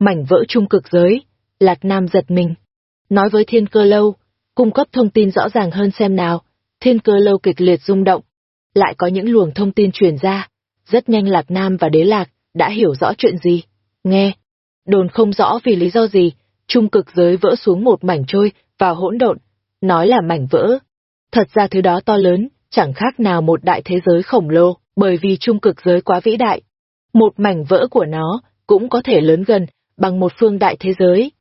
Mảnh vỡ trung cực giới, Lạc Nam giật mình. Nói với thiên cơ lâu, cung cấp thông tin rõ ràng hơn xem nào, thiên cơ lâu kịch liệt rung động. Lại có những luồng thông tin truyền ra, rất nhanh Lạc Nam và Đế Lạc đã hiểu rõ chuyện gì. Nghe, đồn không rõ vì lý do gì, trung cực giới vỡ xuống một mảnh trôi vào hỗn độn, nói là mảnh vỡ. Thật ra thứ đó to lớn, chẳng khác nào một đại thế giới khổng lồ, bởi vì trung cực giới quá vĩ đại. Một mảnh vỡ của nó cũng có thể lớn gần bằng một phương đại thế giới.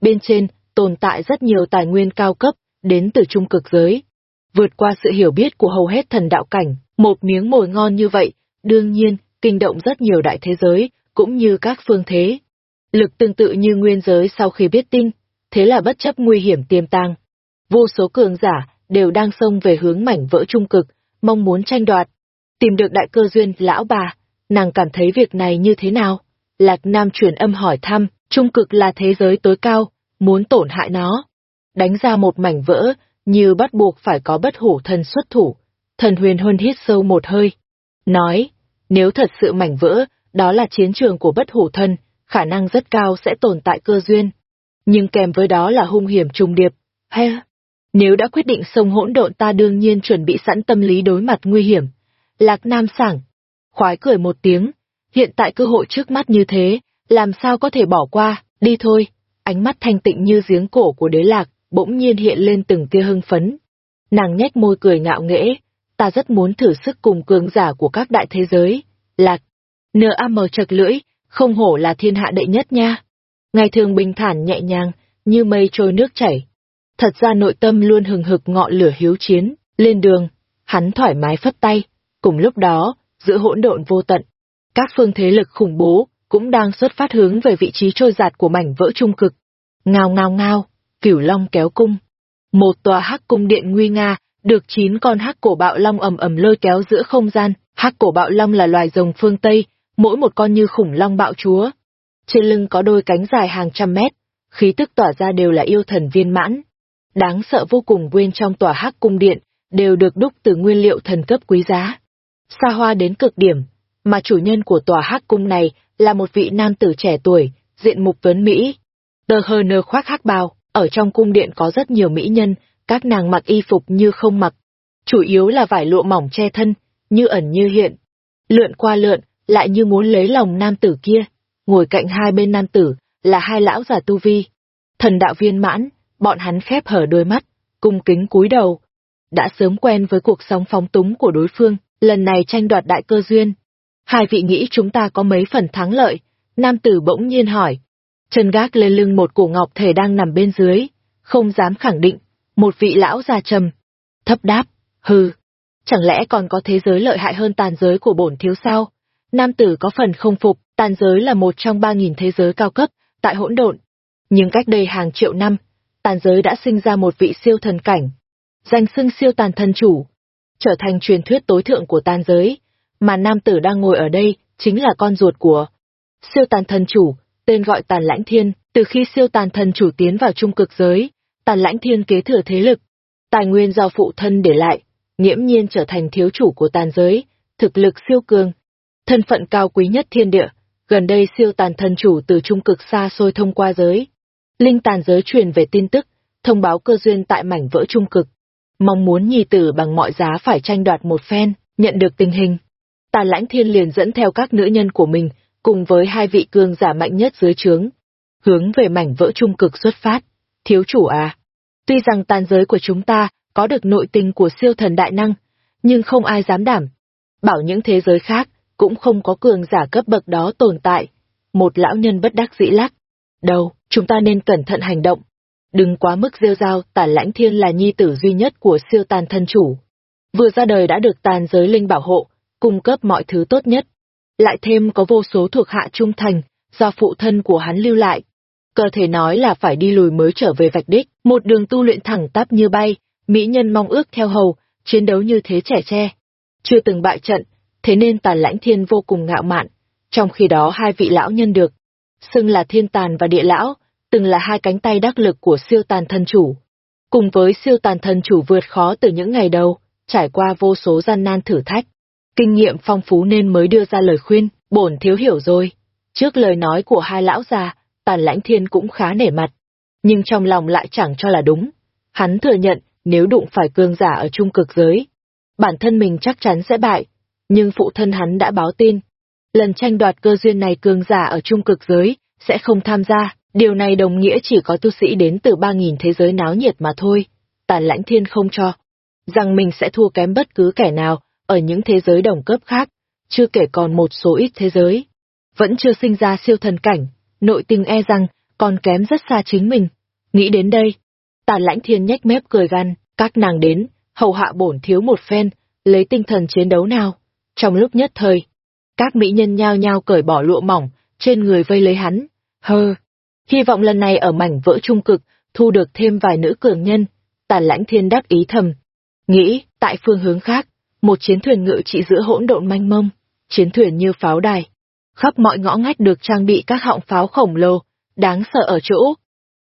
Bên trên tồn tại rất nhiều tài nguyên cao cấp đến từ trung cực giới. Vượt qua sự hiểu biết của hầu hết thần đạo cảnh, một miếng mồi ngon như vậy, đương nhiên, kinh động rất nhiều đại thế giới, cũng như các phương thế. Lực tương tự như nguyên giới sau khi biết tin, thế là bất chấp nguy hiểm tiềm tàng. Vô số cường giả đều đang xông về hướng mảnh vỡ trung cực, mong muốn tranh đoạt. Tìm được đại cơ duyên lão bà, nàng cảm thấy việc này như thế nào? Lạc Nam truyền âm hỏi thăm, trung cực là thế giới tối cao, muốn tổn hại nó. Đánh ra một mảnh vỡ, như bắt buộc phải có bất hủ thần xuất thủ. Thần huyền huân hít sâu một hơi. Nói, nếu thật sự mảnh vỡ, đó là chiến trường của bất hủ thần, khả năng rất cao sẽ tồn tại cơ duyên. Nhưng kèm với đó là hung hiểm trùng điệp. He, nếu đã quyết định sông hỗn độn ta đương nhiên chuẩn bị sẵn tâm lý đối mặt nguy hiểm. Lạc Nam sảng, khoái cười một tiếng, hiện tại cơ hội trước mắt như thế, làm sao có thể bỏ qua, đi thôi. Ánh mắt thanh tịnh như giếng cổ của đế lạc, bỗng nhiên hiện lên từng tia hưng phấn. Nàng nhếch môi cười ngạo nghễ, ta rất muốn thử sức cùng cường giả của các đại thế giới. Lạc, nờ am chật lưỡi, không hổ là thiên hạ đệ nhất nha. Ngày thường bình thản nhẹ nhàng, như mây trôi nước chảy. Thật ra nội tâm luôn hừng hực ngọn lửa hiếu chiến, lên đường, hắn thoải mái phất tay, cùng lúc đó, giữa hỗn độn vô tận. Các phương thế lực khủng bố cũng đang xuất phát hướng về vị trí trôi giạt của mảnh vỡ trung cực. Ngao ngao ngao, cửu long kéo cung. Một tòa hắc cung điện nguy nga, được chín con hắc cổ bạo long ầm ầm lôi kéo giữa không gian. Hắc cổ bạo long là loài rồng phương Tây, mỗi một con như khủng long bạo chúa. Trên lưng có đôi cánh dài hàng trăm mét, khí tức tỏa ra đều là yêu thần viên mãn. Đáng sợ vô cùng bên trong tòa hắc cung điện, đều được đúc từ nguyên liệu thần cấp quý giá. Xa hoa đến cực điểm, mà chủ nhân của tòa hắc cung này là một vị nam tử trẻ tuổi, diện mục tuấn Mỹ. Tờ hờ nơ khoác hắc bào, ở trong cung điện có rất nhiều mỹ nhân, các nàng mặc y phục như không mặc. Chủ yếu là vải lụa mỏng che thân, như ẩn như hiện. Lượn qua lượn, lại như muốn lấy lòng nam tử kia. Ngồi cạnh hai bên nam tử, là hai lão già tu vi. Thần đạo viên mãn, bọn hắn khép hở đôi mắt, cung kính cúi đầu. Đã sớm quen với cuộc sống phóng túng của đối phương, lần này tranh đoạt đại cơ duyên. Hai vị nghĩ chúng ta có mấy phần thắng lợi, nam tử bỗng nhiên hỏi. Chân gác lên lưng một cổ ngọc thể đang nằm bên dưới, không dám khẳng định, một vị lão già trầm. Thấp đáp, hừ, chẳng lẽ còn có thế giới lợi hại hơn tàn giới của bổn thiếu sao? Nam tử có phần không phục, tàn giới là một trong ba nghìn thế giới cao cấp, tại hỗn độn. Nhưng cách đây hàng triệu năm, tàn giới đã sinh ra một vị siêu thần cảnh, danh xưng siêu tàn thần chủ, trở thành truyền thuyết tối thượng của tàn giới, mà nam tử đang ngồi ở đây chính là con ruột của siêu tàn thần chủ, tên gọi tàn lãnh thiên, từ khi siêu tàn thần chủ tiến vào trung cực giới, tàn lãnh thiên kế thừa thế lực, tài nguyên do phụ thân để lại, nghiễm nhiên trở thành thiếu chủ của tàn giới, thực lực siêu cường, thân phận cao quý nhất thiên địa, gần đây siêu tàn thần chủ từ trung cực xa xôi thông qua giới. Linh tàn giới truyền về tin tức, thông báo cơ duyên tại mảnh vỡ trung cực, mong muốn nhi tử bằng mọi giá phải tranh đoạt một phen, nhận được tình hình. Ta lãnh thiên liền dẫn theo các nữ nhân của mình, cùng với hai vị cương giả mạnh nhất dưới trướng, hướng về mảnh vỡ trung cực xuất phát. Thiếu chủ à, tuy rằng tàn giới của chúng ta có được nội tình của siêu thần đại năng, nhưng không ai dám đảm. Bảo những thế giới khác, cũng không có cường giả cấp bậc đó tồn tại. Một lão nhân bất đắc dĩ lắc. Đâu, chúng ta nên cẩn thận hành động. Đừng quá mức rêu rao, tàn lãnh thiên là nhi tử duy nhất của siêu tàn thân chủ. Vừa ra đời đã được tàn giới linh bảo hộ, cung cấp mọi thứ tốt nhất. Lại thêm có vô số thuộc hạ trung thành, do phụ thân của hắn lưu lại. Cơ thể nói là phải đi lùi mới trở về vạch đích, một đường tu luyện thẳng tắp như bay, mỹ nhân mong ước theo hầu, chiến đấu như thế trẻ tre. Chưa từng bại trận, thế nên tàn lãnh thiên vô cùng ngạo mạn. Trong khi đó hai vị lão nhân được, xưng là thiên tàn và địa lão, từng là hai cánh tay đắc lực của siêu tàn thân chủ. Cùng với siêu tàn thân chủ vượt khó từ những ngày đầu, trải qua vô số gian nan thử thách. Kinh nghiệm phong phú nên mới đưa ra lời khuyên, bổn thiếu hiểu rồi. Trước lời nói của hai lão già, Tàn lãnh thiên cũng khá nể mặt, nhưng trong lòng lại chẳng cho là đúng. Hắn thừa nhận nếu đụng phải cương giả ở trung cực giới, bản thân mình chắc chắn sẽ bại, nhưng phụ thân hắn đã báo tin. Lần tranh đoạt cơ duyên này cương giả ở trung cực giới sẽ không tham gia, điều này đồng nghĩa chỉ có tu sĩ đến từ ba nghìn thế giới náo nhiệt mà thôi. Tàn lãnh thiên không cho, rằng mình sẽ thua kém bất cứ kẻ nào ở những thế giới đồng cấp khác, chưa kể còn một số ít thế giới. Vẫn chưa sinh ra siêu thần cảnh, nội tình e rằng còn kém rất xa chính mình. Nghĩ đến đây, tàn lãnh thiên nhếch mép cười gan, các nàng đến, hầu hạ bổn thiếu một phen, lấy tinh thần chiến đấu nào. Trong lúc nhất thời, các mỹ nhân nhao nhao cởi bỏ lụa mỏng, trên người vây lấy hắn. Hơ, hy vọng lần này ở mảnh vỡ trung cực, thu được thêm vài nữ cường nhân. Tàn lãnh thiên đắc ý thầm. Nghĩ, tại phương hướng khác, một chiến thuyền ngự trị giữa hỗn độn manh mông, chiến thuyền như pháo đài. Khắp mọi ngõ ngách được trang bị các họng pháo khổng lồ, đáng sợ ở chỗ.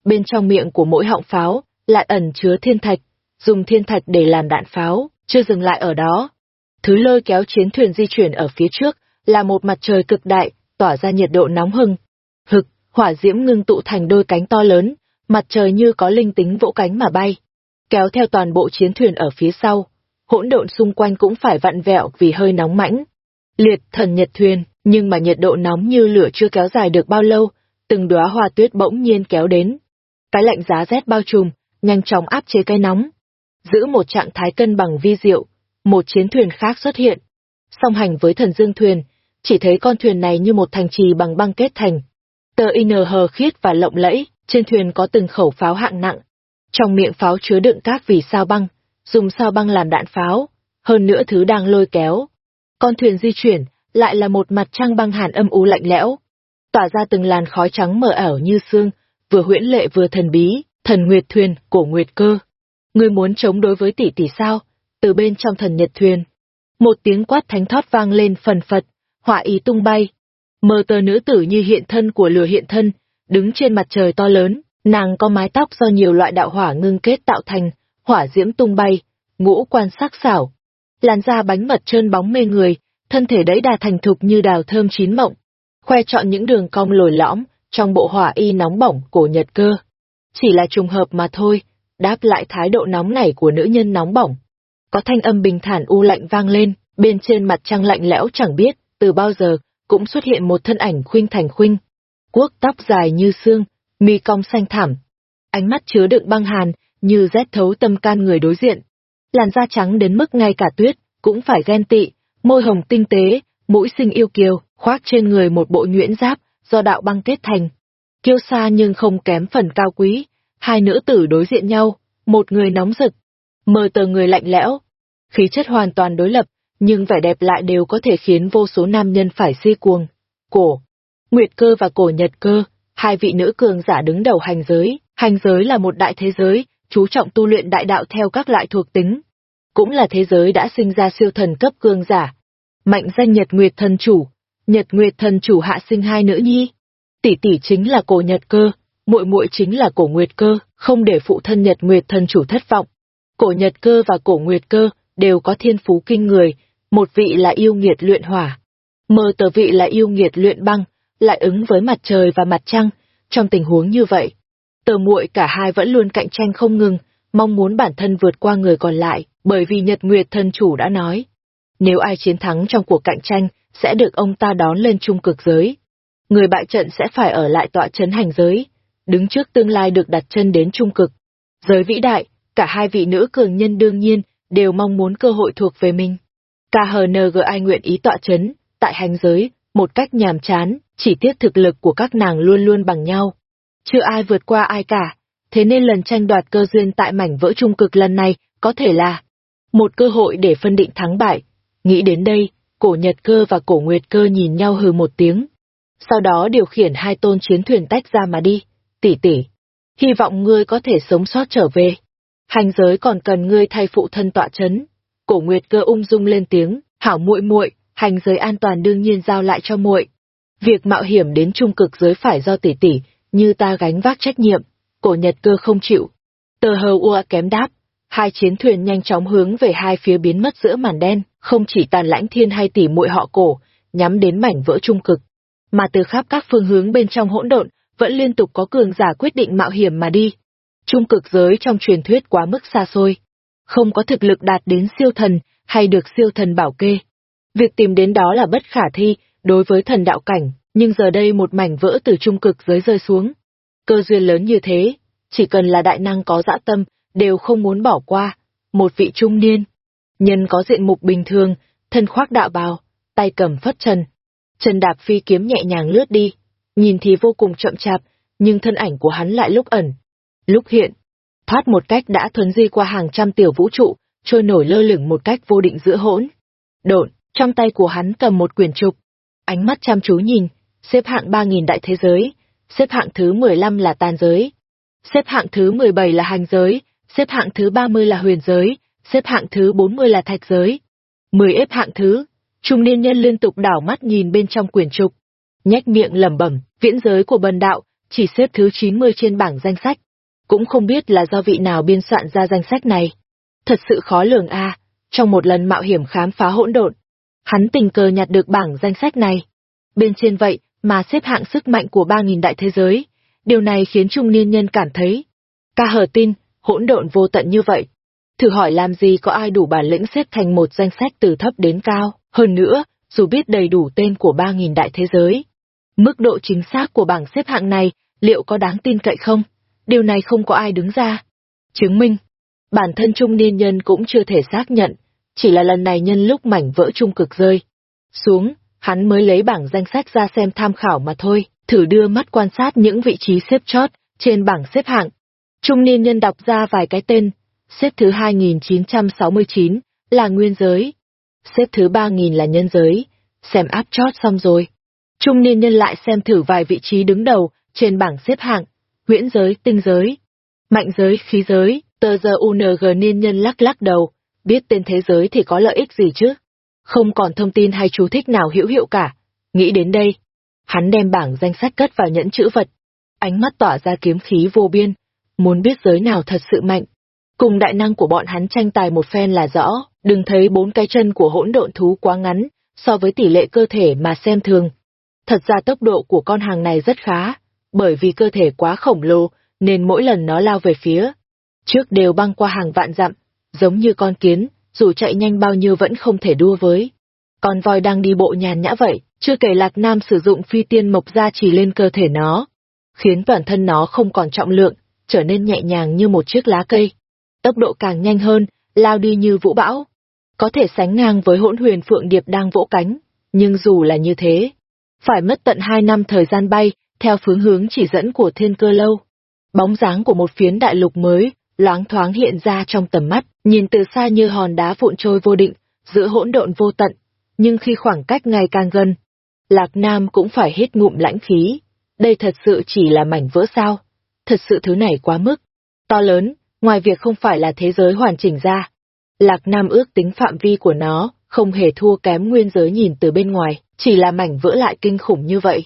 Bên trong miệng của mỗi họng pháo, lại ẩn chứa thiên thạch, dùng thiên thạch để làm đạn pháo, chưa dừng lại ở đó. Thứ lôi kéo chiến thuyền di chuyển ở phía trước là một mặt trời cực đại, tỏa ra nhiệt độ nóng hừng. Hực, hỏa diễm ngưng tụ thành đôi cánh to lớn, mặt trời như có linh tính vỗ cánh mà bay, kéo theo toàn bộ chiến thuyền ở phía sau. Hỗn độn xung quanh cũng phải vặn vẹo vì hơi nóng mãnh. Liệt thần nhật thuyền, nhưng mà nhiệt độ nóng như lửa chưa kéo dài được bao lâu, từng đóa hoa tuyết bỗng nhiên kéo đến. Cái lạnh giá rét bao trùm, nhanh chóng áp chế cái nóng. Giữ một trạng thái cân bằng vi diệu, một chiến thuyền khác xuất hiện. Song hành với thần dương thuyền, chỉ thấy con thuyền này như một thành trì bằng băng kết thành. Tờ in hờ khiết và lộng lẫy, trên thuyền có từng khẩu pháo hạng nặng. Trong miệng pháo chứa đựng các vì sao băng, dùng sao băng làm đạn pháo, hơn nữa thứ đang lôi kéo. Con thuyền di chuyển, lại là một mặt trăng băng hàn âm u lạnh lẽo, tỏa ra từng làn khói trắng mờ ảo như xương, vừa huyễn lệ vừa thần bí, thần nguyệt thuyền, cổ nguyệt cơ. Ngươi muốn chống đối với tỷ tỷ sao? Từ bên trong thần nhật thuyền, một tiếng quát thánh thót vang lên phần phật, họa ý tung bay. mờ tờ nữ tử như hiện thân của lửa hiện thân, đứng trên mặt trời to lớn, nàng có mái tóc do nhiều loại đạo hỏa ngưng kết tạo thành, hỏa diễm tung bay, ngũ quan sắc xảo. Làn da bánh mật trơn bóng mê người, thân thể đẫy đà thành thục như đào thơm chín mộng, khoe chọn những đường cong lồi lõm trong bộ hỏa y nóng bỏng của nhật cơ. Chỉ là trùng hợp mà thôi, đáp lại thái độ nóng nảy của nữ nhân nóng bỏng. Có thanh âm bình thản u lạnh vang lên, bên trên mặt trăng lạnh lẽo chẳng biết, từ bao giờ, cũng xuất hiện một thân ảnh khuynh thành khuynh. Quốc tóc dài như xương, mi cong xanh thảm. Ánh mắt chứa đựng băng hàn, như rét thấu tâm can người đối diện. Làn da trắng đến mức ngay cả tuyết, cũng phải ghen tị, môi hồng tinh tế, mũi xinh yêu kiều, khoác trên người một bộ nhuyễn giáp do đạo băng kết thành. Kiêu xa nhưng không kém phần cao quý, hai nữ tử đối diện nhau, một người nóng rực, mờ tờ người lạnh lẽo. Khí chất hoàn toàn đối lập, nhưng vẻ đẹp lại đều có thể khiến vô số nam nhân phải si cuồng. Cổ, Nguyệt cơ và cổ Nhật cơ, hai vị nữ cường giả đứng đầu hành giới, hành giới là một đại thế giới, chú trọng tu luyện đại đạo theo các loại thuộc tính. Cũng là thế giới đã sinh ra siêu thần cấp cường giả. Mạnh danh Nhật Nguyệt thần chủ, Nhật Nguyệt thần chủ hạ sinh hai nữ nhi. Tỷ tỷ chính là cổ Nhật cơ, muội muội chính là cổ Nguyệt cơ, không để phụ thân Nhật Nguyệt thần chủ thất vọng. Cổ Nhật cơ và cổ Nguyệt cơ đều có thiên phú kinh người, một vị là yêu nghiệt luyện hỏa, mờ tờ vị là yêu nghiệt luyện băng, lại ứng với mặt trời và mặt trăng, trong tình huống như vậy. Tờ muội cả hai vẫn luôn cạnh tranh không ngừng, mong muốn bản thân vượt qua người còn lại, bởi vì Nhật Nguyệt thần chủ đã nói. Nếu ai chiến thắng trong cuộc cạnh tranh, sẽ được ông ta đón lên trung cực giới. Người bại trận sẽ phải ở lại tọa chấn hành giới, đứng trước tương lai được đặt chân đến trung cực. Giới vĩ đại, cả hai vị nữ cường nhân đương nhiên đều mong muốn cơ hội thuộc về mình. KHNG ai nguyện ý tọa chấn, tại hành giới, một cách nhàm chán, chỉ tiếc thực lực của các nàng luôn luôn bằng nhau. Chưa ai vượt qua ai cả, thế nên lần tranh đoạt cơ duyên tại mảnh vỡ trung cực lần này có thể là một cơ hội để phân định thắng bại. Nghĩ đến đây, cổ nhật cơ và cổ nguyệt cơ nhìn nhau hừ một tiếng. Sau đó điều khiển hai tôn chiến thuyền tách ra mà đi. Tỷ tỷ, hy vọng ngươi có thể sống sót trở về. Hành giới còn cần ngươi thay phụ thân tọa chấn. Cổ nguyệt cơ ung dung lên tiếng, hảo muội muội, hành giới an toàn đương nhiên giao lại cho muội. Việc mạo hiểm đến trung cực giới phải do tỷ tỷ, như ta gánh vác trách nhiệm. Cổ nhật cơ không chịu. Tờ hờ ua kém đáp, hai chiến thuyền nhanh chóng hướng về hai phía biến mất giữa màn đen, không chỉ tàn lãnh thiên hay tỷ muội họ cổ, nhắm đến mảnh vỡ trung cực, mà từ khắp các phương hướng bên trong hỗn độn, vẫn liên tục có cường giả quyết định mạo hiểm mà đi. Trung cực giới trong truyền thuyết quá mức xa xôi, không có thực lực đạt đến siêu thần hay được siêu thần bảo kê. Việc tìm đến đó là bất khả thi đối với thần đạo cảnh, nhưng giờ đây một mảnh vỡ từ trung cực giới rơi xuống. Cơ duyên lớn như thế, chỉ cần là đại năng có dã tâm, đều không muốn bỏ qua. Một vị trung niên, nhân có diện mục bình thường, thân khoác đạo bào, tay cầm phất trần. Chân đạp phi kiếm nhẹ nhàng lướt đi, nhìn thì vô cùng chậm chạp, nhưng thân ảnh của hắn lại lúc ẩn, lúc hiện, thoát một cách đã thuần di qua hàng trăm tiểu vũ trụ, trôi nổi lơ lửng một cách vô định giữa hỗn. Độn, trong tay của hắn cầm một quyển trục, ánh mắt chăm chú nhìn, xếp hạng ba nghìn đại thế giới, xếp hạng thứ mười lăm là tàn giới, xếp hạng thứ mười bảy là hành giới, xếp hạng thứ ba mươi là huyền giới, xếp hạng thứ bốn mươi là thạch giới. mười ép hạng thứ, trung niên nhân liên tục đảo mắt nhìn bên trong quyển trục, nhếch miệng lẩm bẩm, viễn giới của bần đạo, chỉ xếp thứ chín mươi trên bảng danh sách. Cũng không biết là do vị nào biên soạn ra danh sách này. Thật sự khó lường a trong một lần mạo hiểm khám phá hỗn độn, hắn tình cờ nhặt được bảng danh sách này. Bên trên vậy mà xếp hạng sức mạnh của ba nghìn đại thế giới, điều này khiến trung niên nhân cảm thấy. Ca hờ tin, hỗn độn vô tận như vậy. Thử hỏi làm gì có ai đủ bản lĩnh xếp thành một danh sách từ thấp đến cao, hơn nữa, dù biết đầy đủ tên của ba nghìn đại thế giới. Mức độ chính xác của bảng xếp hạng này liệu có đáng tin cậy không? Điều này không có ai đứng ra. Chứng minh, bản thân trung niên nhân cũng chưa thể xác nhận, chỉ là lần này nhân lúc mảnh vỡ trung cực rơi. Xuống, hắn mới lấy bảng danh sách ra xem tham khảo mà thôi, thử đưa mắt quan sát những vị trí xếp chót trên bảng xếp hạng. Trung niên nhân đọc ra vài cái tên, xếp thứ 2969 là nguyên giới, xếp thứ 3000 là nhân giới, xem áp chót xong rồi. Trung niên nhân lại xem thử vài vị trí đứng đầu trên bảng xếp hạng, huyễn giới, tinh giới, mạnh giới, khí giới, tờ giờ UNG niên nhân lắc lắc đầu, biết tên thế giới thì có lợi ích gì chứ? Không còn thông tin hay chú thích nào hữu hiệu cả. Nghĩ đến đây, hắn đem bảng danh sách cất vào nhẫn chữ vật. Ánh mắt tỏa ra kiếm khí vô biên, muốn biết giới nào thật sự mạnh. Cùng đại năng của bọn hắn tranh tài một phen là rõ, đừng thấy bốn cái chân của hỗn độn thú quá ngắn, so với tỷ lệ cơ thể mà xem thường. Thật ra tốc độ của con hàng này rất khá, bởi vì cơ thể quá khổng lồ, nên mỗi lần nó lao về phía. Trước đều băng qua hàng vạn dặm, giống như con kiến, dù chạy nhanh bao nhiêu vẫn không thể đua với. Con voi đang đi bộ nhàn nhã vậy, chưa kể Lạc Nam sử dụng phi tiên mộc ra chỉ lên cơ thể nó, khiến toàn thân nó không còn trọng lượng, trở nên nhẹ nhàng như một chiếc lá cây. Tốc độ càng nhanh hơn, lao đi như vũ bão. Có thể sánh ngang với hỗn huyền phượng điệp đang vỗ cánh, nhưng dù là như thế, phải mất tận hai năm thời gian bay, theo phương hướng chỉ dẫn của thiên cơ lâu. Bóng dáng của một phiến đại lục mới, loáng thoáng hiện ra trong tầm mắt, nhìn từ xa như hòn đá vụn trôi vô định, giữa hỗn độn vô tận. Nhưng khi khoảng cách ngày càng gần, Lạc Nam cũng phải hít ngụm lãnh khí. Đây thật sự chỉ là mảnh vỡ sao. Thật sự thứ này quá mức. To lớn, ngoài việc không phải là thế giới hoàn chỉnh ra. Lạc Nam ước tính phạm vi của nó, không hề thua kém nguyên giới nhìn từ bên ngoài, chỉ là mảnh vỡ lại kinh khủng như vậy.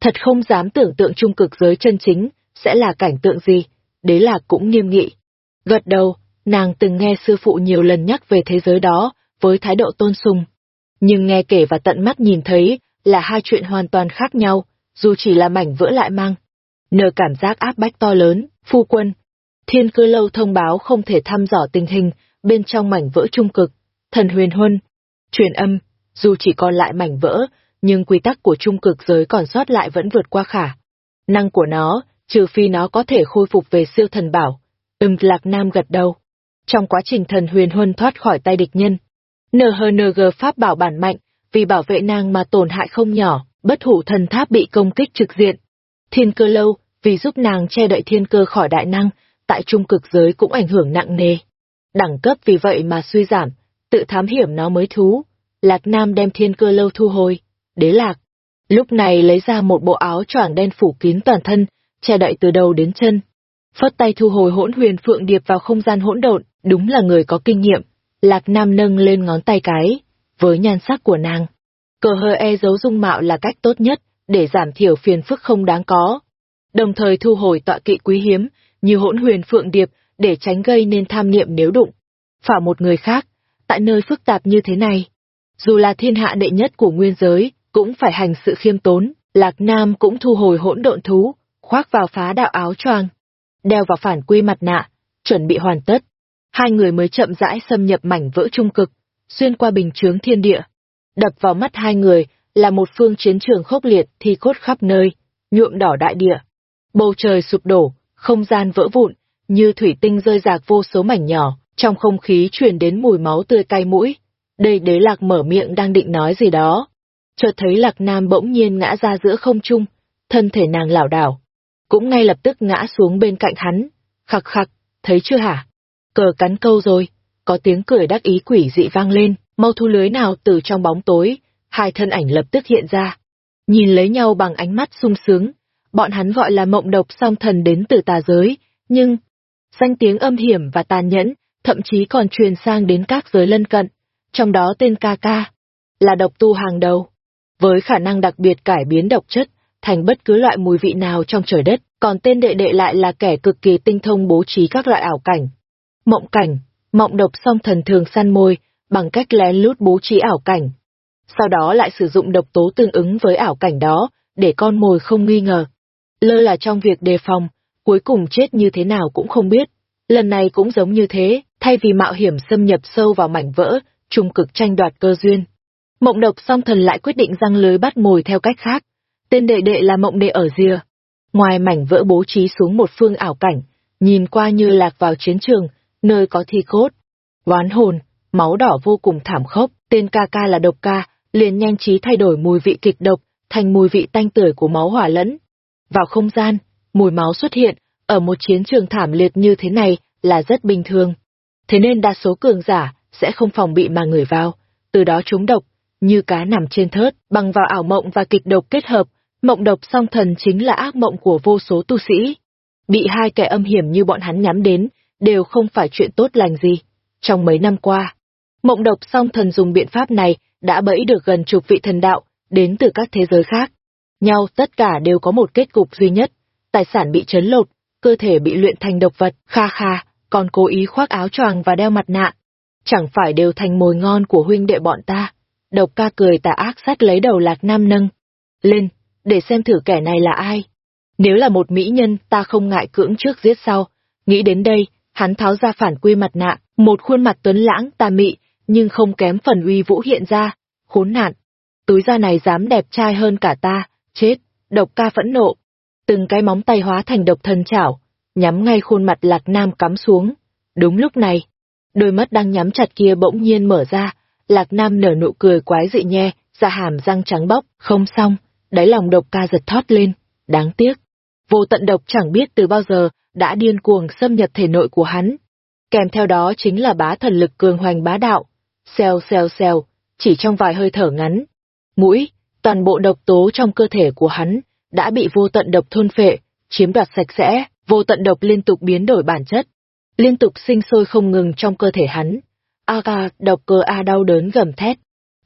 Thật không dám tưởng tượng trung cực giới chân chính, sẽ là cảnh tượng gì, đế lạc cũng nghiêm nghị. Gật đầu, nàng từng nghe sư phụ nhiều lần nhắc về thế giới đó, với thái độ tôn sùng. Nhưng nghe kể và tận mắt nhìn thấy, là hai chuyện hoàn toàn khác nhau, dù chỉ là mảnh vỡ lại mang. Nờ cảm giác áp bách to lớn, phu quân. Thiên cư lâu thông báo không thể thăm dò tình hình bên trong mảnh vỡ trung cực. Thần huyền huân, truyền âm, dù chỉ còn lại mảnh vỡ, nhưng quy tắc của trung cực giới còn sót lại vẫn vượt qua khả. Năng của nó, trừ phi nó có thể khôi phục về siêu thần bảo. Ừm lạc nam gật đầu. Trong quá trình thần huyền huân thoát khỏi tay địch nhân, NHNG pháp bảo bản mạnh, vì bảo vệ nàng mà tổn hại không nhỏ, bất hủ thần tháp bị công kích trực diện. Thiên cơ lâu, vì giúp nàng che đậy thiên cơ khỏi đại năng, tại trung cực giới cũng ảnh hưởng nặng nề. Đẳng cấp vì vậy mà suy giảm, tự thám hiểm nó mới thú. Lạc Nam đem thiên cơ lâu thu hồi, đế lạc. Lúc này lấy ra một bộ áo choàng đen phủ kín toàn thân, che đậy từ đầu đến chân. Phất tay thu hồi hỗn huyền phượng điệp vào không gian hỗn độn, đúng là người có kinh nghiệm. Lạc Nam nâng lên ngón tay cái, với nhan sắc của nàng. Cờ hơ e giấu dung mạo là cách tốt nhất, để giảm thiểu phiền phức không đáng có. Đồng thời thu hồi tọa kỵ quý hiếm, như hỗn huyền phượng điệp, để tránh gây nên tham niệm nếu đụng. Phả một người khác, tại nơi phức tạp như thế này, dù là thiên hạ đệ nhất của nguyên giới, cũng phải hành sự khiêm tốn, Lạc Nam cũng thu hồi hỗn độn thú, khoác vào phá đạo áo choàng, đeo vào phản quy mặt nạ, chuẩn bị hoàn tất. Hai người mới chậm rãi xâm nhập mảnh vỡ trung cực, xuyên qua bình chướng thiên địa. Đập vào mắt hai người là một phương chiến trường khốc liệt thi cốt khắp nơi, nhuộm đỏ đại địa. Bầu trời sụp đổ, không gian vỡ vụn, như thủy tinh rơi rạc vô số mảnh nhỏ, trong không khí truyền đến mùi máu tươi cay mũi. Đây đế lạc mở miệng đang định nói gì đó. Chợt thấy lạc nam bỗng nhiên ngã ra giữa không trung, thân thể nàng lảo đảo. Cũng ngay lập tức ngã xuống bên cạnh hắn. Khặc khặc, thấy chưa hả? Cờ cắn câu rồi, có tiếng cười đắc ý quỷ dị vang lên, mau thu lưới nào từ trong bóng tối, hai thân ảnh lập tức hiện ra. Nhìn lấy nhau bằng ánh mắt sung sướng, bọn hắn gọi là mộng độc song thần đến từ tà giới, nhưng danh tiếng âm hiểm và tàn nhẫn, thậm chí còn truyền sang đến các giới lân cận, trong đó tên ca ca là độc tu hàng đầu, với khả năng đặc biệt cải biến độc chất thành bất cứ loại mùi vị nào trong trời đất, còn tên đệ đệ lại là kẻ cực kỳ tinh thông bố trí các loại ảo cảnh. Mộng cảnh, mộng độc song thần thường săn môi bằng cách lén lút bố trí ảo cảnh. Sau đó lại sử dụng độc tố tương ứng với ảo cảnh đó, để con mồi không nghi ngờ. Lơ là trong việc đề phòng, cuối cùng chết như thế nào cũng không biết. Lần này cũng giống như thế, thay vì mạo hiểm xâm nhập sâu vào mảnh vỡ, trung cực tranh đoạt cơ duyên. Mộng độc song thần lại quyết định răng lưới bắt mồi theo cách khác. Tên đệ đệ là mộng đệ ở rìa. Ngoài mảnh vỡ bố trí xuống một phương ảo cảnh, nhìn qua như lạc vào chiến trường, nơi có thi cốt. Oán hồn, máu đỏ vô cùng thảm khốc, tên ca ca là độc ca, liền nhanh trí thay đổi mùi vị kịch độc, thành mùi vị tanh tưởi của máu hỏa lẫn. Vào không gian, mùi máu xuất hiện, ở một chiến trường thảm liệt như thế này là rất bình thường. Thế nên đa số cường giả sẽ không phòng bị mà ngửi vào, từ đó chúng độc, như cá nằm trên thớt, bằng vào ảo mộng và kịch độc kết hợp, mộng độc song thần chính là ác mộng của vô số tu sĩ. Bị hai kẻ âm hiểm như bọn hắn nhắm đến, đều không phải chuyện tốt lành gì. Trong mấy năm qua, mộng độc song thần dùng biện pháp này đã bẫy được gần chục vị thần đạo, đến từ các thế giới khác. Nhau tất cả đều có một kết cục duy nhất, tài sản bị chấn lột, cơ thể bị luyện thành độc vật, kha kha, còn cố ý khoác áo choàng và đeo mặt nạ. Chẳng phải đều thành mồi ngon của huynh đệ bọn ta. Độc ca cười tà ác sát lấy đầu lạc nam nâng. Lên, để xem thử kẻ này là ai. Nếu là một mỹ nhân ta không ngại cưỡng trước giết sau. Nghĩ đến đây, hắn tháo ra phản quy mặt nạ, một khuôn mặt tuấn lãng tà mị, nhưng không kém phần uy vũ hiện ra. Khốn nạn, túi da này dám đẹp trai hơn cả ta, chết, độc ca phẫn nộ. Từng cái móng tay hóa thành độc thần chảo, nhắm ngay khuôn mặt lạc nam cắm xuống. Đúng lúc này, đôi mắt đang nhắm chặt kia bỗng nhiên mở ra, lạc nam nở nụ cười quái dị nhe, ra hàm răng trắng bóc, không xong, đáy lòng độc ca giật thót lên, đáng tiếc. Vô tận độc chẳng biết từ bao giờ đã điên cuồng xâm nhập thể nội của hắn. Kèm theo đó chính là bá thần lực cường hoành bá đạo. Xèo xèo xèo, chỉ trong vài hơi thở ngắn. Mũi, toàn bộ độc tố trong cơ thể của hắn đã bị vô tận độc thôn phệ, chiếm đoạt sạch sẽ, vô tận độc liên tục biến đổi bản chất, liên tục sinh sôi không ngừng trong cơ thể hắn. Aga, độc cơ A đau đớn gầm thét,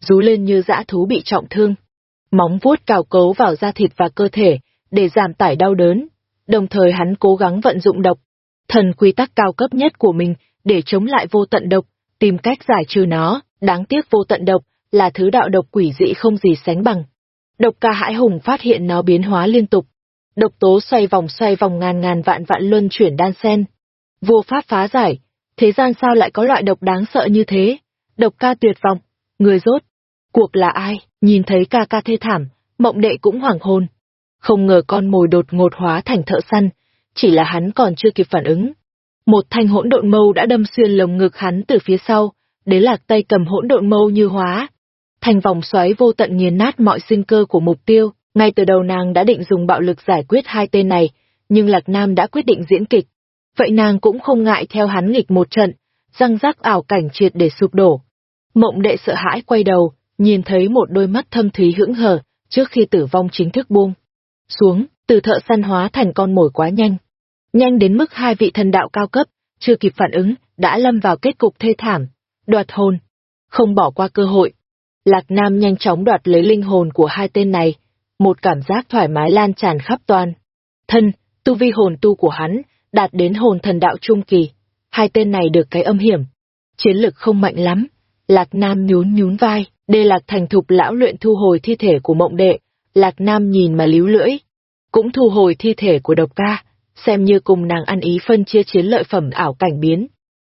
rú lên như dã thú bị trọng thương. Móng vuốt cào cấu vào da thịt và cơ thể, để giảm tải đau đớn. Đồng thời hắn cố gắng vận dụng độc, thần quy tắc cao cấp nhất của mình để chống lại vô tận độc, tìm cách giải trừ nó. Đáng tiếc vô tận độc là thứ đạo độc quỷ dị không gì sánh bằng. Độc ca hãi hùng phát hiện nó biến hóa liên tục. Độc tố xoay vòng xoay vòng ngàn ngàn vạn vạn luân chuyển đan sen. Vô pháp phá giải, thế gian sao lại có loại độc đáng sợ như thế? Độc ca tuyệt vọng, người rốt. Cuộc là ai? Nhìn thấy ca ca thê thảm, mộng đệ cũng hoảng hồn. Không ngờ con mồi đột ngột hóa thành thợ săn, chỉ là hắn còn chưa kịp phản ứng. Một thanh hỗn độn mâu đã đâm xuyên lồng ngực hắn từ phía sau, đế lạc tay cầm hỗn độn mâu như hóa. Thành vòng xoáy vô tận nghiền nát mọi sinh cơ của mục tiêu, ngay từ đầu nàng đã định dùng bạo lực giải quyết hai tên này, nhưng Lạc Nam đã quyết định diễn kịch. Vậy nàng cũng không ngại theo hắn nghịch một trận, răng rắc ảo cảnh triệt để sụp đổ. Mộng đệ sợ hãi quay đầu, nhìn thấy một đôi mắt thâm thúy hững hờ, trước khi tử vong chính thức buông. Xuống, từ thợ săn hóa thành con mồi quá nhanh. Nhanh đến mức hai vị thần đạo cao cấp, chưa kịp phản ứng, đã lâm vào kết cục thê thảm, đoạt hồn. Không bỏ qua cơ hội. Lạc Nam nhanh chóng đoạt lấy linh hồn của hai tên này, một cảm giác thoải mái lan tràn khắp toàn. Thân, tu vi hồn tu của hắn, đạt đến hồn thần đạo trung kỳ. Hai tên này được cái âm hiểm. Chiến lực không mạnh lắm. Lạc Nam nhún nhún vai, Đê Lạc thành thục lão luyện thu hồi thi thể của mộng đệ. Lạc Nam nhìn mà líu lưỡi. cũng thu hồi thi thể của độc ca, xem như cùng nàng ăn ý phân chia chiến lợi phẩm ảo cảnh biến.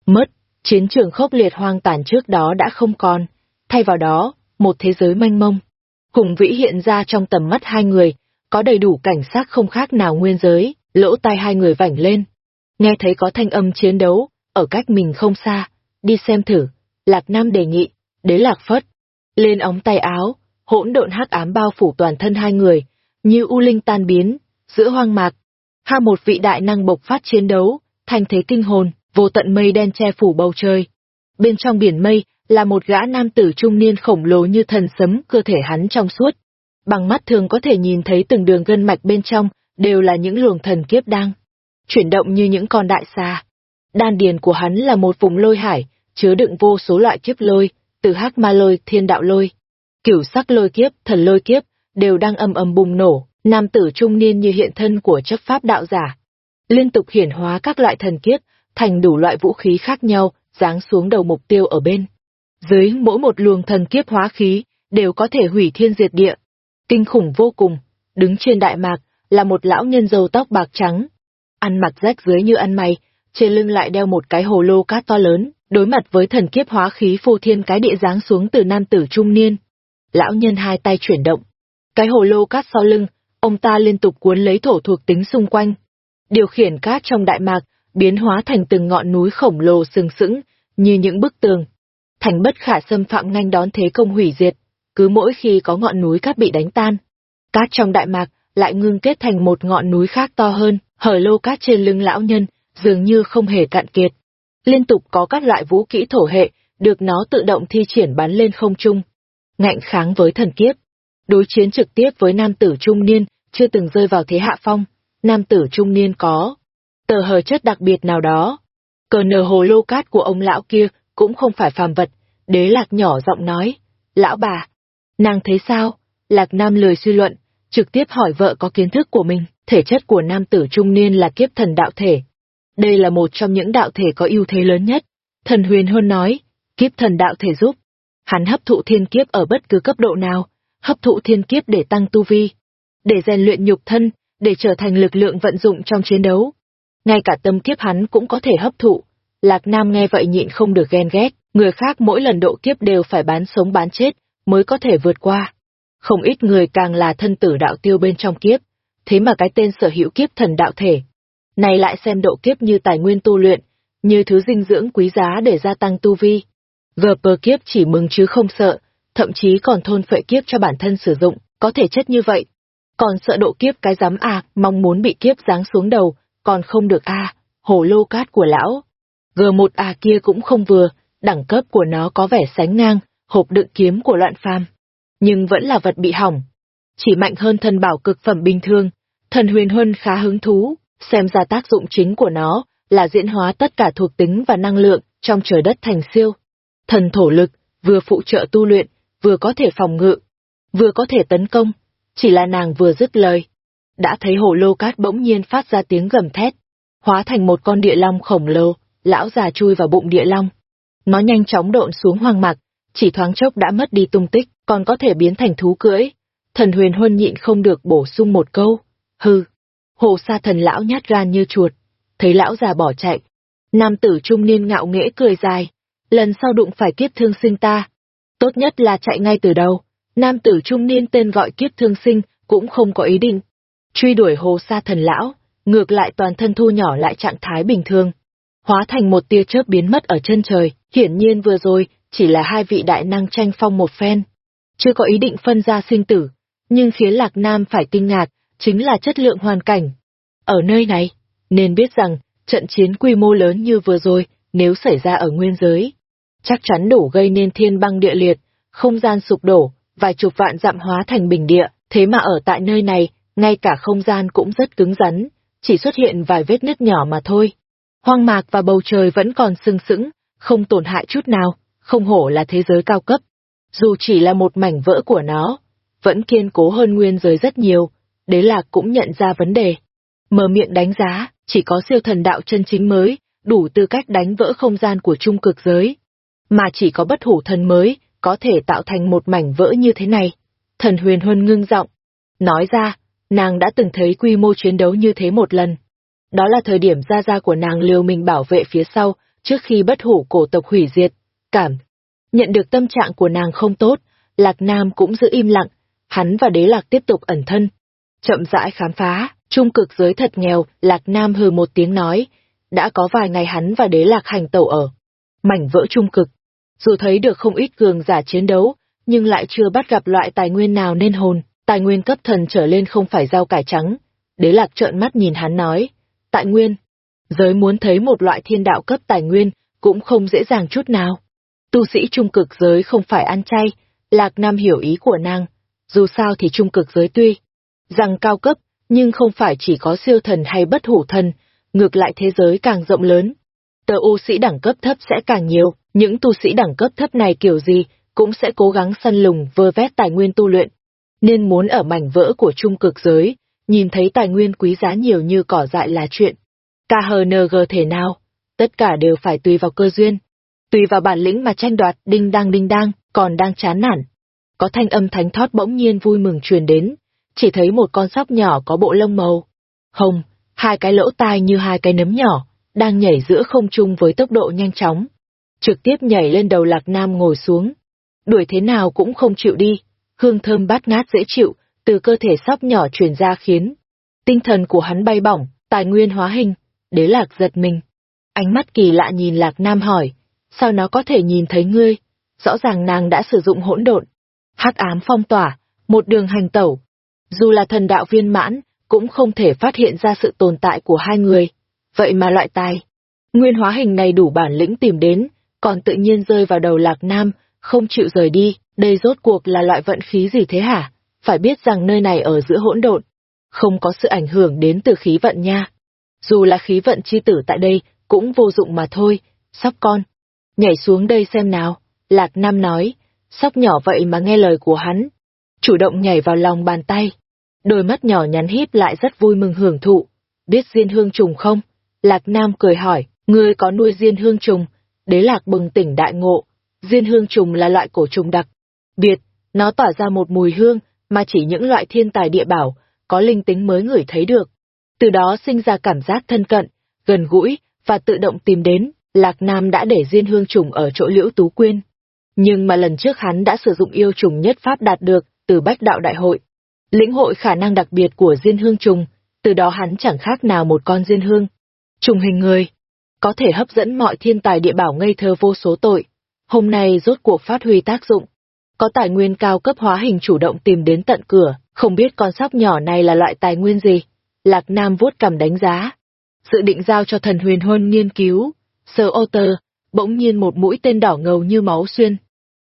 Mất, chiến trường khốc liệt hoang tàn trước đó đã không còn, thay vào đó, một thế giới mênh mông. Hùng vĩ hiện ra trong tầm mắt hai người, có đầy đủ cảnh sát không khác nào nguyên giới, lỗ tai hai người vảnh lên. Nghe thấy có thanh âm chiến đấu, ở cách mình không xa, đi xem thử, Lạc Nam đề nghị, đế Lạc Phất. Lên ống tay áo, hỗn độn hắc ám bao phủ toàn thân hai người, như u linh tan biến, giữa hoang mạc. Ha một vị đại năng bộc phát chiến đấu, thành thế kinh hồn, vô tận mây đen che phủ bầu trời. Bên trong biển mây là một gã nam tử trung niên khổng lồ như thần sấm, cơ thể hắn trong suốt. Bằng mắt thường có thể nhìn thấy từng đường gân mạch bên trong, đều là những luồng thần kiếp đang chuyển động như những con đại xà. Đan điền của hắn là một vùng lôi hải, chứa đựng vô số loại kiếp lôi, từ hắc ma lôi, thiên đạo lôi, cửu sắc lôi kiếp, thần lôi kiếp, đều đang âm âm bùng nổ, nam tử trung niên như hiện thân của chấp pháp đạo giả. Liên tục hiển hóa các loại thần kiếp, thành đủ loại vũ khí khác nhau, giáng xuống đầu mục tiêu ở bên. Dưới mỗi một luồng thần kiếp hóa khí, đều có thể hủy thiên diệt địa. Kinh khủng vô cùng, đứng trên đại mạc, là một lão nhân dầu tóc bạc trắng. Ăn mặc rách dưới như ăn mày, trên lưng lại đeo một cái hồ lô cát to lớn, đối mặt với thần kiếp hóa khí phô thiên cái địa giáng xuống từ nam tử trung niên. Lão nhân hai tay chuyển động. Cái hồ lô cát sau lưng, ông ta liên tục cuốn lấy thổ thuộc tính xung quanh. Điều khiển cát trong đại mạc, biến hóa thành từng ngọn núi khổng lồ sừng sững, như những bức tường. Thành bất khả xâm phạm nhanh đón thế công hủy diệt, cứ mỗi khi có ngọn núi cát bị đánh tan. Cát trong đại mạc lại ngưng kết thành một ngọn núi khác to hơn, hở lô cát trên lưng lão nhân, dường như không hề cạn kiệt. Liên tục có các loại vũ kỹ thổ hệ, được nó tự động thi triển bắn lên không trung. Ngạnh kháng với thần kiếp. Đối chiến trực tiếp với nam tử trung niên, chưa từng rơi vào thế hạ phong. Nam tử trung niên có tờ hờ chất đặc biệt nào đó. Cờ nờ hồ lô cát của ông lão kia cũng không phải phàm vật. Đế lạc nhỏ giọng nói. Lão bà, nàng thấy sao? Lạc Nam lười suy luận, trực tiếp hỏi vợ có kiến thức của mình, thể chất của nam tử trung niên là kiếp thần đạo thể. Đây là một trong những đạo thể có ưu thế lớn nhất. Thần huyền hơn nói, kiếp thần đạo thể giúp. Hắn hấp thụ thiên kiếp ở bất cứ cấp độ nào, hấp thụ thiên kiếp để tăng tu vi, để rèn luyện nhục thân, để trở thành lực lượng vận dụng trong chiến đấu. Ngay cả tâm kiếp hắn cũng có thể hấp thụ. Lạc Nam nghe vậy nhịn không được ghen ghét, người khác mỗi lần độ kiếp đều phải bán sống bán chết, mới có thể vượt qua. Không ít người càng là thân tử đạo tiêu bên trong kiếp, thế mà cái tên sở hữu kiếp thần đạo thể. Này lại xem độ kiếp như tài nguyên tu luyện, như thứ dinh dưỡng quý giá để gia tăng tu vi. GP kiếp chỉ mừng chứ không sợ, thậm chí còn thôn phệ kiếp cho bản thân sử dụng, có thể chất như vậy. Còn sợ độ kiếp cái dám à, mong muốn bị kiếp giáng xuống đầu, còn không được a à, hồ lô cát của lão. G1 a kia cũng không vừa, đẳng cấp của nó có vẻ sánh ngang, hộp đựng kiếm của loạn phàm nhưng vẫn là vật bị hỏng. Chỉ mạnh hơn thần bảo cực phẩm bình thường, thần huyền huân khá hứng thú, xem ra tác dụng chính của nó là diễn hóa tất cả thuộc tính và năng lượng trong trời đất thành siêu. Thần thổ lực, vừa phụ trợ tu luyện, vừa có thể phòng ngự, vừa có thể tấn công, chỉ là nàng vừa dứt lời. Đã thấy hồ lô cát bỗng nhiên phát ra tiếng gầm thét, hóa thành một con địa long khổng lồ, lão già chui vào bụng địa long. Nó nhanh chóng độn xuống hoang mạc, chỉ thoáng chốc đã mất đi tung tích, còn có thể biến thành thú cưỡi. Thần huyền huân nhịn không được bổ sung một câu, hư. Hồ sa thần lão nhát gan như chuột, thấy lão già bỏ chạy. Nam tử trung niên ngạo nghễ cười dài, lần sau đụng phải kiếp thương sinh ta. Tốt nhất là chạy ngay từ đầu, nam tử trung niên tên gọi kiếp thương sinh cũng không có ý định. Truy đuổi hồ sa thần lão, ngược lại toàn thân thu nhỏ lại trạng thái bình thường. Hóa thành một tia chớp biến mất ở chân trời, hiển nhiên vừa rồi, chỉ là hai vị đại năng tranh phong một phen. Chưa có ý định phân ra sinh tử, nhưng khiến Lạc Nam phải kinh ngạc, chính là chất lượng hoàn cảnh. Ở nơi này, nên biết rằng, trận chiến quy mô lớn như vừa rồi, nếu xảy ra ở nguyên giới, chắc chắn đủ gây nên thiên băng địa liệt, không gian sụp đổ, vài chục vạn dặm hóa thành bình địa, thế mà ở tại nơi này, ngay cả không gian cũng rất cứng rắn, chỉ xuất hiện vài vết nứt nhỏ mà thôi. Hoang mạc và bầu trời vẫn còn sưng sững, không tổn hại chút nào không hổ là thế giới cao cấp. Dù chỉ là một mảnh vỡ của nó, vẫn kiên cố hơn nguyên giới rất nhiều, đế lạc cũng nhận ra vấn đề. Mở miệng đánh giá, chỉ có siêu thần đạo chân chính mới, đủ tư cách đánh vỡ không gian của trung cực giới. Mà chỉ có bất hủ thần mới, có thể tạo thành một mảnh vỡ như thế này. Thần huyền huân ngưng giọng nói ra, nàng đã từng thấy quy mô chiến đấu như thế một lần. Đó là thời điểm gia gia của nàng liều mình bảo vệ phía sau, trước khi bất hủ cổ tộc hủy diệt. Cảm. Nhận được tâm trạng của nàng không tốt, Lạc Nam cũng giữ im lặng, hắn và đế lạc tiếp tục ẩn thân. Chậm rãi khám phá, trung cực giới thật nghèo, Lạc Nam hừ một tiếng nói, đã có vài ngày hắn và đế lạc hành tẩu ở. Mảnh vỡ trung cực. Dù thấy được không ít cường giả chiến đấu, nhưng lại chưa bắt gặp loại tài nguyên nào nên hồn, tài nguyên cấp thần trở lên không phải rau cải trắng. Đế lạc trợn mắt nhìn hắn nói, tại nguyên, giới muốn thấy một loại thiên đạo cấp tài nguyên, cũng không dễ dàng chút nào. Tu sĩ trung cực giới không phải ăn chay, Lạc Nam hiểu ý của nàng, dù sao thì trung cực giới tuy rằng cao cấp, nhưng không phải chỉ có siêu thần hay bất hủ thần, ngược lại thế giới càng rộng lớn. Tờ u sĩ đẳng cấp thấp sẽ càng nhiều, những tu sĩ đẳng cấp thấp này kiểu gì cũng sẽ cố gắng săn lùng vơ vét tài nguyên tu luyện. Nên muốn ở mảnh vỡ của trung cực giới, nhìn thấy tài nguyên quý giá nhiều như cỏ dại là chuyện. KHNG thể nào, tất cả đều phải tùy vào cơ duyên. Tùy vào bản lĩnh mà tranh đoạt đinh đang đinh đang, còn đang chán nản. Có thanh âm thánh thót bỗng nhiên vui mừng truyền đến, chỉ thấy một con sóc nhỏ có bộ lông màu. Hồng, hai cái lỗ tai như hai cái nấm nhỏ, đang nhảy giữa không trung với tốc độ nhanh chóng. Trực tiếp nhảy lên đầu lạc nam ngồi xuống. Đuổi thế nào cũng không chịu đi, hương thơm bát ngát dễ chịu, từ cơ thể sóc nhỏ truyền ra khiến. Tinh thần của hắn bay bổng, tài nguyên hóa hình, đế lạc giật mình. Ánh mắt kỳ lạ nhìn lạc nam hỏi, sao nó có thể nhìn thấy ngươi? Rõ ràng nàng đã sử dụng hỗn độn. hắc ám phong tỏa, một đường hành tẩu. Dù là thần đạo viên mãn, cũng không thể phát hiện ra sự tồn tại của hai người. Vậy mà loại tài, nguyên hóa hình này đủ bản lĩnh tìm đến, còn tự nhiên rơi vào đầu lạc nam, không chịu rời đi, đây rốt cuộc là loại vận khí gì thế hả? Phải biết rằng nơi này ở giữa hỗn độn, không có sự ảnh hưởng đến từ khí vận nha. Dù là khí vận chi tử tại đây, cũng vô dụng mà thôi, sóc con. Nhảy xuống đây xem nào, Lạc Nam nói, sóc nhỏ vậy mà nghe lời của hắn. Chủ động nhảy vào lòng bàn tay, đôi mắt nhỏ nhắn híp lại rất vui mừng hưởng thụ. Biết diên hương trùng không? Lạc Nam cười hỏi, ngươi có nuôi diên hương trùng? Đế Lạc bừng tỉnh đại ngộ. Diên hương trùng là loại cổ trùng đặc. Biệt, nó tỏa ra một mùi hương mà chỉ những loại thiên tài địa bảo, có linh tính mới ngửi thấy được. Từ đó sinh ra cảm giác thân cận, gần gũi, và tự động tìm đến. Lạc Nam đã để diên hương trùng ở chỗ liễu tú quyên. Nhưng mà lần trước hắn đã sử dụng yêu trùng nhất pháp đạt được từ bách đạo đại hội lĩnh hội khả năng đặc biệt của diên hương trùng, từ đó hắn chẳng khác nào một con diên hương. Trùng hình người, có thể hấp dẫn mọi thiên tài địa bảo ngây thơ vô số tội. Hôm nay rốt cuộc phát huy tác dụng. Có tài nguyên cao cấp hóa hình chủ động tìm đến tận cửa, không biết con sóc nhỏ này là loại tài nguyên gì. Lạc Nam vuốt cầm đánh giá. Dự định giao cho thần huyền huân nghiên cứu. Sơ ô tơ, bỗng nhiên một mũi tên đỏ ngầu như máu xuyên.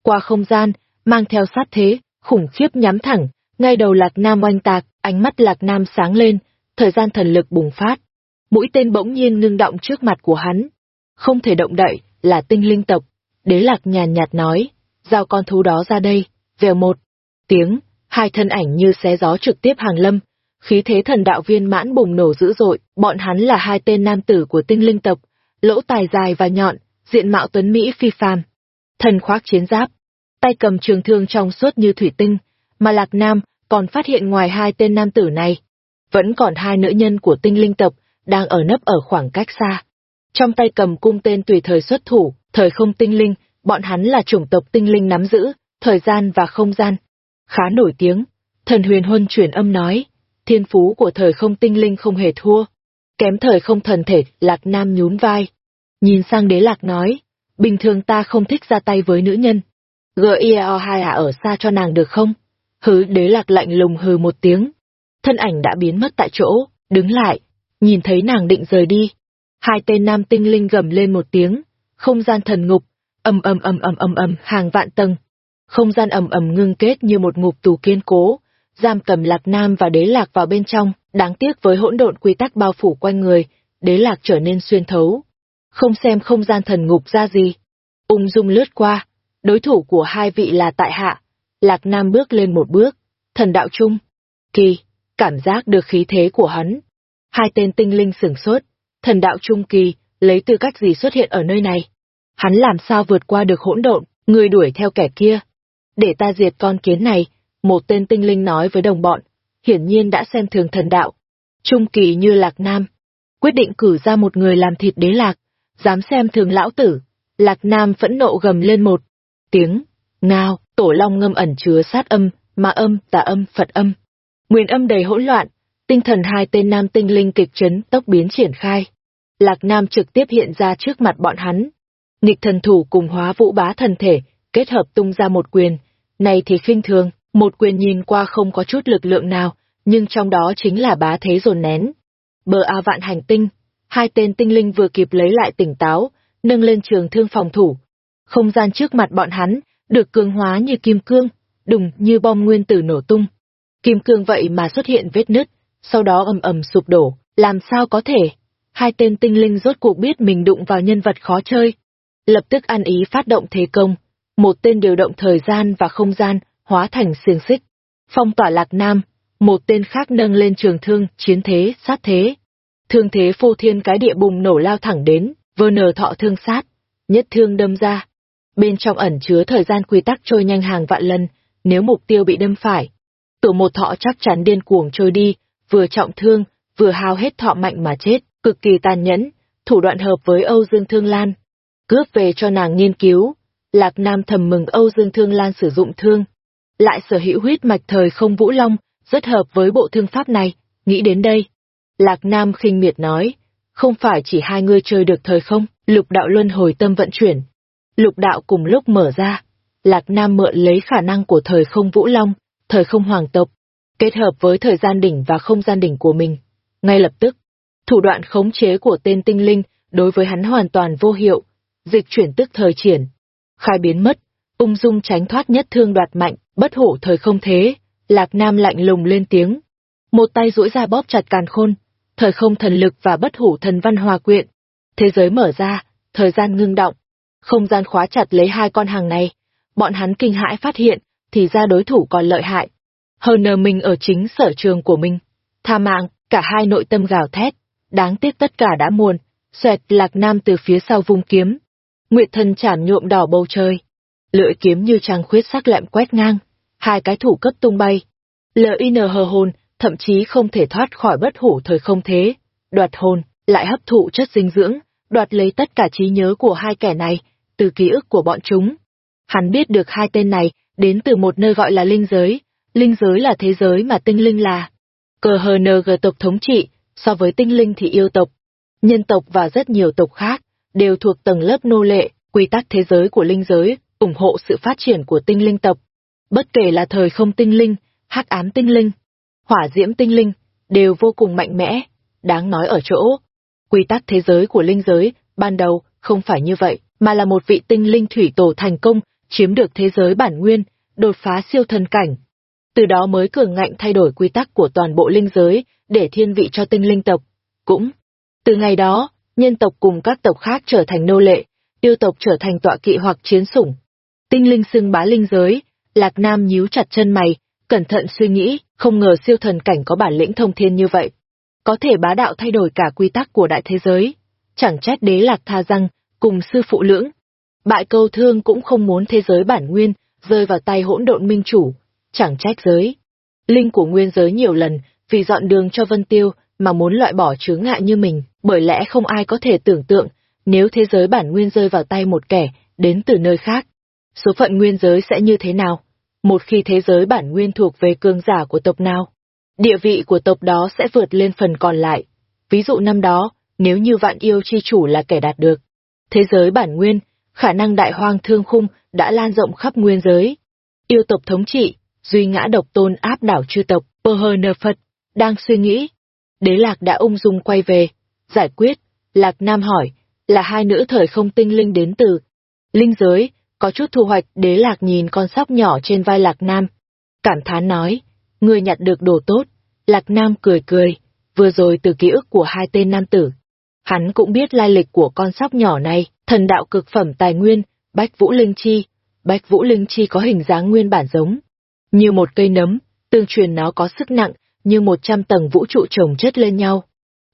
Qua không gian, mang theo sát thế, khủng khiếp nhắm thẳng, ngay đầu Lạc Nam oanh tạc, ánh mắt Lạc Nam sáng lên, thời gian thần lực bùng phát. Mũi tên bỗng nhiên ngưng động trước mặt của hắn. Không thể động đậy, là tinh linh tộc. Đế Lạc nhàn nhạt nói, giao con thú đó ra đây, vèo một. Tiếng, hai thân ảnh như xé gió trực tiếp hàng lâm. Khí thế thần đạo viên mãn bùng nổ dữ dội, bọn hắn là hai tên nam tử của tinh linh tộc, lỗ tài dài và nhọn, diện mạo tuấn Mỹ phi phàm. Thần khoác chiến giáp, tay cầm trường thương trong suốt như thủy tinh, mà Lạc Nam còn phát hiện ngoài hai tên nam tử này, vẫn còn hai nữ nhân của tinh linh tộc đang ở nấp ở khoảng cách xa. Trong tay cầm cung tên tùy thời xuất thủ, thời không tinh linh, bọn hắn là chủng tộc tinh linh nắm giữ, thời gian và không gian. Khá nổi tiếng, thần huyền huân chuyển âm nói, thiên phú của thời không tinh linh không hề thua. Kém thời không thần thể, lạc nam nhún vai. Nhìn sang đế lạc nói, bình thường ta không thích ra tay với nữ nhân. GIEO 2 à ở xa cho nàng được không? Hứ đế lạc lạnh lùng hừ một tiếng. Thân ảnh đã biến mất tại chỗ, đứng lại, nhìn thấy nàng định rời đi. Hai tên nam tinh linh gầm lên một tiếng, không gian thần ngục, ầm ầm ầm ầm ầm ầm hàng vạn tầng. Không gian ầm ầm ngưng kết như một ngục tù kiên cố, giam cầm lạc nam và đế lạc vào bên trong, đáng tiếc với hỗn độn quy tắc bao phủ quanh người, đế lạc trở nên xuyên thấu. Không xem không gian thần ngục ra gì. Ung dung lướt qua, đối thủ của hai vị là tại hạ, Lạc Nam bước lên một bước, thần đạo trung. Kỳ, cảm giác được khí thế của hắn. Hai tên tinh linh sửng sốt, thần đạo trung kỳ, lấy tư cách gì xuất hiện ở nơi này? Hắn làm sao vượt qua được hỗn độn, người đuổi theo kẻ kia? Để ta diệt con kiến này, một tên tinh linh nói với đồng bọn, hiển nhiên đã xem thường thần đạo. Trung kỳ như Lạc Nam, quyết định cử ra một người làm thịt đế lạc, dám xem thường lão tử. Lạc Nam phẫn nộ gầm lên một tiếng, ngao, tổ long ngâm ẩn chứa sát âm, ma âm, tà âm, Phật âm. Nguyên âm đầy hỗn loạn, tinh thần hai tên nam tinh linh kịch chấn tốc biến triển khai. Lạc Nam trực tiếp hiện ra trước mặt bọn hắn. Nghịch thần thủ cùng hóa vũ bá thần thể, kết hợp tung ra một quyền. Này thì khinh thường, một quyền nhìn qua không có chút lực lượng nào, nhưng trong đó chính là bá thế dồn nén. Bờ A vạn hành tinh, hai tên tinh linh vừa kịp lấy lại tỉnh táo, nâng lên trường thương phòng thủ. Không gian trước mặt bọn hắn, được cường hóa như kim cương, đùng như bom nguyên tử nổ tung. Kim cương vậy mà xuất hiện vết nứt, sau đó ầm ầm sụp đổ, làm sao có thể? Hai tên tinh linh rốt cuộc biết mình đụng vào nhân vật khó chơi. Lập tức ăn ý phát động thế công, một tên điều động thời gian và không gian, hóa thành xiềng xích. Phong tỏa lạc nam, một tên khác nâng lên trường thương, chiến thế, sát thế. Thương thế phô thiên cái địa bùng nổ lao thẳng đến, vơ nờ thọ thương sát, nhất thương đâm ra. Bên trong ẩn chứa thời gian quy tắc trôi nhanh hàng vạn lần, nếu mục tiêu bị đâm phải. Tổ một thọ chắc chắn điên cuồng trôi đi, vừa trọng thương, vừa hao hết thọ mạnh mà chết, cực kỳ tàn nhẫn, thủ đoạn hợp với Âu Dương Thương Lan. Cướp về cho nàng nghiên cứu, Lạc Nam thầm mừng Âu Dương Thương Lan sử dụng thương. Lại sở hữu huyết mạch thời không vũ long, rất hợp với bộ thương pháp này, nghĩ đến đây. Lạc Nam khinh miệt nói, không phải chỉ hai người chơi được thời không, lục đạo luân hồi tâm vận chuyển. Lục đạo cùng lúc mở ra, Lạc Nam mượn lấy khả năng của thời không vũ long, thời không hoàng tộc, kết hợp với thời gian đỉnh và không gian đỉnh của mình. Ngay lập tức, thủ đoạn khống chế của tên tinh linh đối với hắn hoàn toàn vô hiệu, dịch chuyển tức thời triển. Khai biến mất, ung dung tránh thoát nhất thương đoạt mạnh, bất hủ thời không thế, Lạc Nam lạnh lùng lên tiếng. Một tay duỗi ra bóp chặt càn khôn, thời không thần lực và bất hủ thần văn hòa quyện. Thế giới mở ra, thời gian ngưng động. Không gian khóa chặt lấy hai con hàng này. Bọn hắn kinh hãi phát hiện, thì ra đối thủ còn lợi hại. Hơn nờ mình ở chính sở trường của mình. Tha mạng, cả hai nội tâm gào thét. Đáng tiếc tất cả đã muộn. Xoẹt lạc nam từ phía sau vung kiếm. Nguyệt thần chảm nhuộm đỏ bầu trời. Lưỡi kiếm như trăng khuyết sắc lẹm quét ngang hai cái thủ cấp tung bay. LIN hờ hồn, thậm chí không thể thoát khỏi bất hủ thời không thế. Đoạt hồn, lại hấp thụ chất dinh dưỡng, đoạt lấy tất cả trí nhớ của hai kẻ này, từ ký ức của bọn chúng. Hắn biết được hai tên này đến từ một nơi gọi là linh giới. Linh giới là thế giới mà tinh linh là. Cờ hờ nờ gờ tộc thống trị, so với tinh linh thì yêu tộc. Nhân tộc và rất nhiều tộc khác, đều thuộc tầng lớp nô lệ, quy tắc thế giới của linh giới, ủng hộ sự phát triển của tinh linh tộc bất kể là thời không tinh linh, hắc ám tinh linh, hỏa diễm tinh linh, đều vô cùng mạnh mẽ. Đáng nói ở chỗ, quy tắc thế giới của linh giới, ban đầu, không phải như vậy, mà là một vị tinh linh thủy tổ thành công, chiếm được thế giới bản nguyên, đột phá siêu thần cảnh. Từ đó mới cường ngạnh thay đổi quy tắc của toàn bộ linh giới, để thiên vị cho tinh linh tộc. Cũng, từ ngày đó, nhân tộc cùng các tộc khác trở thành nô lệ, yêu tộc trở thành tọa kỵ hoặc chiến sủng. Tinh linh xưng bá linh giới, Lạc Nam nhíu chặt chân mày, cẩn thận suy nghĩ, không ngờ siêu thần cảnh có bản lĩnh thông thiên như vậy. Có thể bá đạo thay đổi cả quy tắc của đại thế giới. Chẳng trách đế lạc tha răng, cùng sư phụ lưỡng. Bại câu thương cũng không muốn thế giới bản nguyên, rơi vào tay hỗn độn minh chủ. Chẳng trách giới. Linh của nguyên giới nhiều lần, vì dọn đường cho Vân Tiêu, mà muốn loại bỏ chướng ngại như mình, bởi lẽ không ai có thể tưởng tượng, nếu thế giới bản nguyên rơi vào tay một kẻ, đến từ nơi khác, số phận nguyên giới sẽ như thế nào? Một khi thế giới bản nguyên thuộc về cương giả của tộc nào, địa vị của tộc đó sẽ vượt lên phần còn lại. Ví dụ năm đó, nếu như vạn yêu chi chủ là kẻ đạt được, thế giới bản nguyên, khả năng đại hoang thương khung đã lan rộng khắp nguyên giới. Yêu tộc thống trị, duy ngã độc tôn áp đảo chư tộc, bơ hờ nờ Phật, đang suy nghĩ. Đế Lạc đã ung dung quay về, giải quyết, Lạc Nam hỏi, là hai nữ thời không tinh linh đến từ linh giới, có chút thu hoạch, đế lạc nhìn con sóc nhỏ trên vai lạc nam. Cảm thán nói, người nhặt được đồ tốt. Lạc nam cười cười, vừa rồi từ ký ức của hai tên nam tử. Hắn cũng biết lai lịch của con sóc nhỏ này, thần đạo cực phẩm tài nguyên, bách vũ linh chi. Bách vũ linh chi có hình dáng nguyên bản giống. Như một cây nấm, tương truyền nó có sức nặng, như một trăm tầng vũ trụ chồng chất lên nhau.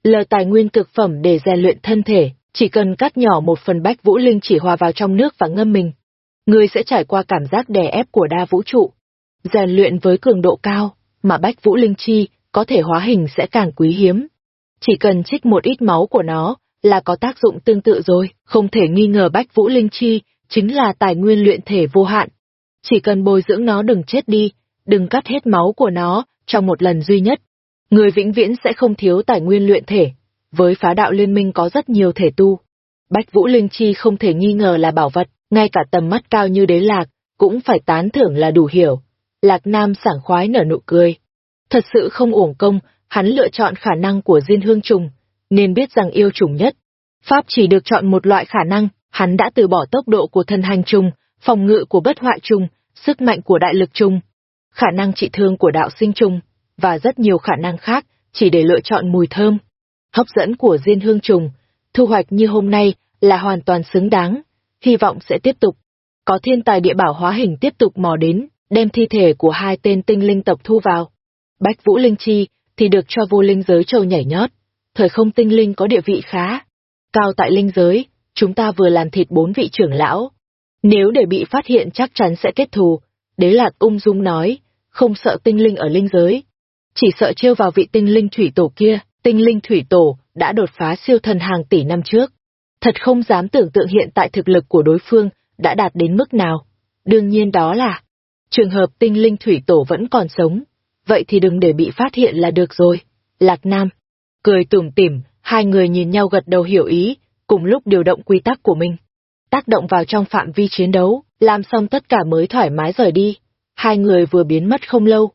Lờ tài nguyên cực phẩm để rèn luyện thân thể, chỉ cần cắt nhỏ một phần bách vũ linh chỉ hòa vào trong nước và ngâm mình, ngươi sẽ trải qua cảm giác đè ép của đa vũ trụ. Rèn luyện với cường độ cao, mà Bách Vũ Linh Chi có thể hóa hình sẽ càng quý hiếm. Chỉ cần trích một ít máu của nó là có tác dụng tương tự rồi, không thể nghi ngờ Bách Vũ Linh Chi chính là tài nguyên luyện thể vô hạn. Chỉ cần bồi dưỡng nó đừng chết đi, đừng cắt hết máu của nó trong một lần duy nhất. Người vĩnh viễn sẽ không thiếu tài nguyên luyện thể. Với phá đạo liên minh có rất nhiều thể tu. Bách Vũ Linh Chi không thể nghi ngờ là bảo vật, ngay cả tầm mắt cao như đế lạc, cũng phải tán thưởng là đủ hiểu. Lạc Nam sảng khoái nở nụ cười. Thật sự không uổng công, hắn lựa chọn khả năng của Diên Hương Trùng, nên biết rằng yêu trùng nhất. Pháp chỉ được chọn một loại khả năng, hắn đã từ bỏ tốc độ của thần hành trùng, phòng ngự của bất hoại trùng, sức mạnh của đại lực trùng, khả năng trị thương của đạo sinh trùng, và rất nhiều khả năng khác, chỉ để lựa chọn mùi thơm. Hấp dẫn của Diên Hương Trùng, thu hoạch như hôm nay là hoàn toàn xứng đáng, hy vọng sẽ tiếp tục. Có thiên tài địa bảo hóa hình tiếp tục mò đến, đem thi thể của hai tên tinh linh tộc thu vào. Bách Vũ Linh Chi thì được cho vô linh giới trâu nhảy nhót. Thời không tinh linh có địa vị khá. Cao tại linh giới, chúng ta vừa làm thịt bốn vị trưởng lão. Nếu để bị phát hiện chắc chắn sẽ kết thù. Đế Lạc ung dung nói, không sợ tinh linh ở linh giới. Chỉ sợ trêu vào vị tinh linh thủy tổ kia, tinh linh thủy tổ đã đột phá siêu thần hàng tỷ năm trước. Thật không dám tưởng tượng hiện tại thực lực của đối phương đã đạt đến mức nào. Đương nhiên đó là, trường hợp tinh linh thủy tổ vẫn còn sống, vậy thì đừng để bị phát hiện là được rồi. Lạc Nam, cười tủm tỉm, hai người nhìn nhau gật đầu hiểu ý, cùng lúc điều động quy tắc của mình. Tác động vào trong phạm vi chiến đấu, làm xong tất cả mới thoải mái rời đi. Hai người vừa biến mất không lâu.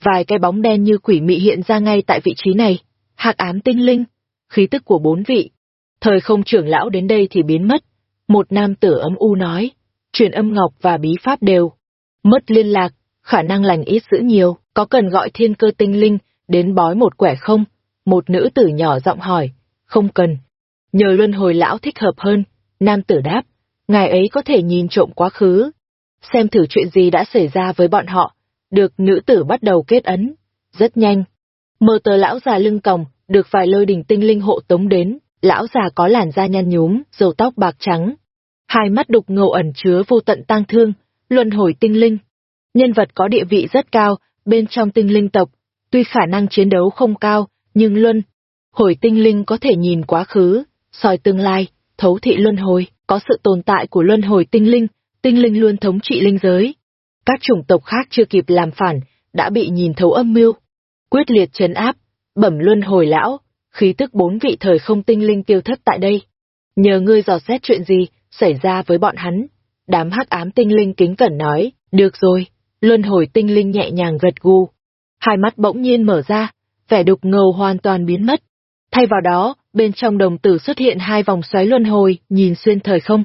Vài cái bóng đen như quỷ mị hiện ra ngay tại vị trí này. Hạc ám tinh linh, khí tức của bốn vị. Thời không trưởng lão đến đây thì biến mất. Một nam tử ấm u nói, truyền âm ngọc và bí pháp đều. Mất liên lạc, khả năng lành ít giữ nhiều, có cần gọi thiên cơ tinh linh đến bói một quẻ không? Một nữ tử nhỏ giọng hỏi, không cần. Nhờ luân hồi lão thích hợp hơn, nam tử đáp, ngài ấy có thể nhìn trộm quá khứ. Xem thử chuyện gì đã xảy ra với bọn họ, được nữ tử bắt đầu kết ấn. Rất nhanh. Mơ tờ lão già lưng còng, được vài lôi đình tinh linh hộ tống đến, lão già có làn da nhăn nhúm, râu tóc bạc trắng. Hai mắt đục ngầu ẩn chứa vô tận tang thương, luân hồi tinh linh. Nhân vật có địa vị rất cao, bên trong tinh linh tộc, tuy khả năng chiến đấu không cao, nhưng luân hồi tinh linh có thể nhìn quá khứ, soi tương lai, thấu thị luân hồi, có sự tồn tại của luân hồi tinh linh, tinh linh luôn thống trị linh giới. Các chủng tộc khác chưa kịp làm phản, đã bị nhìn thấu âm mưu, quyết liệt trấn áp, bẩm luân hồi lão, khí tức bốn vị thời không tinh linh tiêu thất tại đây. Nhờ ngươi dò xét chuyện gì xảy ra với bọn hắn. Đám hắc ám tinh linh kính cẩn nói, được rồi, luân hồi tinh linh nhẹ nhàng gật gù. Hai mắt bỗng nhiên mở ra, vẻ đục ngầu hoàn toàn biến mất. Thay vào đó, bên trong đồng tử xuất hiện hai vòng xoáy luân hồi, nhìn xuyên thời không.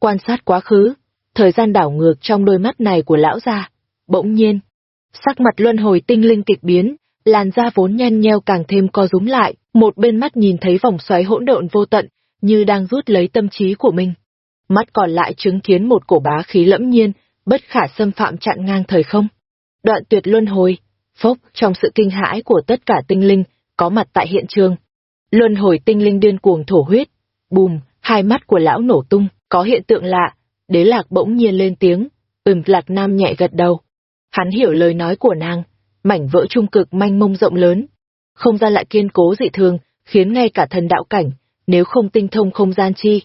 Quan sát quá khứ, thời gian đảo ngược trong đôi mắt này của lão già. Bỗng nhiên, sắc mặt luân hồi tinh linh kịch biến, làn da vốn nhăn nheo càng thêm co rúm lại, một bên mắt nhìn thấy vòng xoáy hỗn độn vô tận, như đang rút lấy tâm trí của mình. Mắt còn lại chứng kiến một cổ bá khí lẫm nhiên, bất khả xâm phạm chặn ngang thời không. Đoạn tuyệt luân hồi, phốc trong sự kinh hãi của tất cả tinh linh, có mặt tại hiện trường. Luân hồi tinh linh điên cuồng thổ huyết, bùm, hai mắt của lão nổ tung, có hiện tượng lạ, đế lạc bỗng nhiên lên tiếng, ừm lạc nam nhẹ gật đầu. Hắn hiểu lời nói của nàng, mảnh vỡ trung cực manh mông rộng lớn. Không gian lại kiên cố dị thường, khiến ngay cả thần đạo cảnh, nếu không tinh thông không gian chi,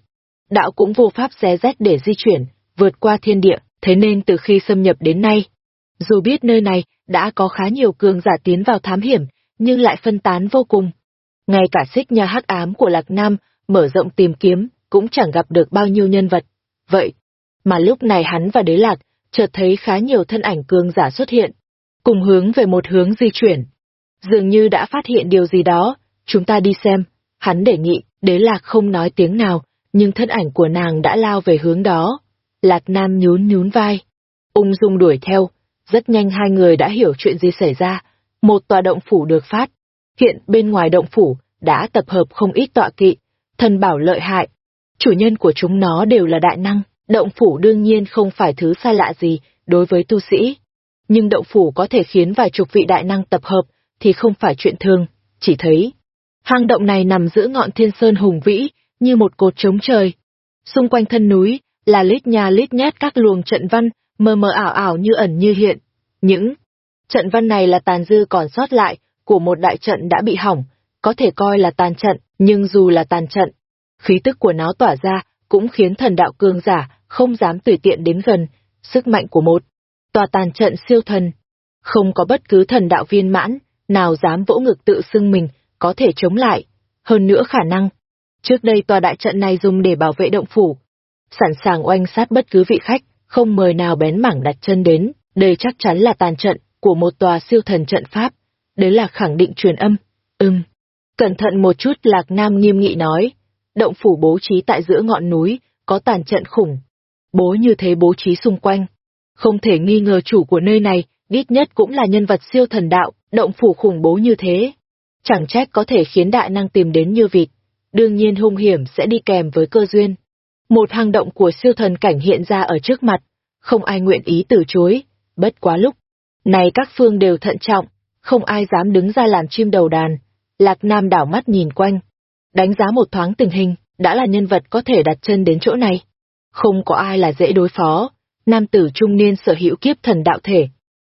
đạo cũng vô pháp xé rách để di chuyển, vượt qua thiên địa, thế nên từ khi xâm nhập đến nay, dù biết nơi này đã có khá nhiều cường giả tiến vào thám hiểm, nhưng lại phân tán vô cùng. Ngay cả xích nhà hắc ám của Lạc Nam mở rộng tìm kiếm, cũng chẳng gặp được bao nhiêu nhân vật. Vậy, mà lúc này hắn và đế lạc, chợt thấy khá nhiều thân ảnh cường giả xuất hiện, cùng hướng về một hướng di chuyển. Dường như đã phát hiện điều gì đó, chúng ta đi xem, hắn đề nghị, đế lạc không nói tiếng nào, nhưng thân ảnh của nàng đã lao về hướng đó. Lạc Nam nhún nhún vai, ung dung đuổi theo, rất nhanh hai người đã hiểu chuyện gì xảy ra, một tòa động phủ được phát. Hiện bên ngoài động phủ đã tập hợp không ít tọa kỵ, thần bảo lợi hại. Chủ nhân của chúng nó đều là đại năng, động phủ đương nhiên không phải thứ xa lạ gì đối với tu sĩ nhưng động phủ có thể khiến vài chục vị đại năng tập hợp, thì không phải chuyện thường, chỉ thấy. Hang động này nằm giữa ngọn thiên sơn hùng vĩ, như một cột trống trời. Xung quanh thân núi, là lít nhà lít nhát các luồng trận văn, mờ mờ ảo ảo như ẩn như hiện. Những Trận văn này là tàn dư còn sót lại của một đại trận đã bị hỏng, có thể coi là tàn trận, nhưng dù là tàn trận, khí tức của nó tỏa ra cũng khiến thần đạo cường giả không dám tùy tiện đến gần, sức mạnh của một tòa tàn trận siêu thần. Không có bất cứ thần đạo viên mãn, nào dám vỗ ngực tự xưng mình, có thể chống lại. Hơn nữa khả năng, trước đây tòa đại trận này dùng để bảo vệ động phủ, sẵn sàng oanh sát bất cứ vị khách, không mời nào bén mảng đặt chân đến, đây chắc chắn là tàn trận của một tòa siêu thần trận pháp. Đấy là khẳng định truyền âm. Ừm. Cẩn thận một chút Lạc Nam nghiêm nghị nói. Động phủ bố trí tại giữa ngọn núi, có tàn trận khủng. Bố như thế bố trí xung quanh. Không thể nghi ngờ chủ của nơi này, ít nhất cũng là nhân vật siêu thần đạo, động phủ khủng bố như thế. Chẳng trách có thể khiến đại năng tìm đến như vịt. Đương nhiên hung hiểm sẽ đi kèm với cơ duyên. Một hang động của siêu thần cảnh hiện ra ở trước mặt, không ai nguyện ý từ chối, bất quá lúc. Này các phương đều thận trọng, không ai dám đứng ra làm chim đầu đàn. Lạc Nam đảo mắt nhìn quanh, đánh giá một thoáng tình hình, đã là nhân vật có thể đặt chân đến chỗ này. Không có ai là dễ đối phó, nam tử trung niên sở hữu kiếp thần đạo thể.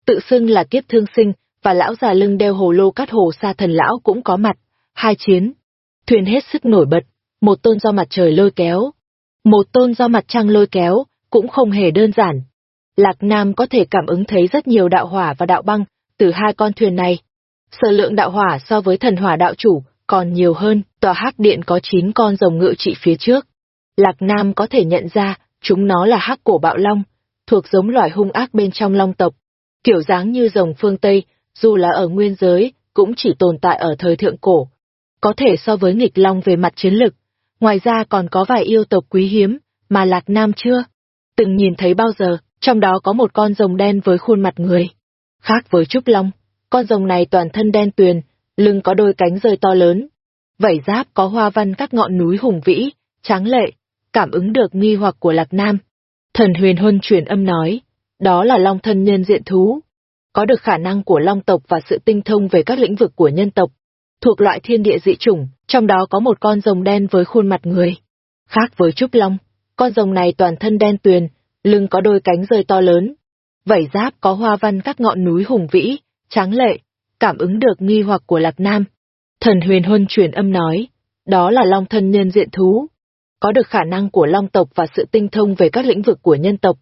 Tự xưng là kiếp thương sinh, và lão già lưng đeo hồ lô cắt hồ sa thần lão cũng có mặt, hai chiến. Thuyền hết sức nổi bật, một tôn do mặt trời lôi kéo, một tôn do mặt trăng lôi kéo, cũng không hề đơn giản. Lạc Nam có thể cảm ứng thấy rất nhiều đạo hỏa và đạo băng từ hai con thuyền này. Sở lượng đạo hỏa so với thần hỏa đạo chủ còn nhiều hơn, tòa hắc điện có 9 con rồng ngự trị phía trước. Lạc Nam có thể nhận ra chúng nó là hắc cổ bạo long, thuộc giống loài hung ác bên trong long tộc. Kiểu dáng như rồng phương Tây, dù là ở nguyên giới, cũng chỉ tồn tại ở thời thượng cổ. Có thể so với nghịch long về mặt chiến lực. Ngoài ra còn có vài yêu tộc quý hiếm, mà Lạc Nam chưa từng nhìn thấy bao giờ, trong đó có một con rồng đen với khuôn mặt người. Khác với Trúc Long, con rồng này toàn thân đen tuyền, lưng có đôi cánh rơi to lớn. Vảy giáp có hoa văn các ngọn núi hùng vĩ, tráng lệ, cảm ứng được nghi hoặc của Lạc Nam. Thần huyền huân truyền âm nói, đó là long thân nhân diện thú. Có được khả năng của long tộc và sự tinh thông về các lĩnh vực của nhân tộc. Thuộc loại thiên địa dị chủng, trong đó có một con rồng đen với khuôn mặt người. Khác với Trúc Long, con rồng này toàn thân đen tuyền, lưng có đôi cánh rơi to lớn. Vảy giáp có hoa văn các ngọn núi hùng vĩ, tráng lệ, cảm ứng được nghi hoặc của Lạc Nam. Thần huyền huân truyền âm nói, đó là long thân nhân diện thú. Có được khả năng của long tộc và sự tinh thông về các lĩnh vực của nhân tộc.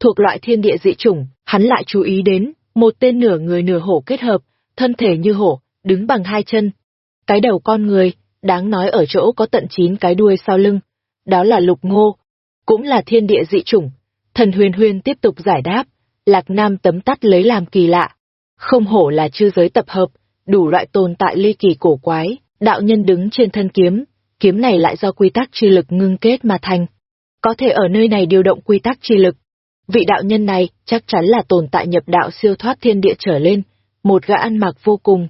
Thuộc loại thiên địa dị chủng, hắn lại chú ý đến, một tên nửa người nửa hổ kết hợp, thân thể như hổ, đứng bằng hai chân. Cái đầu con người, đáng nói ở chỗ có tận chín cái đuôi sau lưng. Đó là lục ngô, cũng là thiên địa dị chủng. Thần huyền huyền tiếp tục giải đáp, Lạc Nam tấm tắt lấy làm kỳ lạ. Không hổ là chư giới tập hợp, đủ loại tồn tại ly kỳ cổ quái, đạo nhân đứng trên thân kiếm, kiếm này lại do quy tắc chi lực ngưng kết mà thành. Có thể ở nơi này điều động quy tắc chi lực. Vị đạo nhân này chắc chắn là tồn tại nhập đạo siêu thoát thiên địa trở lên, một gã ăn mặc vô cùng.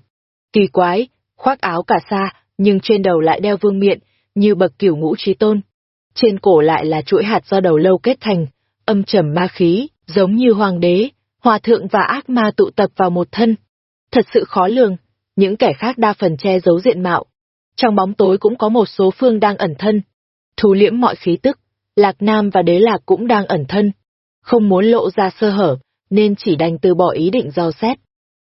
Kỳ quái, khoác áo cả sa, nhưng trên đầu lại đeo vương miện, như bậc kiểu ngũ trí tôn. Trên cổ lại là chuỗi hạt do đầu lâu kết thành, âm trầm ma khí, giống như hoàng đế, hòa thượng và ác ma tụ tập vào một thân. Thật sự khó lường, những kẻ khác đa phần che giấu diện mạo. Trong bóng tối cũng có một số phương đang ẩn thân. Thú liễm mọi khí tức, Lạc Nam và Đế Lạc cũng đang ẩn thân. Không muốn lộ ra sơ hở, nên chỉ đành từ bỏ ý định dò xét.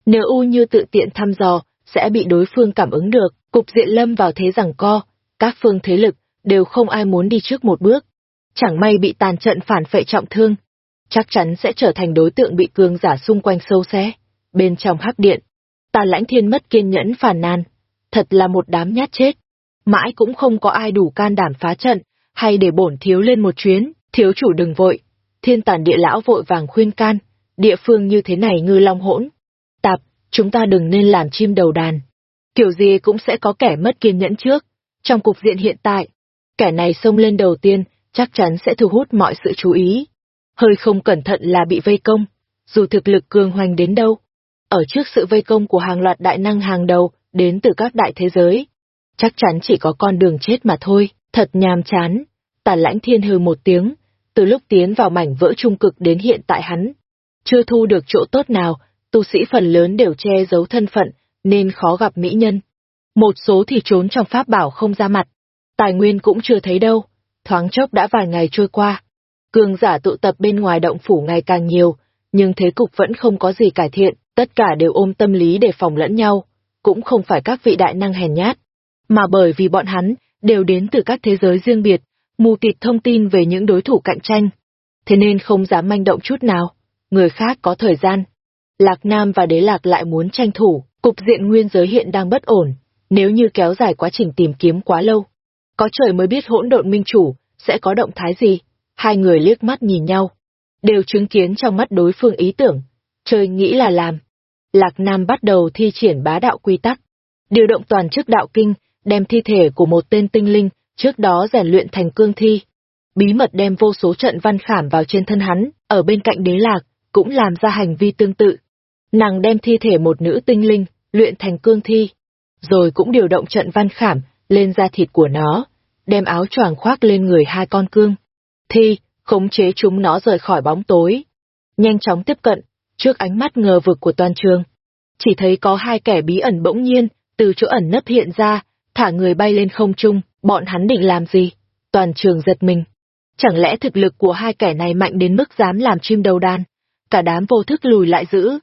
Nếu u như tự tiện thăm dò, sẽ bị đối phương cảm ứng được, cục diện lâm vào thế rằng co, các phương thế lực đều không ai muốn đi trước một bước. Chẳng may bị tàn trận phản phệ trọng thương, chắc chắn sẽ trở thành đối tượng bị cương giả xung quanh sâu xé. Bên trong hắc điện, tà lãnh thiên mất kiên nhẫn phàn nàn, thật là một đám nhát chết. Mãi cũng không có ai đủ can đảm phá trận, hay để bổn thiếu lên một chuyến, thiếu chủ đừng vội. Thiên tàn địa lão vội vàng khuyên can, địa phương như thế này ngư long hỗn. Chúng ta đừng nên làm chim đầu đàn. Kiểu gì cũng sẽ có kẻ mất kiên nhẫn trước. Trong cục diện hiện tại, kẻ này xông lên đầu tiên, chắc chắn sẽ thu hút mọi sự chú ý. Hơi không cẩn thận là bị vây công, dù thực lực cường hoành đến đâu. Ở trước sự vây công của hàng loạt đại năng hàng đầu đến từ các đại thế giới, chắc chắn chỉ có con đường chết mà thôi, thật nhàm chán. Tản lãnh thiên hừ một tiếng, từ lúc tiến vào mảnh vỡ trung cực đến hiện tại hắn. Chưa thu được chỗ tốt nào, tu sĩ phần lớn đều che giấu thân phận, nên khó gặp mỹ nhân. Một số thì trốn trong pháp bảo không ra mặt, tài nguyên cũng chưa thấy đâu, thoáng chốc đã vài ngày trôi qua. Cường giả tụ tập bên ngoài động phủ ngày càng nhiều, nhưng thế cục vẫn không có gì cải thiện, Tất cả đều ôm tâm lý để phòng lẫn nhau, cũng không phải các vị đại năng hèn nhát, mà bởi vì bọn hắn đều đến từ các thế giới riêng biệt, mù tịt thông tin về những đối thủ cạnh tranh. Thế nên không dám manh động chút nào, người khác có thời gian. Lạc Nam và Đế Lạc lại muốn tranh thủ, cục diện nguyên giới hiện đang bất ổn, nếu như kéo dài quá trình tìm kiếm quá lâu. Có trời mới biết hỗn độn minh chủ, sẽ có động thái gì. Hai người liếc mắt nhìn nhau, đều chứng kiến trong mắt đối phương ý tưởng. Trời nghĩ là làm. Lạc Nam bắt đầu thi triển bá đạo quy tắc, điều động toàn chức đạo kinh, đem thi thể của một tên tinh linh, trước đó rèn luyện thành cương thi. Bí mật đem vô số trận văn khảm vào trên thân hắn, ở bên cạnh đế lạc, cũng làm ra hành vi tương tự. Nàng đem thi thể một nữ tinh linh, luyện thành cương thi, rồi cũng điều động trận văn khảm lên da thịt của nó, đem áo choàng khoác lên người hai con cương. Thi, khống chế chúng nó rời khỏi bóng tối. Nhanh chóng tiếp cận, trước ánh mắt ngờ vực của toàn trường. Chỉ thấy có hai kẻ bí ẩn bỗng nhiên, từ chỗ ẩn nấp hiện ra, thả người bay lên không trung, bọn hắn định làm gì? Toàn trường giật mình. Chẳng lẽ thực lực của hai kẻ này mạnh đến mức dám làm chim đầu đàn? Cả đám vô thức lùi lại giữ.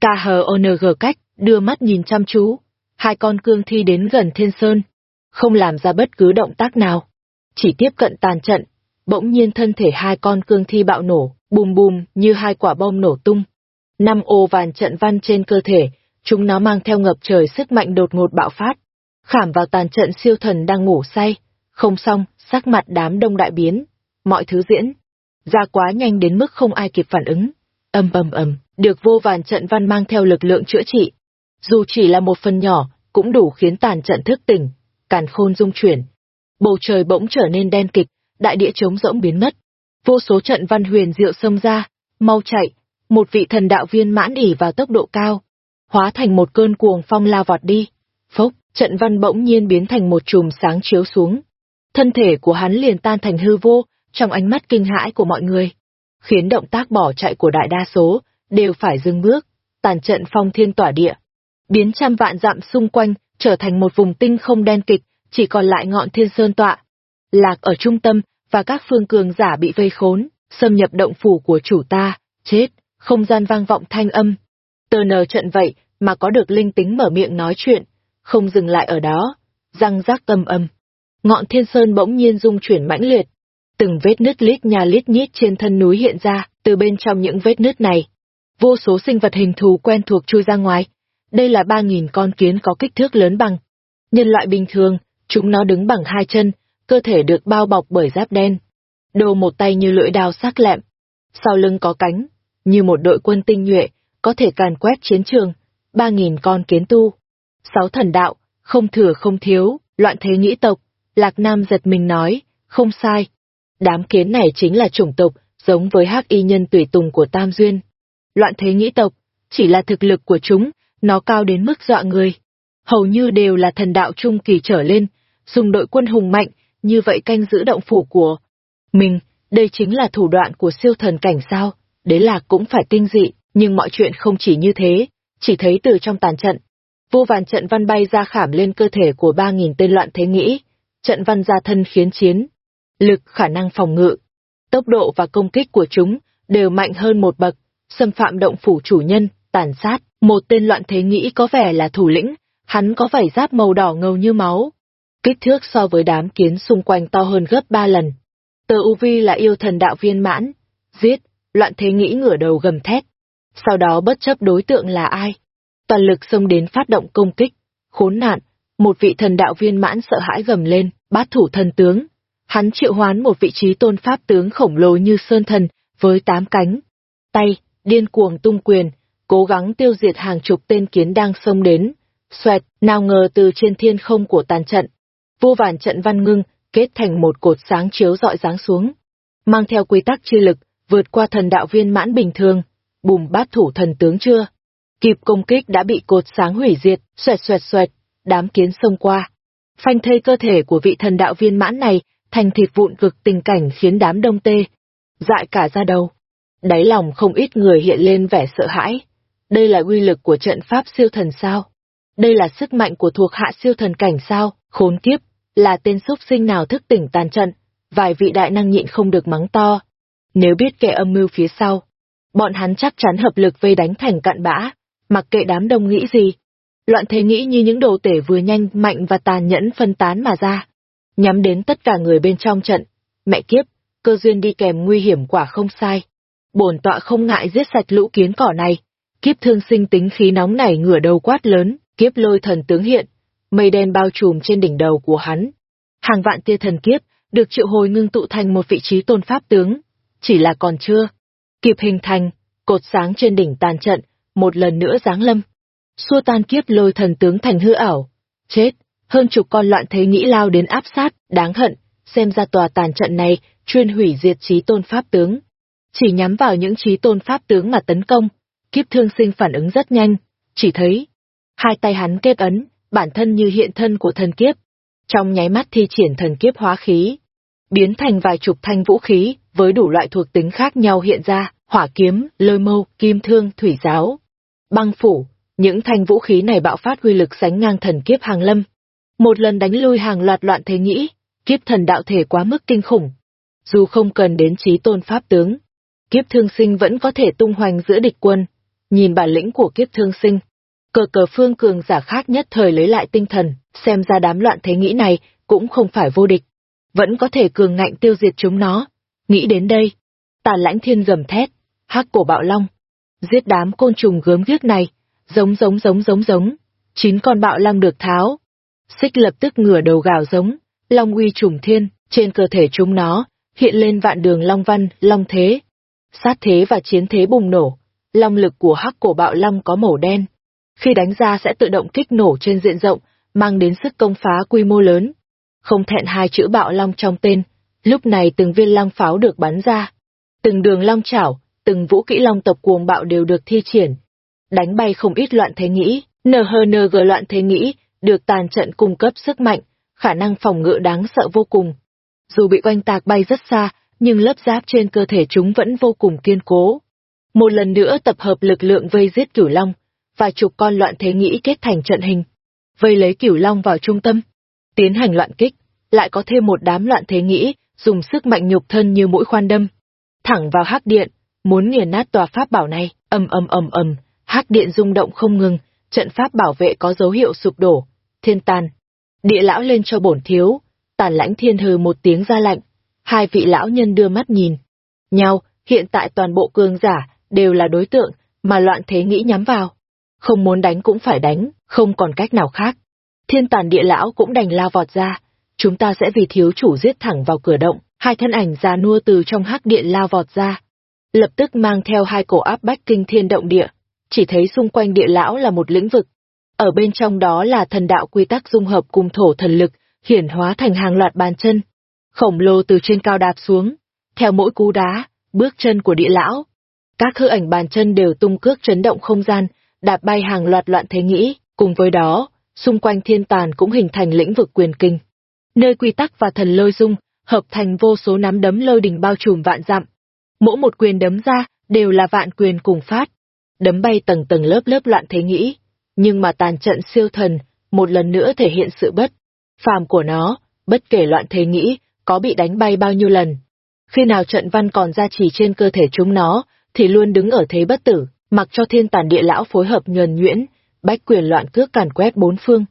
KHONG cách, đưa mắt nhìn chăm chú. Hai con cương thi đến gần thiên sơn. Không làm ra bất cứ động tác nào. Chỉ tiếp cận tàn trận. Bỗng nhiên thân thể hai con cương thi bạo nổ, bùm bùm như hai quả bom nổ tung. Năm ô vàn trận văn trên cơ thể, chúng nó mang theo ngập trời sức mạnh đột ngột bạo phát. Khảm vào tàn trận siêu thần đang ngủ say. Không xong, sắc mặt đám đông đại biến. Mọi thứ diễn. Ra quá nhanh đến mức không ai kịp phản ứng. Âm ầm ầm, được vô vàn trận văn mang theo lực lượng chữa trị. Dù chỉ là một phần nhỏ, cũng đủ khiến tàn trận thức tỉnh, càn khôn dung chuyển. Bầu trời bỗng trở nên đen kịch, đại địa trống rỗng biến mất. Vô số trận văn huyền diệu xông ra, mau chạy, một vị thần đạo viên mãn ỉ vào tốc độ cao, hóa thành một cơn cuồng phong lao vọt đi. Phốc, trận văn bỗng nhiên biến thành một chùm sáng chiếu xuống. Thân thể của hắn liền tan thành hư vô, trong ánh mắt kinh hãi của mọi người. Khiến động tác bỏ chạy của đại đa số, đều phải dừng bước, tàn trận phong thiên tỏa địa. Biến trăm vạn dặm xung quanh, trở thành một vùng tinh không đen kịch, chỉ còn lại ngọn thiên sơn tọa. Lạc ở trung tâm, và các phương cường giả bị vây khốn, xâm nhập động phủ của chủ ta, chết, không gian vang vọng thanh âm. Tờ nờ trận vậy, mà có được linh tính mở miệng nói chuyện, không dừng lại ở đó, răng rác âm âm. Ngọn thiên sơn bỗng nhiên rung chuyển mãnh liệt. Từng vết nứt lít nhà lít nhít trên thân núi hiện ra, từ bên trong những vết nứt này. Vô số sinh vật hình thù quen thuộc chui ra ngoài. Đây là ba nghìn con kiến có kích thước lớn bằng. Nhân loại bình thường, chúng nó đứng bằng hai chân, cơ thể được bao bọc bởi giáp đen. Đồ một tay như lưỡi đao sắc lẹm. Sau lưng có cánh, như một đội quân tinh nhuệ, có thể càn quét chiến trường. Ba nghìn con kiến tu. Sáu thần đạo, không thừa không thiếu, loạn thế nghĩ tộc. Lạc Nam giật mình nói, không sai. Đám kiến này chính là chủng tộc, giống với hắc y nhân tùy tùng của Tam Duyên. Loạn thế nghĩ tộc, chỉ là thực lực của chúng, nó cao đến mức dọa người. Hầu như đều là thần đạo trung kỳ trở lên, dùng đội quân hùng mạnh, như vậy canh giữ động phủ của mình, đây chính là thủ đoạn của siêu thần cảnh sao, đế lạc cũng phải tinh dị, nhưng mọi chuyện không chỉ như thế, chỉ thấy từ trong tàn trận. Vô vàn trận văn bay ra khảm lên cơ thể của ba nghìn tên loạn thế nghĩ, trận văn ra thân khiến chiến, lực khả năng phòng ngự, tốc độ và công kích của chúng đều mạnh hơn một bậc, xâm phạm động phủ chủ nhân, tàn sát, một tên loạn thế nghĩ có vẻ là thủ lĩnh, hắn có vảy giáp màu đỏ ngầu như máu, kích thước so với đám kiến xung quanh to hơn gấp ba lần. Tờ UV là yêu thần đạo viên mãn, giết, loạn thế nghĩ ngửa đầu gầm thét. Sau đó bất chấp đối tượng là ai, toàn lực xông đến phát động công kích, khốn nạn, một vị thần đạo viên mãn sợ hãi gầm lên, bát thủ thần tướng. Hắn triệu hoán một vị trí tôn pháp tướng khổng lồ như sơn thần, với tám cánh, tay, điên cuồng tung quyền, cố gắng tiêu diệt hàng chục tên kiến đang xông đến. Xoẹt, nào ngờ từ trên thiên không của tàn trận, vô vàn trận văn ngưng, kết thành một cột sáng chiếu dọi dáng xuống. Mang theo quy tắc chi lực, vượt qua thần đạo viên mãn bình thường, bùm bát thủ thần tướng chưa. Kịp công kích đã bị cột sáng hủy diệt, xoẹt xoẹt xoẹt, đám kiến xông qua. Phanh thây cơ thể của vị thần đạo viên mãn này, thành thịt vụn vực tình cảnh khiến đám đông tê. Dại cả ra đầu. Đáy lòng không ít người hiện lên vẻ sợ hãi. Đây là uy lực của trận pháp siêu thần sao? Đây là sức mạnh của thuộc hạ siêu thần cảnh sao? Khốn kiếp, là tên xúc sinh nào thức tỉnh tàn trận, vài vị đại năng nhịn không được mắng to. Nếu biết kẻ âm mưu phía sau, bọn hắn chắc chắn hợp lực vây đánh thành cạn bã, mặc kệ đám đông nghĩ gì. Loạn thế nghĩ như những đồ tể vừa nhanh, mạnh và tàn nhẫn phân tán mà ra. Nhắm đến tất cả người bên trong trận. Mẹ kiếp, cơ duyên đi kèm nguy hiểm quả không sai. Bổn tọa không ngại giết sạch lũ kiến cỏ này. Kiếp thương sinh tính khí nóng nảy ngửa đầu quát lớn, kiếp lôi thần tướng hiện. Mây đen bao trùm trên đỉnh đầu của hắn. Hàng vạn tia thần kiếp, được triệu hồi ngưng tụ thành một vị trí tôn pháp tướng. Chỉ là còn chưa. Kịp hình thành, cột sáng trên đỉnh tàn trận, một lần nữa giáng lâm. Xua tan kiếp lôi thần tướng thành hư ảo. Chết, hơn chục con loạn thế nghĩ lao đến áp sát, đáng hận, xem ra tòa tàn trận này chuyên hủy diệt trí tôn pháp tướng. Chỉ nhắm vào những trí tôn pháp tướng mà tấn công, kiếp thương sinh phản ứng rất nhanh, chỉ thấy hai tay hắn kết ấn, bản thân như hiện thân của thần kiếp. Trong nháy mắt thi triển thần kiếp hóa khí, biến thành vài chục thanh vũ khí với đủ loại thuộc tính khác nhau hiện ra, hỏa kiếm, lôi mâu, kim thương, thủy giáo, băng phủ, những thanh vũ khí này bạo phát uy lực sánh ngang thần kiếp hàng lâm. Một lần đánh lui hàng loạt loạn thế nghĩ, kiếp thần đạo thể quá mức kinh khủng. Dù không cần đến trí tôn pháp tướng, kiếp thương sinh vẫn có thể tung hoành giữa địch quân. Nhìn bản lĩnh của kiếp thương sinh, cờ cờ phương cường giả khác nhất thời lấy lại tinh thần, xem ra đám loạn thế nghĩ này cũng không phải vô địch. Vẫn có thể cường ngạnh tiêu diệt chúng nó. Nghĩ đến đây, tàn lãnh thiên gầm thét, hắc cổ bạo long. Giết đám côn trùng gớm ghiếc này, giống giống giống giống giống. Chín con bạo long được tháo. Xích lập tức ngửa đầu gào giống, long uy trùng thiên, trên cơ thể chúng nó, hiện lên vạn đường long văn, long thế. Sát thế và chiến thế bùng nổ, long lực của hắc cổ bạo long có màu đen. Khi đánh ra sẽ tự động kích nổ trên diện rộng, mang đến sức công phá quy mô lớn. Không thẹn hai chữ bạo long trong tên, lúc này từng viên long pháo được bắn ra. Từng đường long chảo, từng vũ kỹ long tộc cuồng bạo đều được thi triển. Đánh bay không ít loạn thế nghĩ, NHNG loạn thế nghĩ, được tàn trận cung cấp sức mạnh, khả năng phòng ngự đáng sợ vô cùng. Dù bị oanh tạc bay rất xa, nhưng lớp giáp trên cơ thể chúng vẫn vô cùng kiên cố. Một lần nữa tập hợp lực lượng vây giết cửu long, và chục con loạn thế nghĩ kết thành trận hình. Vây lấy cửu long vào trung tâm, tiến hành loạn kích, lại có thêm một đám loạn thế nghĩ, dùng sức mạnh nhục thân như mũi khoan đâm. Thẳng vào hắc điện, muốn nghiền nát tòa pháp bảo này, ầm ầm ầm ầm, hắc điện rung động không ngừng, trận pháp bảo vệ có dấu hiệu sụp đổ, thiên tàn. Địa lão lên cho bổn thiếu, tàn lãnh thiên hừ một tiếng ra lạnh, hai vị lão nhân đưa mắt nhìn. Nhau, hiện tại toàn bộ cường giả, đều là đối tượng, mà loạn thế nghĩ nhắm vào. Không muốn đánh cũng phải đánh, không còn cách nào khác. Thiên tàn địa lão cũng đành lao vọt ra, chúng ta sẽ vì thiếu chủ giết thẳng vào cửa động, hai thân ảnh già nua từ trong hắc điện lao vọt ra. Lập tức mang theo hai cổ áp bách kinh thiên động địa, chỉ thấy xung quanh địa lão là một lĩnh vực. Ở bên trong đó là thần đạo quy tắc dung hợp cùng thổ thần lực, hiển hóa thành hàng loạt bàn chân. Khổng lồ từ trên cao đạp xuống, theo mỗi cú đá, bước chân của địa lão. Các hư ảnh bàn chân đều tung cước chấn động không gian, đạp bay hàng loạt loạn thế nghĩ, cùng với đó, xung quanh thiên tàn cũng hình thành lĩnh vực quyền kinh. Nơi quy tắc và thần lôi dung, hợp thành vô số nắm đấm lôi đỉnh bao trùm vạn dặm. Mỗi một quyền đấm ra, đều là vạn quyền cùng phát. Đấm bay tầng tầng lớp lớp loạn thế nghĩ. Nhưng mà tàn trận siêu thần, một lần nữa thể hiện sự bất phàm của nó, bất kể loạn thế nghĩ, có bị đánh bay bao nhiêu lần. Khi nào trận văn còn ra chỉ trên cơ thể chúng nó, thì luôn đứng ở thế bất tử, mặc cho thiên tàn địa lão phối hợp nhuần nhuyễn, bách quyền loạn cước càn quét bốn phương.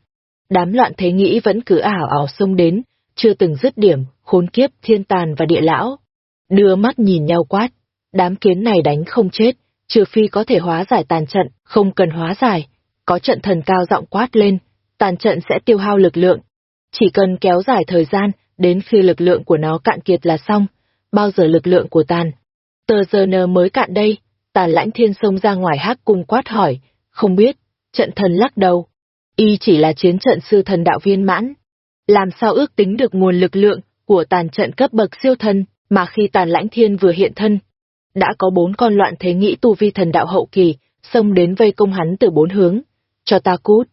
Đám loạn thế nghĩ vẫn cứ ảo ảo xông đến, chưa từng dứt điểm, khốn kiếp thiên tàn và địa lão. Đưa mắt nhìn nhau quát, đám kiến này đánh không chết, trừ phi có thể hóa giải tàn trận, không cần hóa giải. Có trận thần cao giọng quát lên, tàn trận sẽ tiêu hao lực lượng. Chỉ cần kéo dài thời gian, đến khi lực lượng của nó cạn kiệt là xong. Bao giờ lực lượng của tàn? Tờ giờ nờ mới cạn đây, tàn lãnh thiên xông ra ngoài hắc cung quát hỏi, không biết, trận thần lắc đầu. Y chỉ là chiến trận sư thần đạo viên mãn. Làm sao ước tính được nguồn lực lượng của tàn trận cấp bậc siêu thần mà khi tàn lãnh thiên vừa hiện thân? Đã có bốn con loạn thế nghĩ tu vi thần đạo hậu kỳ, xông đến vây công hắn từ bốn hướng. Cho ta cút.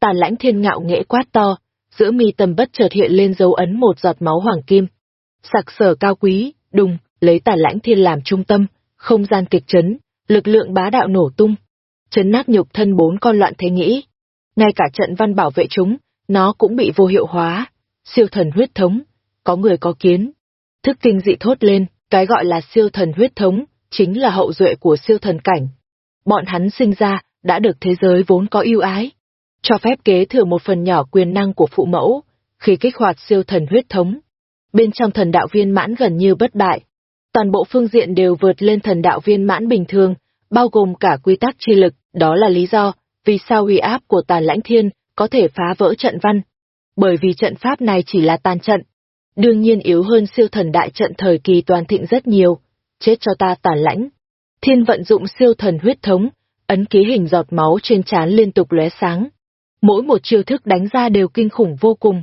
Tàn lãnh thiên ngạo nghễ quát to, giữa mi tâm bất chợt hiện lên dấu ấn một giọt máu hoàng kim. Sặc sở cao quý, đùng, lấy tà lãnh thiên làm trung tâm, không gian kịch chấn, lực lượng bá đạo nổ tung, chấn nát nhục thân bốn con loạn thế nghĩ. Ngay cả trận văn bảo vệ chúng, nó cũng bị vô hiệu hóa. Siêu thần huyết thống, có người có kiến. Thức kinh dị thốt lên, cái gọi là siêu thần huyết thống, chính là hậu duệ của siêu thần cảnh. Bọn hắn sinh ra, đã được thế giới vốn có ưu ái, cho phép kế thừa một phần nhỏ quyền năng của phụ mẫu, khi kích hoạt siêu thần huyết thống. Bên trong thần đạo viên mãn gần như bất bại, toàn bộ phương diện đều vượt lên thần đạo viên mãn bình thường, bao gồm cả quy tắc chi lực, đó là lý do vì sao uy áp của tàn lãnh thiên có thể phá vỡ trận văn. Bởi vì trận pháp này chỉ là tàn trận, đương nhiên yếu hơn siêu thần đại trận thời kỳ toàn thịnh rất nhiều, chết cho ta tàn lãnh. Thiên vận dụng siêu thần huyết thống, ấn ký hình giọt máu trên trán liên tục lóe sáng. Mỗi một chiêu thức đánh ra đều kinh khủng vô cùng.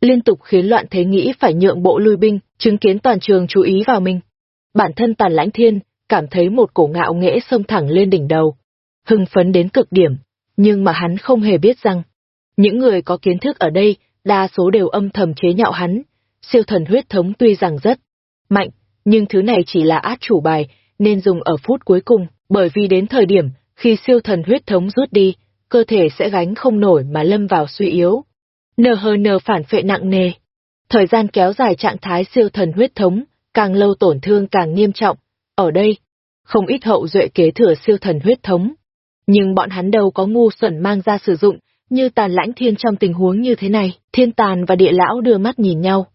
Liên tục khiến loạn thế nghĩ phải nhượng bộ lui binh, chứng kiến toàn trường chú ý vào mình. Bản thân tàn lãnh thiên, cảm thấy một cổ ngạo nghễ xông thẳng lên đỉnh đầu. Hưng phấn đến cực điểm, nhưng mà hắn không hề biết rằng, những người có kiến thức ở đây, đa số đều âm thầm chế nhạo hắn. Siêu thần huyết thống tuy rằng rất mạnh, nhưng thứ này chỉ là át chủ bài, nên dùng ở phút cuối cùng, bởi vì đến thời điểm, khi siêu thần huyết thống rút đi, cơ thể sẽ gánh không nổi mà lâm vào suy yếu. NHN phản phệ nặng nề. Thời gian kéo dài trạng thái siêu thần huyết thống, càng lâu tổn thương càng nghiêm trọng. Ở đây, không ít hậu duệ kế thừa siêu thần huyết thống. Nhưng bọn hắn đâu có ngu xuẩn mang ra sử dụng, như tàn lãnh thiên trong tình huống như thế này, thiên tàn và địa lão đưa mắt nhìn nhau.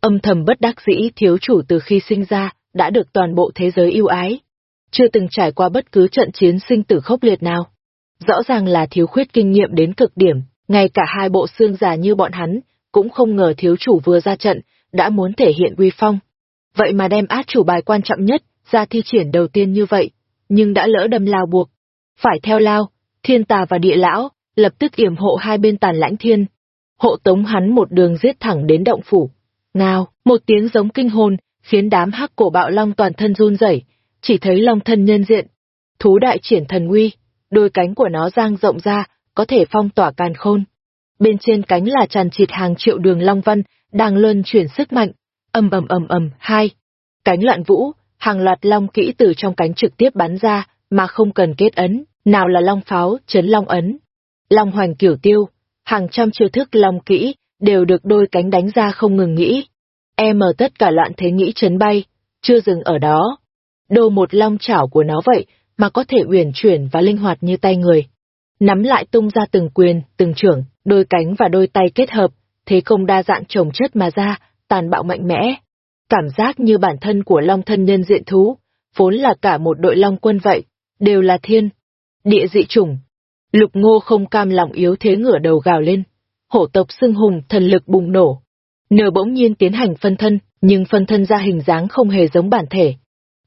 Âm thầm bất đắc dĩ thiếu chủ từ khi sinh ra, đã được toàn bộ thế giới yêu ái. Chưa từng trải qua bất cứ trận chiến sinh tử khốc liệt nào. Rõ ràng là thiếu khuyết kinh nghiệm đến cực điểm, ngay cả hai bộ xương già như bọn hắn, cũng không ngờ thiếu chủ vừa ra trận, đã muốn thể hiện uy phong. Vậy mà đem át chủ bài quan trọng nhất, ra thi triển đầu tiên như vậy, nhưng đã lỡ đâm lao buộc. Phải theo lao, thiên tà và địa lão, lập tức yểm hộ hai bên tàn lãnh thiên. Hộ tống hắn một đường giết thẳng đến động phủ. Ngao, một tiếng giống kinh hồn, khiến đám hắc cổ bạo long toàn thân run rẩy, chỉ thấy long thân nhân diện. Thú đại triển thần uy, đôi cánh của nó giang rộng ra, có thể phong tỏa càn khôn. Bên trên cánh là tràn trịt hàng triệu đường long văn, đang luân chuyển sức mạnh. ầm ầm ầm ầm, hai. Cánh loạn vũ, hàng loạt long kỹ từ trong cánh trực tiếp bắn ra, mà không cần kết ấn, nào là long pháo, chấn long ấn, long hoành kiểu tiêu, hàng trăm chiêu thức long kỹ, đều được đôi cánh đánh ra không ngừng nghĩ. Em mở tất cả loạn thế nghĩ chấn bay, chưa dừng ở đó. Đồ một long chảo của nó vậy, mà có thể uyển chuyển và linh hoạt như tay người. Nắm lại tung ra từng quyền, từng trưởng, đôi cánh và đôi tay kết hợp, thế không đa dạng trồng chất mà ra, tàn bạo mạnh mẽ. Cảm giác như bản thân của long thân nhân diện thú, vốn là cả một đội long quân vậy, đều là thiên. Địa dị chủng. Lục ngô không cam lòng yếu thế ngửa đầu gào lên. Hổ tộc xưng hùng thần lực bùng nổ. Nờ bỗng nhiên tiến hành phân thân, nhưng phân thân ra hình dáng không hề giống bản thể.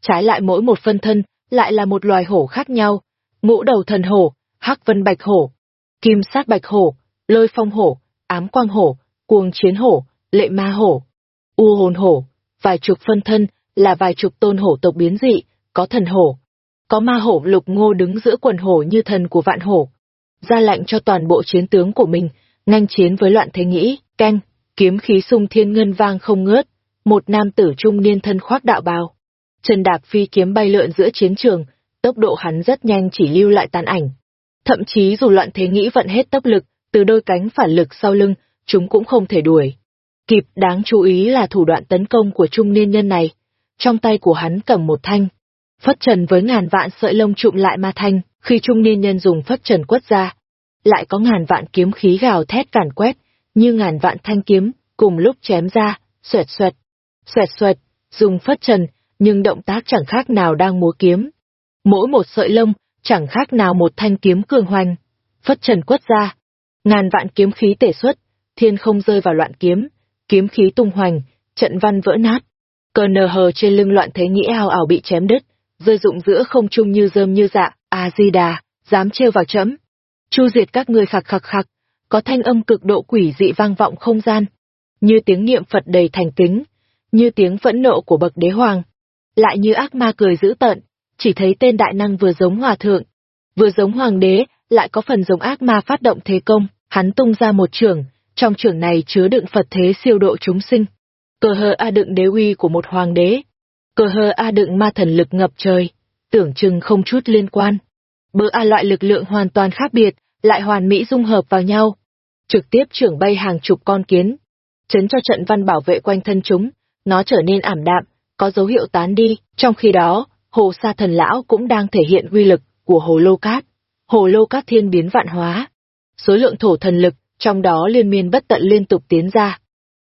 Trái lại mỗi một phân thân, lại là một loài hổ khác nhau. Ngũ đầu thần hổ, hắc vân bạch hổ, kim sát bạch hổ, lôi phong hổ, ám quang hổ, cuồng chiến hổ, lệ ma hổ, u hồn hổ, vài chục phân thân, là vài chục tôn hổ tộc biến dị, có thần hổ. Có ma hổ lục ngô đứng giữa quần hổ như thần của vạn hổ. Ra lệnh cho toàn bộ chiến tướng của mình, nganh chiến với loạn thế nghĩ, canh, kiếm khí sung thiên ngân vang không ngớt, một nam tử trung niên thân khoác đạo bào. Trần Đạp phi kiếm bay lượn giữa chiến trường, tốc độ hắn rất nhanh chỉ lưu lại tàn ảnh. Thậm chí dù loạn thế nghĩ vận hết tốc lực, từ đôi cánh phản lực sau lưng, chúng cũng không thể đuổi. Kịp đáng chú ý là thủ đoạn tấn công của trung niên nhân này. Trong tay của hắn cầm một thanh. Phất trần với ngàn vạn sợi lông trụm lại ma thanh, khi trung niên nhân dùng phất trần quất ra. Lại có ngàn vạn kiếm khí gào thét càn quét, như ngàn vạn thanh kiếm, cùng lúc chém ra, xoẹt xoẹt, xoẹt xoẹt, dùng phất trần, nhưng động tác chẳng khác nào đang múa kiếm. Mỗi một sợi lông, chẳng khác nào một thanh kiếm cường hoành. Phất trần quất ra, ngàn vạn kiếm khí tể xuất, thiên không rơi vào loạn kiếm, kiếm khí tung hoành, trận văn vỡ nát. Cờ nờ hờ trên lưng loạn thế nghĩ ao ảo bị chém đứt, rơi rụng giữa không trung như rơm như dạ, a di đà, dám trêu vào chấm. Chu diệt các ngươi khặc khặc khặc, có thanh âm cực độ quỷ dị vang vọng không gian, như tiếng niệm Phật đầy thành kính, như tiếng phẫn nộ của bậc đế hoàng, lại như ác ma cười dữ tợn, chỉ thấy tên đại năng vừa giống hòa thượng, vừa giống hoàng đế, lại có phần giống ác ma phát động thế công, hắn tung ra một trường, trong trường này chứa đựng Phật thế siêu độ chúng sinh. Cờ hờ A đựng đế uy của một hoàng đế, cờ hờ A đựng ma thần lực ngập trời, tưởng chừng không chút liên quan. Bờ A loại lực lượng hoàn toàn khác biệt, lại hoàn mỹ dung hợp vào nhau. Trực tiếp trưởng bay hàng chục con kiến, chấn cho trận văn bảo vệ quanh thân chúng, nó trở nên ảm đạm, có dấu hiệu tán đi, trong khi đó, hồ sa thần lão cũng đang thể hiện uy lực của hồ lô cát. hồ lô cát thiên biến vạn hóa. Số lượng thổ thần lực, trong đó liên miên bất tận liên tục tiến ra,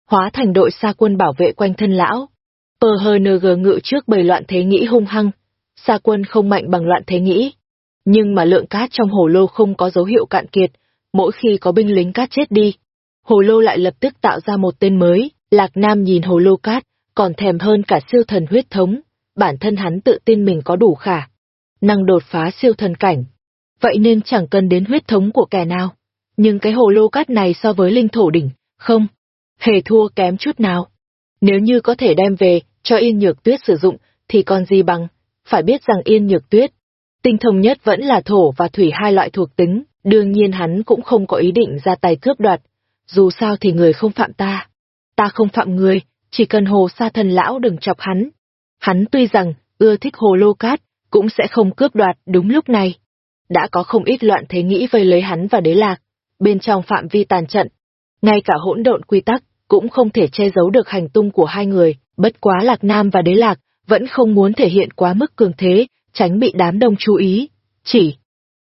hóa thành đội xa quân bảo vệ quanh thân lão. Pờ hờ nờ gờ ngự trước bầy loạn thế nghĩ hung hăng, xa quân không mạnh bằng loạn thế nghĩ. Nhưng mà lượng cát trong hồ lô không có dấu hiệu cạn kiệt, mỗi khi có binh lính cát chết đi, hồ lô lại lập tức tạo ra một tên mới, Lạc Nam nhìn hồ lô cát, còn thèm hơn cả siêu thần huyết thống, bản thân hắn tự tin mình có đủ khả. Năng đột phá siêu thần cảnh. Vậy nên chẳng cần đến huyết thống của kẻ nào. Nhưng cái hồ lô cát này so với linh thổ đỉnh, không, hề thua kém chút nào. Nếu như có thể đem về, cho yên nhược tuyết sử dụng, thì còn gì bằng, phải biết rằng yên nhược tuyết, tinh thông nhất vẫn là thổ và thủy hai loại thuộc tính, đương nhiên hắn cũng không có ý định ra tay cướp đoạt, dù sao thì người không phạm ta. Ta không phạm người, chỉ cần hồ sa thần lão đừng chọc hắn. Hắn tuy rằng, ưa thích hồ lô cát, cũng sẽ không cướp đoạt đúng lúc này. Đã có không ít loạn thế nghĩ vây lấy hắn và đế lạc, bên trong phạm vi tàn trận. Ngay cả hỗn độn quy tắc, cũng không thể che giấu được hành tung của hai người, bất quá lạc nam và đế lạc, vẫn không muốn thể hiện quá mức cường thế, tránh bị đám đông chú ý. Chỉ,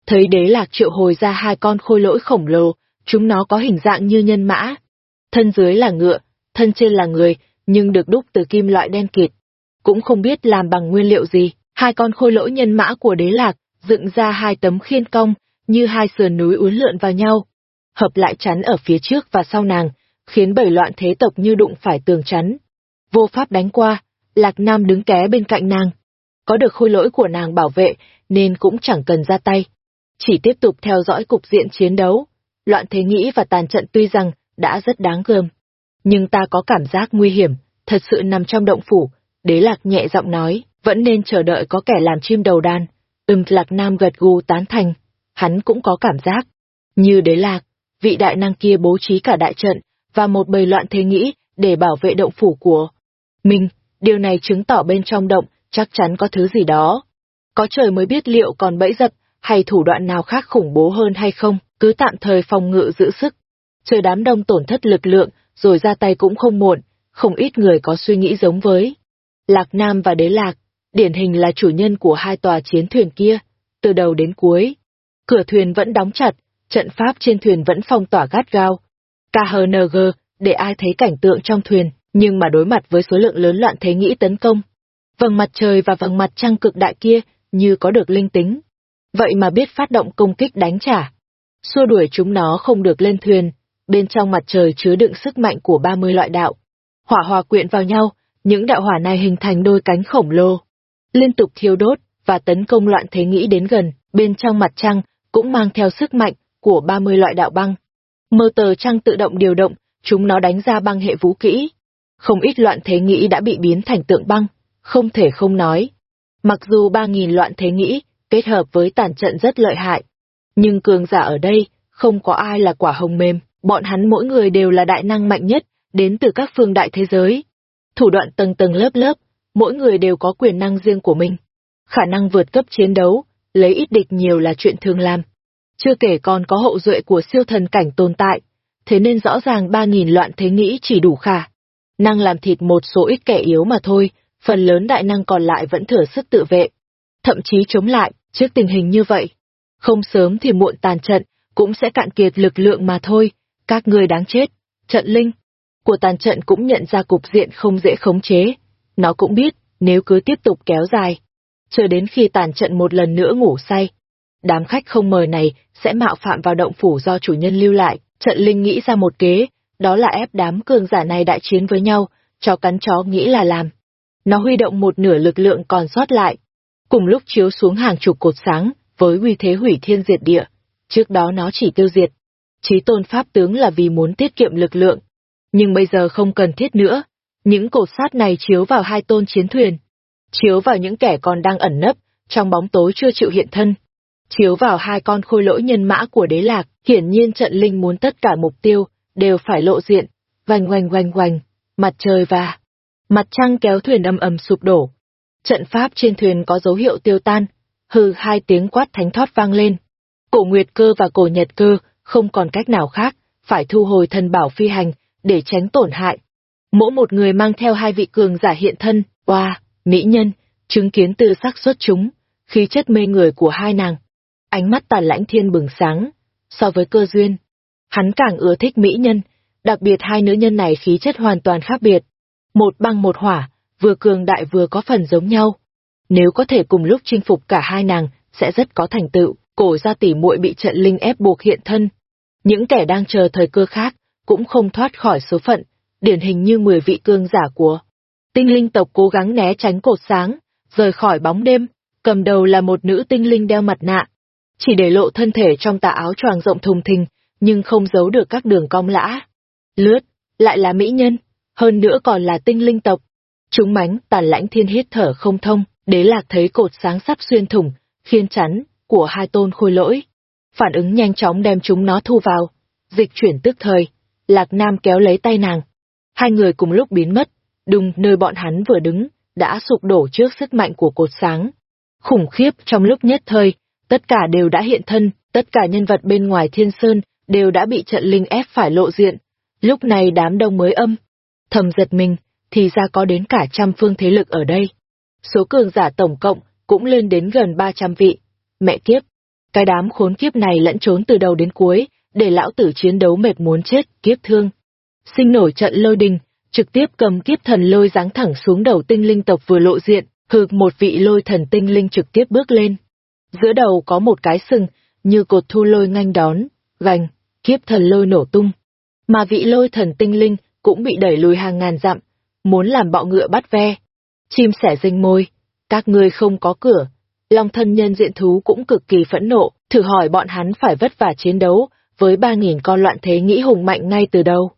thấy đế lạc triệu hồi ra hai con khôi lỗi khổng lồ, chúng nó có hình dạng như nhân mã. Thân dưới là ngựa, thân trên là người, nhưng được đúc từ kim loại đen kịt. Cũng không biết làm bằng nguyên liệu gì, hai con khôi lỗi nhân mã của đế lạc, dựng ra hai tấm khiên cong, như hai sườn núi uốn lượn vào nhau. Hợp lại chắn ở phía trước và sau nàng, khiến bảy loạn thế tộc như đụng phải tường chắn. Vô pháp đánh qua, Lạc Nam đứng ké bên cạnh nàng. Có được khôi lỗi của nàng bảo vệ, nên cũng chẳng cần ra tay. Chỉ tiếp tục theo dõi cục diện chiến đấu. Loạn thế nghĩ và tàn trận tuy rằng đã rất đáng gờm. Nhưng ta có cảm giác nguy hiểm, thật sự nằm trong động phủ. Đế Lạc nhẹ giọng nói, vẫn nên chờ đợi có kẻ làm chim đầu đàn. Ừm Lạc Nam gật gù tán thành. Hắn cũng có cảm giác. Như Đế Lạc, vị đại năng kia bố trí cả đại trận, và một bầy loạn thế nghĩ để bảo vệ động phủ của mình. Điều này chứng tỏ bên trong động chắc chắn có thứ gì đó. Có trời mới biết liệu còn bẫy dập hay thủ đoạn nào khác khủng bố hơn hay không, cứ tạm thời phòng ngự giữ sức. Trời đám đông tổn thất lực lượng, rồi ra tay cũng không muộn, không ít người có suy nghĩ giống với. Lạc Nam và Đế Lạc, điển hình là chủ nhân của hai tòa chiến thuyền kia, từ đầu đến cuối. Cửa thuyền vẫn đóng chặt, trận pháp trên thuyền vẫn phong tỏa gắt gao. KHNG, để ai thấy cảnh tượng trong thuyền, nhưng mà đối mặt với số lượng lớn loạn thế nghĩ tấn công. Vầng mặt trời và vầng mặt trăng cực đại kia như có được linh tính. Vậy mà biết phát động công kích đánh trả. Xua đuổi chúng nó không được lên thuyền, bên trong mặt trời chứa đựng sức mạnh của 30 loại đạo. Hỏa hòa quyện vào nhau, những đạo hỏa này hình thành đôi cánh khổng lồ. Liên tục thiêu đốt và tấn công loạn thế nghĩ đến gần, bên trong mặt trăng cũng mang theo sức mạnh của 30 loại đạo băng. Mơ tờ trăng tự động điều động, chúng nó đánh ra băng hệ vũ kỹ. Không ít loạn thế nghĩ đã bị biến thành tượng băng, không thể không nói. Mặc dù 3.000 loạn thế nghĩ, kết hợp với tàn trận rất lợi hại. Nhưng cường giả ở đây, không có ai là quả hồng mềm, bọn hắn mỗi người đều là đại năng mạnh nhất, đến từ các phương đại thế giới. Thủ đoạn tầng tầng lớp lớp, mỗi người đều có quyền năng riêng của mình. Khả năng vượt cấp chiến đấu, lấy ít địch nhiều là chuyện thường làm. Chưa kể còn có hậu duệ của siêu thần cảnh tồn tại, thế nên rõ ràng 3.000 loạn thế nghĩ chỉ đủ khả. Năng làm thịt một số ít kẻ yếu mà thôi, phần lớn đại năng còn lại vẫn thừa sức tự vệ. Thậm chí chống lại, trước tình hình như vậy. Không sớm thì muộn tàn trận, cũng sẽ cạn kiệt lực lượng mà thôi, các ngươi đáng chết. Trận linh của tàn trận cũng nhận ra cục diện không dễ khống chế. Nó cũng biết, nếu cứ tiếp tục kéo dài, chờ đến khi tàn trận một lần nữa ngủ say, đám khách không mời này sẽ mạo phạm vào động phủ do chủ nhân lưu lại. Trận linh nghĩ ra một kế, đó là ép đám cường giả này đại chiến với nhau, cho cắn chó nghĩ là làm. Nó huy động một nửa lực lượng còn sót lại, cùng lúc chiếu xuống hàng chục cột sáng, với uy thế hủy thiên diệt địa. Trước đó nó chỉ tiêu diệt. Chí tôn pháp tướng là vì muốn tiết kiệm lực lượng. Nhưng bây giờ không cần thiết nữa. Những cột sát này chiếu vào hai tôn chiến thuyền. Chiếu vào những kẻ còn đang ẩn nấp, trong bóng tối chưa chịu hiện thân. Chiếu vào hai con khôi lỗi nhân mã của đế lạc, hiển nhiên trận linh muốn tất cả mục tiêu, đều phải lộ diện. Vành oanh oanh oanh, mặt trời và mặt trăng kéo thuyền âm ầm sụp đổ. Trận pháp trên thuyền có dấu hiệu tiêu tan, hừ hai tiếng quát thánh thoát vang lên. Cổ Nguyệt Cơ và Cổ Nhật Cơ không còn cách nào khác, phải thu hồi thần bảo phi hành để tránh tổn hại. Mỗi một người mang theo hai vị cường giả hiện thân, oa, mỹ nhân, chứng kiến tư sắc xuất chúng, khí chất mê người của hai nàng. Ánh mắt tàn lãnh thiên bừng sáng, so với cơ duyên. Hắn càng ưa thích mỹ nhân, đặc biệt hai nữ nhân này khí chất hoàn toàn khác biệt. Một băng một hỏa, vừa cường đại vừa có phần giống nhau. Nếu có thể cùng lúc chinh phục cả hai nàng, sẽ rất có thành tựu, cổ ra tỉ muội bị trận linh ép buộc hiện thân. Những kẻ đang chờ thời cơ khác, cũng không thoát khỏi số phận, điển hình như 10 vị cương giả của. Tinh linh tộc cố gắng né tránh cột sáng, rời khỏi bóng đêm, cầm đầu là một nữ tinh linh đeo mặt nạ. Chỉ để lộ thân thể trong tà áo choàng rộng thùng thình, nhưng không giấu được các đường cong lã. Lướt, lại là mỹ nhân, hơn nữa còn là tinh linh tộc. Chúng mánh, tàn lãnh thiên hít thở không thông, đế lạc thấy cột sáng sắp xuyên thủng, khiên chắn, của hai tôn khôi lỗi. Phản ứng nhanh chóng đem chúng nó thu vào, dịch chuyển tức thời, Lạc Nam kéo lấy tay nàng. Hai người cùng lúc biến mất, đùng nơi bọn hắn vừa đứng, đã sụp đổ trước sức mạnh của cột sáng. Khủng khiếp trong lúc nhất thời, tất cả đều đã hiện thân, tất cả nhân vật bên ngoài thiên sơn đều đã bị trận linh ép phải lộ diện. Lúc này đám đông mới âm. Thầm giật mình, thì ra có đến cả trăm phương thế lực ở đây. Số cường giả tổng cộng cũng lên đến gần 300 vị. Mẹ kiếp, cái đám khốn kiếp này lẫn trốn từ đầu đến cuối, để lão tử chiến đấu mệt muốn chết, kiếp thương. Sinh nổi trận lôi đình, trực tiếp cầm kiếp thần lôi giáng thẳng xuống đầu tinh linh tộc vừa lộ diện, hực một vị lôi thần tinh linh trực tiếp bước lên. Giữa đầu có một cái sừng, như cột thu lôi nganh đón, gành, kiếp thần lôi nổ tung. Mà vị lôi thần tinh linh cũng bị đẩy lùi hàng ngàn dặm, muốn làm bọ ngựa bắt ve. Chim sẻ rinh môi, các ngươi không có cửa. Long thân nhân diện thú cũng cực kỳ phẫn nộ, thử hỏi bọn hắn phải vất vả chiến đấu với ba nghìn con loạn thế nghĩ hùng mạnh ngay từ đầu.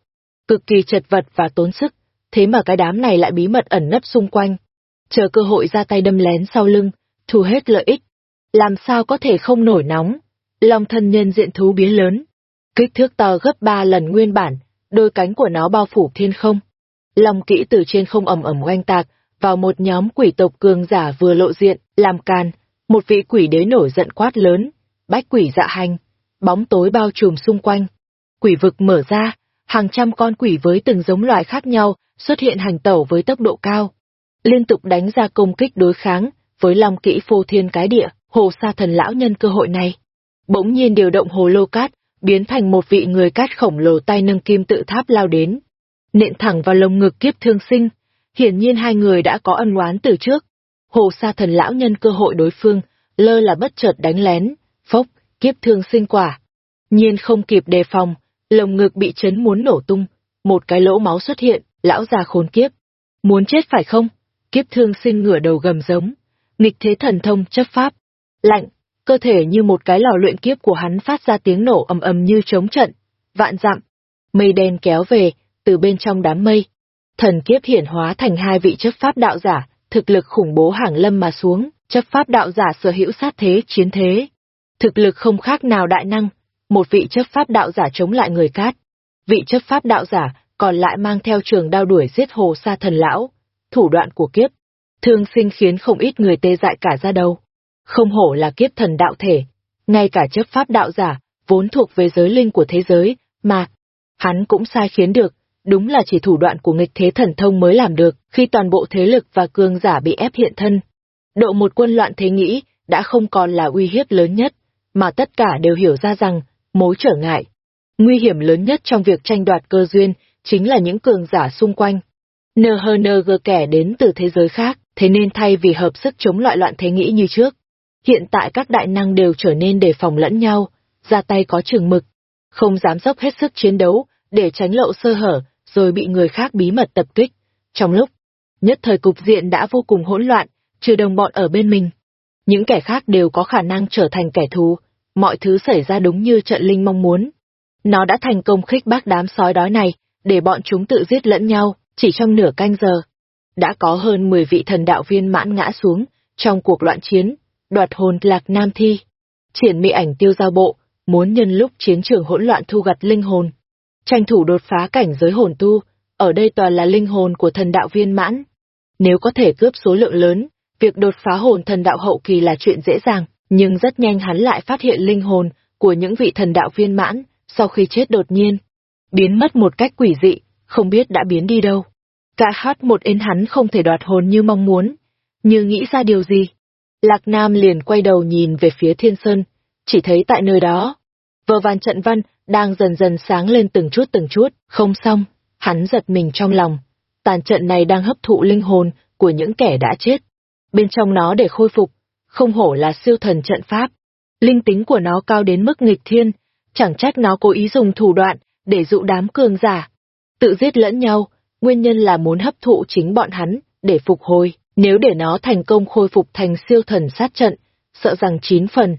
Cực kỳ chật vật và tốn sức, thế mà cái đám này lại bí mật ẩn nấp xung quanh. Chờ cơ hội ra tay đâm lén sau lưng, thu hết lợi ích. Làm sao có thể không nổi nóng? Long thân nhân diện thú biến lớn. Kích thước to gấp ba lần nguyên bản, đôi cánh của nó bao phủ thiên không. Long kỹ từ trên không ẩm ẩm oanh tạc, vào một nhóm quỷ tộc cường giả vừa lộ diện, làm can, một vị quỷ đế nổi giận quát lớn, bách quỷ dạ hành, bóng tối bao trùm xung quanh. Quỷ vực mở ra, hàng trăm con quỷ với từng giống loài khác nhau xuất hiện hành tẩu với tốc độ cao. Liên tục đánh ra công kích đối kháng, với long kỹ phô thiên cái địa, hồ sa thần lão nhân cơ hội này. Bỗng nhiên điều động hồ lô cát, biến thành một vị người cát khổng lồ tay nâng kim tự tháp lao đến. Nện thẳng vào lồng ngực kiếp thương sinh, hiển nhiên hai người đã có ân oán từ trước. Hồ sa thần lão nhân cơ hội đối phương, lơ là bất chợt đánh lén, phốc, kiếp thương sinh quả. Nhiên không kịp đề phòng, lồng ngực bị chấn muốn nổ tung, một cái lỗ máu xuất hiện, lão già khốn kiếp. Muốn chết phải không? Kiếp thương sinh ngửa đầu gầm giống. Nghịch thế thần thông chấp pháp. Lạnh, cơ thể như một cái lò luyện kiếp của hắn phát ra tiếng nổ ầm ầm như trống trận. Vạn dặm. Mây đen kéo về, từ bên trong đám mây. Thần kiếp hiển hóa thành hai vị chấp pháp đạo giả, thực lực khủng bố hàng lâm mà xuống, chấp pháp đạo giả sở hữu sát thế chiến thế. Thực lực không khác nào đại năng, một vị chấp pháp đạo giả chống lại người cát. Vị chấp pháp đạo giả còn lại mang theo trường đao đuổi giết hồ sa thần lão, thủ đoạn của kiếp. Thương sinh khiến không ít người tê dại cả ra đầu. Không hổ là kiếp thần đạo thể, ngay cả chấp pháp đạo giả, vốn thuộc về giới linh của thế giới, mà hắn cũng sai khiến được, đúng là chỉ thủ đoạn của nghịch thế thần thông mới làm được khi toàn bộ thế lực và cường giả bị ép hiện thân. Độ một quân loạn thế nghĩ đã không còn là uy hiếp lớn nhất, mà tất cả đều hiểu ra rằng, mối trở ngại. Nguy hiểm lớn nhất trong việc tranh đoạt cơ duyên chính là những cường giả xung quanh. NHNG kẻ đến từ thế giới khác, thế nên thay vì hợp sức chống loại loạn thế nghĩ như trước, hiện tại các đại năng đều trở nên đề phòng lẫn nhau, ra tay có chừng mực, không dám dốc hết sức chiến đấu để tránh lộ sơ hở rồi bị người khác bí mật tập kích. Trong lúc, nhất thời cục diện đã vô cùng hỗn loạn, trừ đồng bọn ở bên mình. Những kẻ khác đều có khả năng trở thành kẻ thù, mọi thứ xảy ra đúng như trận linh mong muốn. Nó đã thành công khích bác đám sói đói này, để bọn chúng tự giết lẫn nhau, chỉ trong nửa canh giờ. Đã có hơn 10 vị thần đạo viên mãn ngã xuống, trong cuộc loạn chiến, đoạt hồn lạc nam thi. Triển mỹ ảnh tiêu giao bộ, muốn nhân lúc chiến trường hỗn loạn thu gặt linh hồn. Tranh thủ đột phá cảnh giới hồn tu, ở đây toàn là linh hồn của thần đạo viên mãn. Nếu có thể cướp số lượng lớn, việc đột phá hồn thần đạo hậu kỳ là chuyện dễ dàng, nhưng rất nhanh hắn lại phát hiện linh hồn của những vị thần đạo viên mãn, sau khi chết đột nhiên, biến mất một cách quỷ dị, không biết đã biến đi đâu. Cả hát một ến hắn không thể đoạt hồn như mong muốn, như nghĩ ra điều gì. Lạc Nam liền quay đầu nhìn về phía thiên sơn, chỉ thấy tại nơi đó, vờ vàn trận văn đang dần dần sáng lên từng chút từng chút, không xong, hắn giật mình trong lòng. Tàn trận này đang hấp thụ linh hồn của những kẻ đã chết. Bên trong nó để khôi phục, không hổ là siêu thần trận pháp. Linh tính của nó cao đến mức nghịch thiên, chẳng trách nó cố ý dùng thủ đoạn để dụ đám cường giả. Tự giết lẫn nhau, nguyên nhân là muốn hấp thụ chính bọn hắn, để phục hồi. Nếu để nó thành công khôi phục thành siêu thần sát trận, sợ rằng chín phần.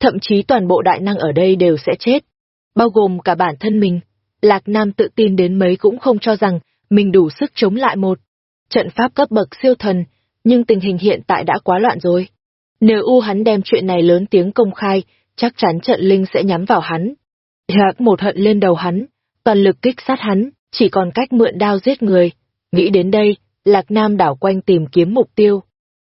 Thậm chí toàn bộ đại năng ở đây đều sẽ chết. Bao gồm cả bản thân mình. Lạc Nam tự tin đến mấy cũng không cho rằng mình đủ sức chống lại một trận pháp cấp bậc siêu thần, nhưng tình hình hiện tại đã quá loạn rồi. Nếu u hắn đem chuyện này lớn tiếng công khai, chắc chắn trận linh sẽ nhắm vào hắn. Hạc một hận lên đầu hắn, toàn lực kích sát hắn, chỉ còn cách mượn đao giết người. Nghĩ đến đây, Lạc Nam đảo quanh tìm kiếm mục tiêu.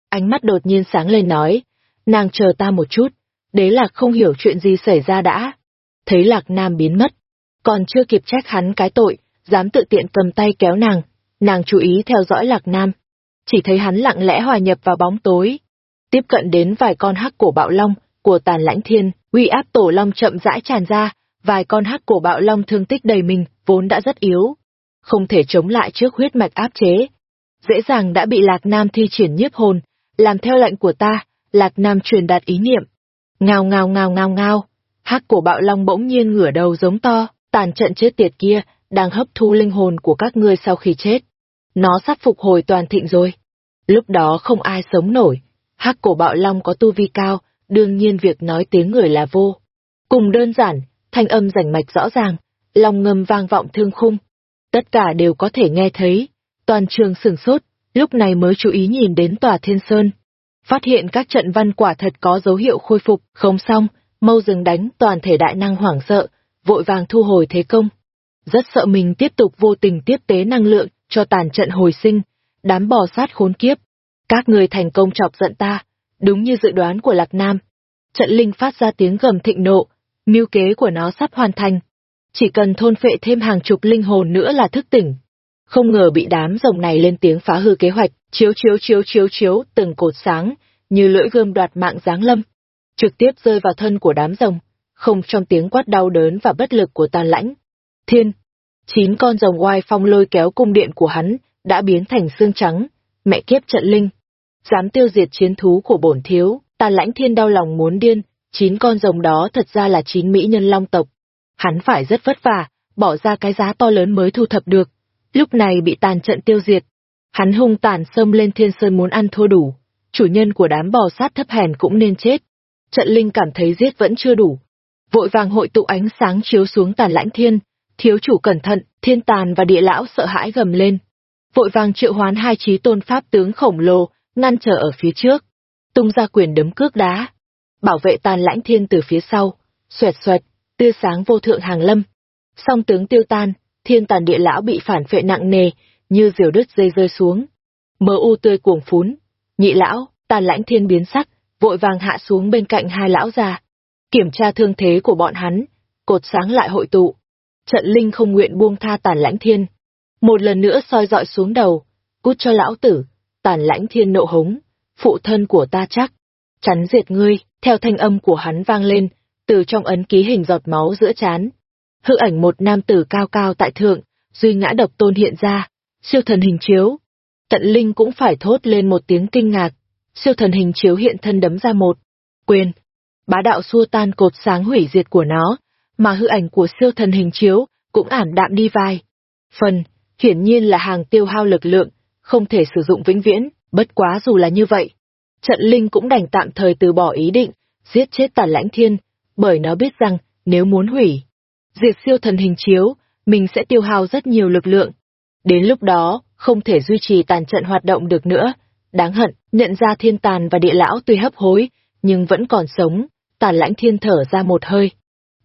Ánh mắt đột nhiên sáng lên nói, nàng chờ ta một chút, đế lạc không hiểu chuyện gì xảy ra đã. Thấy Lạc Nam biến mất, còn chưa kịp trách hắn cái tội, dám tự tiện cầm tay kéo nàng, nàng chú ý theo dõi Lạc Nam. Chỉ thấy hắn lặng lẽ hòa nhập vào bóng tối, tiếp cận đến vài con hắc cổ bạo long của tàn lãnh thiên, uy áp tổ long chậm rãi tràn ra, vài con hắc cổ bạo long thương tích đầy mình, vốn đã rất yếu. Không thể chống lại trước huyết mạch áp chế. Dễ dàng đã bị Lạc Nam thi triển nhiếp hồn, làm theo lệnh của ta, Lạc Nam truyền đạt ý niệm. Ngao ngao ngao ngao ngao, hắc cổ bạo long bỗng nhiên ngửa đầu giống to, tàn trận chết tiệt kia, đang hấp thu linh hồn của các ngươi sau khi chết. Nó sắp phục hồi toàn thịnh rồi. Lúc đó không ai sống nổi. Hắc cổ bạo long có tu vi cao, đương nhiên việc nói tiếng người là vô. Cùng đơn giản, thanh âm rảnh mạch rõ ràng, lòng ngâm vang vọng thương khung. Tất cả đều có thể nghe thấy. Toàn trường sửng sốt, lúc này mới chú ý nhìn đến tòa thiên sơn. Phát hiện các trận văn quả thật có dấu hiệu khôi phục, không xong, mâu dừng đánh toàn thể đại năng hoảng sợ, vội vàng thu hồi thế công. Rất sợ mình tiếp tục vô tình tiếp tế năng lượng cho tàn trận hồi sinh, đám bò sát khốn kiếp. Các người thành công chọc giận ta, đúng như dự đoán của Lạc Nam. Trận linh phát ra tiếng gầm thịnh nộ, mưu kế của nó sắp hoàn thành. Chỉ cần thôn phệ thêm hàng chục linh hồn nữa là thức tỉnh. Không ngờ bị đám rồng này lên tiếng phá hư kế hoạch, chiếu chiếu chiếu chiếu chiếu từng cột sáng, như lưỡi gươm đoạt mạng giáng lâm. Trực tiếp rơi vào thân của đám rồng, không trong tiếng quát đau đớn và bất lực của tàn lãnh. Thiên, chín con rồng oai phong lôi kéo cung điện của hắn, đã biến thành xương trắng, mẹ kiếp trận linh. Dám tiêu diệt chiến thú của bổn thiếu, tàn lãnh thiên đau lòng muốn điên, chín con rồng đó thật ra là chín mỹ nhân long tộc. Hắn phải rất vất vả, bỏ ra cái giá to lớn mới thu thập được. Lúc này bị tàn trận tiêu diệt. Hắn hung tàn xâm lên thiên sơn muốn ăn thua đủ. Chủ nhân của đám bò sát thấp hèn cũng nên chết. Trận linh cảm thấy giết vẫn chưa đủ. Vội vàng hội tụ ánh sáng chiếu xuống tàn lãnh thiên. Thiếu chủ cẩn thận, thiên tàn và địa lão sợ hãi gầm lên. Vội vàng triệu hoán hai trí tôn pháp tướng khổng lồ, ngăn trở ở phía trước. Tung ra quyền đấm cước đá bảo vệ tàn lãnh thiên từ phía sau, xoẹt xoẹt, tươi sáng vô thượng hàng lâm. Song tướng tiêu tan, thiên tàn địa lão bị phản phệ nặng nề, như diều đứt dây rơi xuống. Mờ u tươi cuồng phún, nhị lão, tàn lãnh thiên biến sắc, vội vàng hạ xuống bên cạnh hai lão già. Kiểm tra thương thế của bọn hắn, cột sáng lại hội tụ. Trận linh không nguyện buông tha tàn lãnh thiên. Một lần nữa soi dọi xuống đầu, cút cho lão tử, tàn lãnh thiên nộ hống, phụ thân của ta chắc, chắn diệt ngươi, theo thanh âm của hắn vang lên, từ trong ấn ký hình giọt máu giữa chán. Hư ảnh một nam tử cao cao tại thượng, duy ngã độc tôn hiện ra, siêu thần hình chiếu. Tận linh cũng phải thốt lên một tiếng kinh ngạc, siêu thần hình chiếu hiện thân đấm ra một. quyền, bá đạo xua tan cột sáng hủy diệt của nó, mà hư ảnh của siêu thần hình chiếu cũng ảm đạm đi vai. Phần, hiển nhiên là hàng tiêu hao lực lượng, không thể sử dụng vĩnh viễn, bất quá dù là như vậy, trận linh cũng đành tạm thời từ bỏ ý định, giết chết tàn lãnh thiên, bởi nó biết rằng, nếu muốn hủy, diệt siêu thần hình chiếu, mình sẽ tiêu hao rất nhiều lực lượng. Đến lúc đó, không thể duy trì tàn trận hoạt động được nữa. Đáng hận, nhận ra thiên tàn và địa lão tuy hấp hối, nhưng vẫn còn sống, tàn lãnh thiên thở ra một hơi.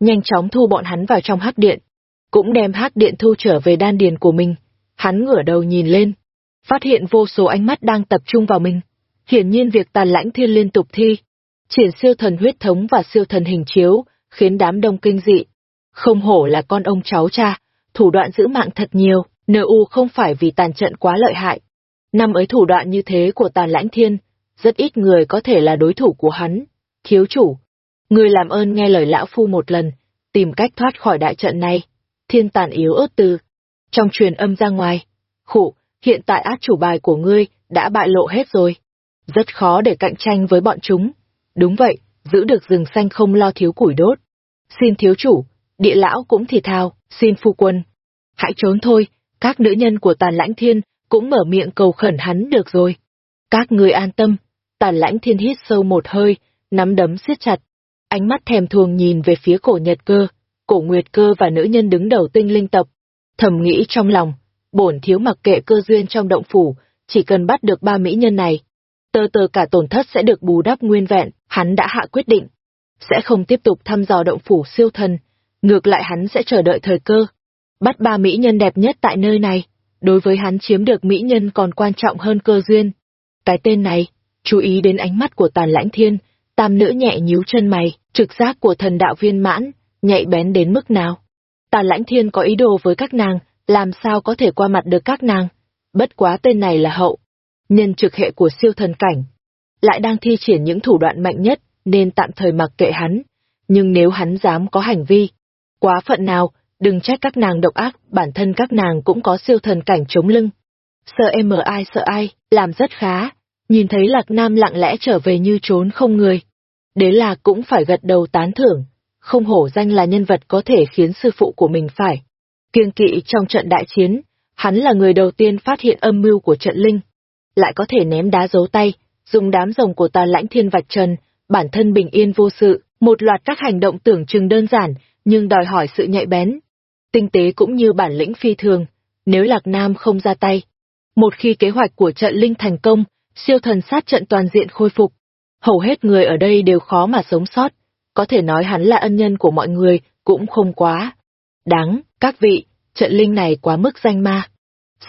Nhanh chóng thu bọn hắn vào trong hắc điện, cũng đem hắc điện thu trở về đan điền của mình. Hắn ngửa đầu nhìn lên, phát hiện vô số ánh mắt đang tập trung vào mình. Hiển nhiên việc tàn lãnh thiên liên tục thi, triển siêu thần huyết thống và siêu thần hình chiếu, khiến đám đông kinh dị. Không hổ là con ông cháu cha, thủ đoạn giữ mạng thật nhiều, NU không phải vì tàn trận quá lợi hại. Năm ấy thủ đoạn như thế của tàn lãnh thiên, rất ít người có thể là đối thủ của hắn. Thiếu chủ, người làm ơn nghe lời lão phu một lần, tìm cách thoát khỏi đại trận này. Thiên tàn yếu ớt từ. Trong truyền âm ra ngoài. Khụ, hiện tại át chủ bài của ngươi đã bại lộ hết rồi. Rất khó để cạnh tranh với bọn chúng. Đúng vậy, giữ được rừng xanh không lo thiếu củi đốt. Xin thiếu chủ, địa lão cũng thì thào, xin phu quân. Hãy trốn thôi, các nữ nhân của tàn lãnh thiên cũng mở miệng cầu khẩn hắn được rồi. Các người an tâm, tàn lãnh thiên hít sâu một hơi, nắm đấm siết chặt. Ánh mắt thèm thuồng nhìn về phía cổ nhật cơ, cổ nguyệt cơ và nữ nhân đứng đầu tinh linh tộc. Thầm nghĩ trong lòng, bổn thiếu mặc kệ cơ duyên trong động phủ, chỉ cần bắt được ba mỹ nhân này. Tơ tơ cả tổn thất sẽ được bù đắp nguyên vẹn, hắn đã hạ quyết định. Sẽ không tiếp tục thăm dò động phủ siêu thần, ngược lại hắn sẽ chờ đợi thời cơ. Bắt ba mỹ nhân đẹp nhất tại nơi này, đối với hắn chiếm được mỹ nhân còn quan trọng hơn cơ duyên. Cái tên này, chú ý đến ánh mắt của tàn lãnh thiên, tam nữ nhẹ nhíu chân mày, trực giác của thần đạo viên mãn, nhạy bén đến mức nào. Tàn lãnh thiên có ý đồ với các nàng, làm sao có thể qua mặt được các nàng. Bất quá tên này là hậu, nhân trực hệ của siêu thần cảnh. Lại đang thi triển những thủ đoạn mạnh nhất, nên tạm thời mặc kệ hắn. Nhưng nếu hắn dám có hành vi, quá phận nào, đừng trách các nàng độc ác, bản thân các nàng cũng có siêu thần cảnh chống lưng. Sợ em ở ai sợ ai, làm rất khá, nhìn thấy Lạc Nam lặng lẽ trở về như trốn không người. Đế Lạc cũng phải gật đầu tán thưởng, không hổ danh là nhân vật có thể khiến sư phụ của mình phải. Kiêng kỵ trong trận đại chiến, hắn là người đầu tiên phát hiện âm mưu của trận linh. Lại có thể ném đá giấu tay, dùng đám rồng của tà lãnh thiên vạch trần, bản thân bình yên vô sự, một loạt các hành động tưởng chừng đơn giản, nhưng đòi hỏi sự nhạy bén. Tinh tế cũng như bản lĩnh phi thường, nếu Lạc Nam không ra tay. Một khi kế hoạch của trận linh thành công, siêu thần sát trận toàn diện khôi phục, hầu hết người ở đây đều khó mà sống sót, có thể nói hắn là ân nhân của mọi người, cũng không quá. Đáng, các vị, trận linh này quá mức danh ma.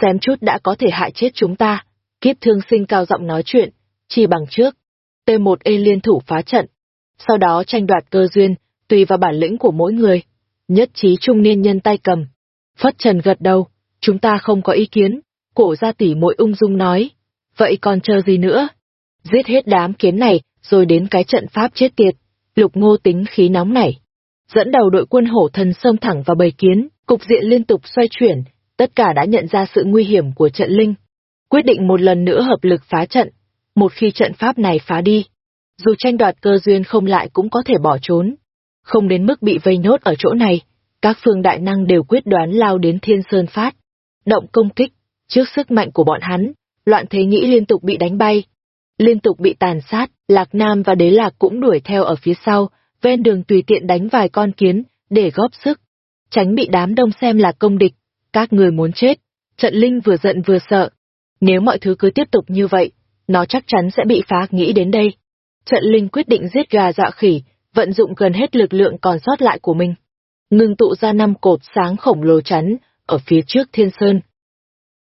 Xem chút đã có thể hại chết chúng ta. Kiếp thương sinh cao giọng nói chuyện, chỉ bằng trước. T1E liên thủ phá trận. Sau đó tranh đoạt cơ duyên, tùy vào bản lĩnh của mỗi người. Nhất trí trung niên nhân tay cầm. Phất Trần gật đầu, chúng ta không có ý kiến. Cổ gia tỷ muội ung dung nói. Vậy còn chờ gì nữa? Giết hết đám kiến này, rồi đến cái trận pháp chết tiệt. Lục ngô tính khí nóng nảy. Dẫn đầu đội quân hổ thần xông thẳng vào bầy kiến, cục diện liên tục xoay chuyển, tất cả đã nhận ra sự nguy hiểm của trận linh. Quyết định một lần nữa hợp lực phá trận. Một khi trận pháp này phá đi, dù tranh đoạt cơ duyên không lại cũng có thể bỏ trốn. Không đến mức bị vây nốt ở chỗ này, các phương đại năng đều quyết đoán lao đến thiên sơn phát. Động công kích, trước sức mạnh của bọn hắn, loạn thế nghĩ liên tục bị đánh bay. Liên tục bị tàn sát, Lạc Nam và Đế Lạc cũng đuổi theo ở phía sau, ven đường tùy tiện đánh vài con kiến, để góp sức. Tránh bị đám đông xem là công địch, các người muốn chết. Trận Linh vừa giận vừa sợ. Nếu mọi thứ cứ tiếp tục như vậy, nó chắc chắn sẽ bị phá nghĩ đến đây. Trận Linh quyết định giết gà dọa khỉ, vận dụng gần hết lực lượng còn sót lại của mình. ngưng tụ ra năm cột sáng khổng lồ chắn, ở phía trước thiên sơn.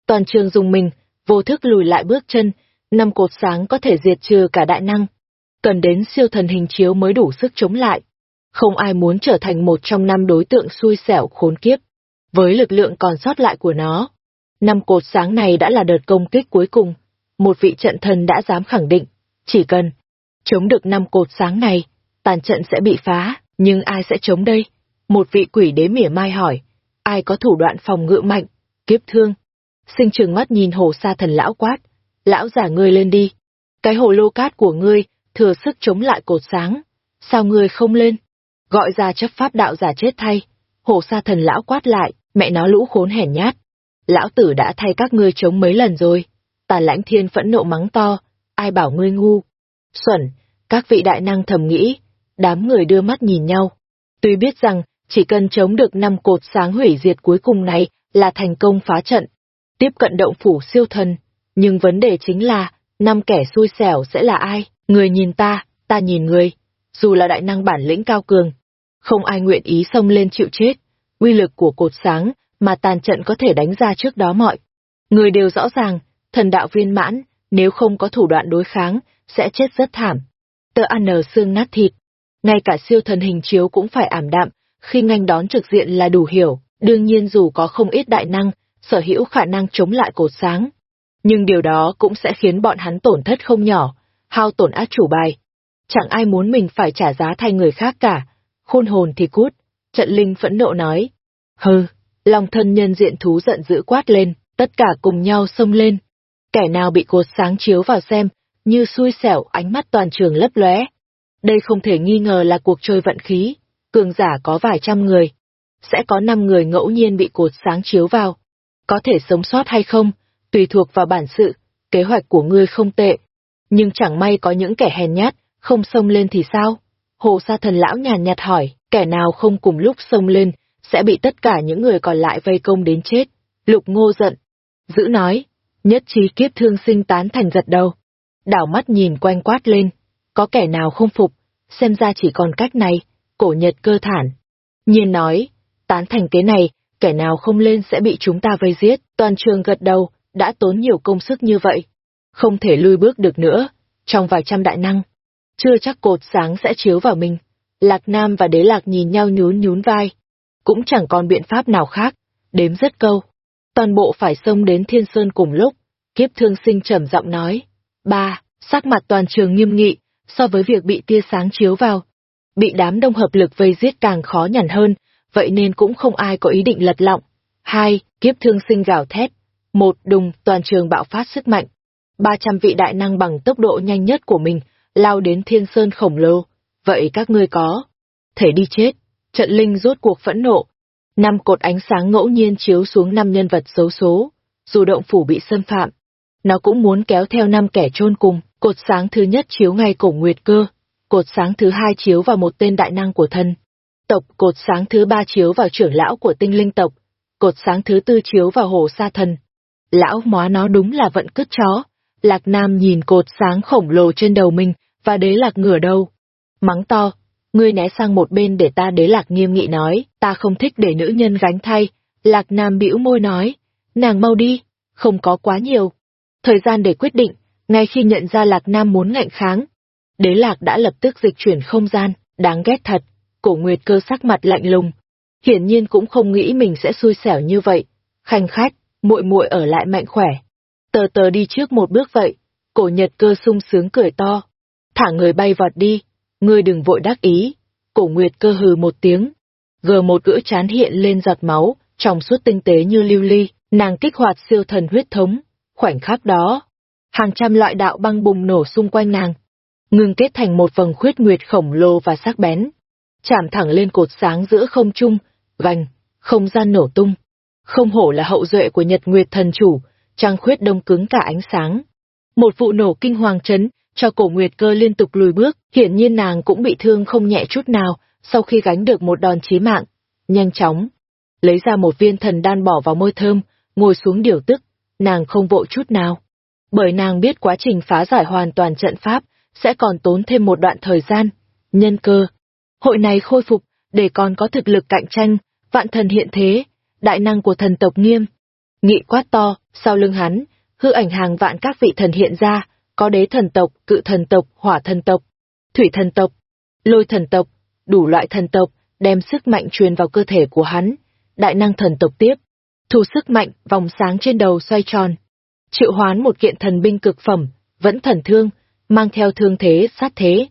Toàn trường dùng mình, vô thức lùi lại bước chân, năm cột sáng có thể diệt trừ cả đại năng. Cần đến siêu thần hình chiếu mới đủ sức chống lại. Không ai muốn trở thành một trong năm đối tượng xui xẻo khốn kiếp. Với lực lượng còn sót lại của nó, năm cột sáng này đã là đợt công kích cuối cùng. Một vị trận thần đã dám khẳng định, chỉ cần chống được năm cột sáng này, tàn trận sẽ bị phá, nhưng ai sẽ chống đây? Một vị quỷ đế mỉa mai hỏi, ai có thủ đoạn phòng ngự mạnh, kiếp thương? Sinh trường mắt nhìn hồ sa thần lão quát, lão giả ngươi lên đi. Cái hồ lô cát của ngươi, thừa sức chống lại cột sáng. Sao ngươi không lên? Gọi ra chấp pháp đạo giả chết thay. Hồ sa thần lão quát lại, mẹ nó lũ khốn hèn nhát. Lão tử đã thay các ngươi chống mấy lần rồi. Tà lãnh thiên phẫn nộ mắng to, ai bảo ngươi ngu. Xuẩn, các vị đại năng thầm nghĩ, đám người đưa mắt nhìn nhau. Tuy biết rằng, chỉ cần chống được năm cột sáng hủy diệt cuối cùng này là thành công phá trận, tiếp cận động phủ siêu thần, nhưng vấn đề chính là, năm kẻ xui xẻo sẽ là ai? Người nhìn ta, ta nhìn người. Dù là đại năng bản lĩnh cao cường, không ai nguyện ý xông lên chịu chết. Quy lực của cột sáng mà tàn trận có thể đánh ra trước đó mọi. Người đều rõ ràng, thần đạo viên mãn, nếu không có thủ đoạn đối kháng, sẽ chết rất thảm. Tờ ăn xương nát thịt. Ngay cả siêu thần hình chiếu cũng phải ảm đạm, khi nganh đón trực diện là đủ hiểu. Đương nhiên dù có không ít đại năng, sở hữu khả năng chống lại cột sáng, nhưng điều đó cũng sẽ khiến bọn hắn tổn thất không nhỏ, hao tổn át chủ bài. chẳng ai muốn mình phải trả giá thay người khác cả. Khôn hồn thì cút, trận linh phẫn nộ nói. Hừ, lòng thân nhân diện thú giận dữ quát lên, tất cả cùng nhau xông lên. Kẻ nào bị cột sáng chiếu vào xem, như xui xẻo ánh mắt toàn trường lấp lóe. Đây không thể nghi ngờ là cuộc chơi vận khí, cường giả có vài trăm người. Sẽ có năm người ngẫu nhiên bị cột sáng chiếu vào. Có thể sống sót hay không, tùy thuộc vào bản sự, kế hoạch của ngươi không tệ. Nhưng chẳng may có những kẻ hèn nhát, không xông lên thì sao? Hồ sa thần lão nhàn nhạt hỏi, kẻ nào không cùng lúc xông lên, sẽ bị tất cả những người còn lại vây công đến chết. Lục ngô giận. Giữ nói, nhất trí kiếp thương sinh tán thành giật đầu. Đảo mắt nhìn quanh quát lên, có kẻ nào không phục, xem ra chỉ còn cách này, cổ nhật cơ thản. Nhiên nói, tán thành kế này, kẻ nào không lên sẽ bị chúng ta vây giết, toàn trường gật đầu, đã tốn nhiều công sức như vậy. Không thể lui bước được nữa, trong vài trăm đại năng. Chưa chắc cột sáng sẽ chiếu vào mình. Lạc Nam và Đế Lạc nhìn nhau nhún nhún vai. Cũng chẳng còn biện pháp nào khác, đếm rất câu. Toàn bộ phải xông đến Thiên Sơn cùng lúc. Kiếp thương sinh trầm giọng nói. Ba, sắc mặt toàn trường nghiêm nghị, so với việc bị tia sáng chiếu vào. Bị đám đông hợp lực vây giết càng khó nhằn hơn, vậy nên cũng không ai có ý định lật lọng. Hai, kiếp thương sinh gào thét. Một, đùng, toàn trường bạo phát sức mạnh. Ba trăm vị đại năng bằng tốc độ nhanh nhất của mình, lao đến thiên sơn khổng lồ. Vậy các ngươi có thể đi chết. Trận linh rốt cuộc phẫn nộ. Năm cột ánh sáng ngẫu nhiên chiếu xuống năm nhân vật xấu số. Dù động phủ bị xâm phạm, nó cũng muốn kéo theo năm kẻ chôn cùng. Cột sáng thứ nhất chiếu ngay cổ nguyệt cơ. Cột sáng thứ hai chiếu vào một tên đại năng của thân. Tộc cột sáng thứ ba chiếu vào trưởng lão của tinh linh tộc. Cột sáng thứ tư chiếu vào hồ sa thần. Lão móa nó đúng là vận cứt chó. Lạc Nam nhìn cột sáng khổng lồ trên đầu mình, và đế lạc ngửa đầu. Mắng to, ngươi né sang một bên để ta đế lạc nghiêm nghị nói, ta không thích để nữ nhân gánh thay. Lạc Nam bĩu môi nói, nàng mau đi, không có quá nhiều. Thời gian để quyết định, ngay khi nhận ra Lạc Nam muốn ngạnh kháng. Đế Lạc đã lập tức dịch chuyển không gian, đáng ghét thật, cổ nguyệt cơ sắc mặt lạnh lùng. Hiển nhiên cũng không nghĩ mình sẽ xui xẻo như vậy. Khanh khách, muội muội ở lại mạnh khỏe. Tờ tờ đi trước một bước vậy, cổ nhật cơ sung sướng cười to, thả người bay vọt đi, ngươi đừng vội đắc ý. Cổ nguyệt cơ hừ một tiếng, gờ một gỡ chán hiện lên giọt máu, trong suốt tinh tế như lưu ly, nàng kích hoạt siêu thần huyết thống. Khoảnh khắc đó, hàng trăm loại đạo băng bùng nổ xung quanh nàng, ngưng kết thành một vầng khuyết nguyệt khổng lồ và sắc bén, chạm thẳng lên cột sáng giữa không trung, vành, không gian nổ tung. Không hổ là hậu duệ của Nhật Nguyệt thần chủ, trang khuyết đông cứng cả ánh sáng. Một vụ nổ kinh hoàng chấn, cho cổ nguyệt cơ liên tục lùi bước, hiển nhiên nàng cũng bị thương không nhẹ chút nào, sau khi gánh được một đòn chí mạng. Nhanh chóng, lấy ra một viên thần đan bỏ vào môi thơm, ngồi xuống điều tức, nàng không vội chút nào. Bởi nàng biết quá trình phá giải hoàn toàn trận pháp, sẽ còn tốn thêm một đoạn thời gian. Nhân cơ, hội này khôi phục, để còn có thực lực cạnh tranh, vạn thần hiện thế, đại năng của thần tộc nghiêm. Nghị quát to, sau lưng hắn, hư ảnh hàng vạn các vị thần hiện ra, có đế thần tộc, cự thần tộc, hỏa thần tộc, thủy thần tộc, lôi thần tộc, đủ loại thần tộc, đem sức mạnh truyền vào cơ thể của hắn. Đại năng thần tộc tiếp, thu sức mạnh, vòng sáng trên đầu xoay tròn. Triệu hoán một kiện thần binh cực phẩm, vẫn thần thương, mang theo thương thế, sát thế.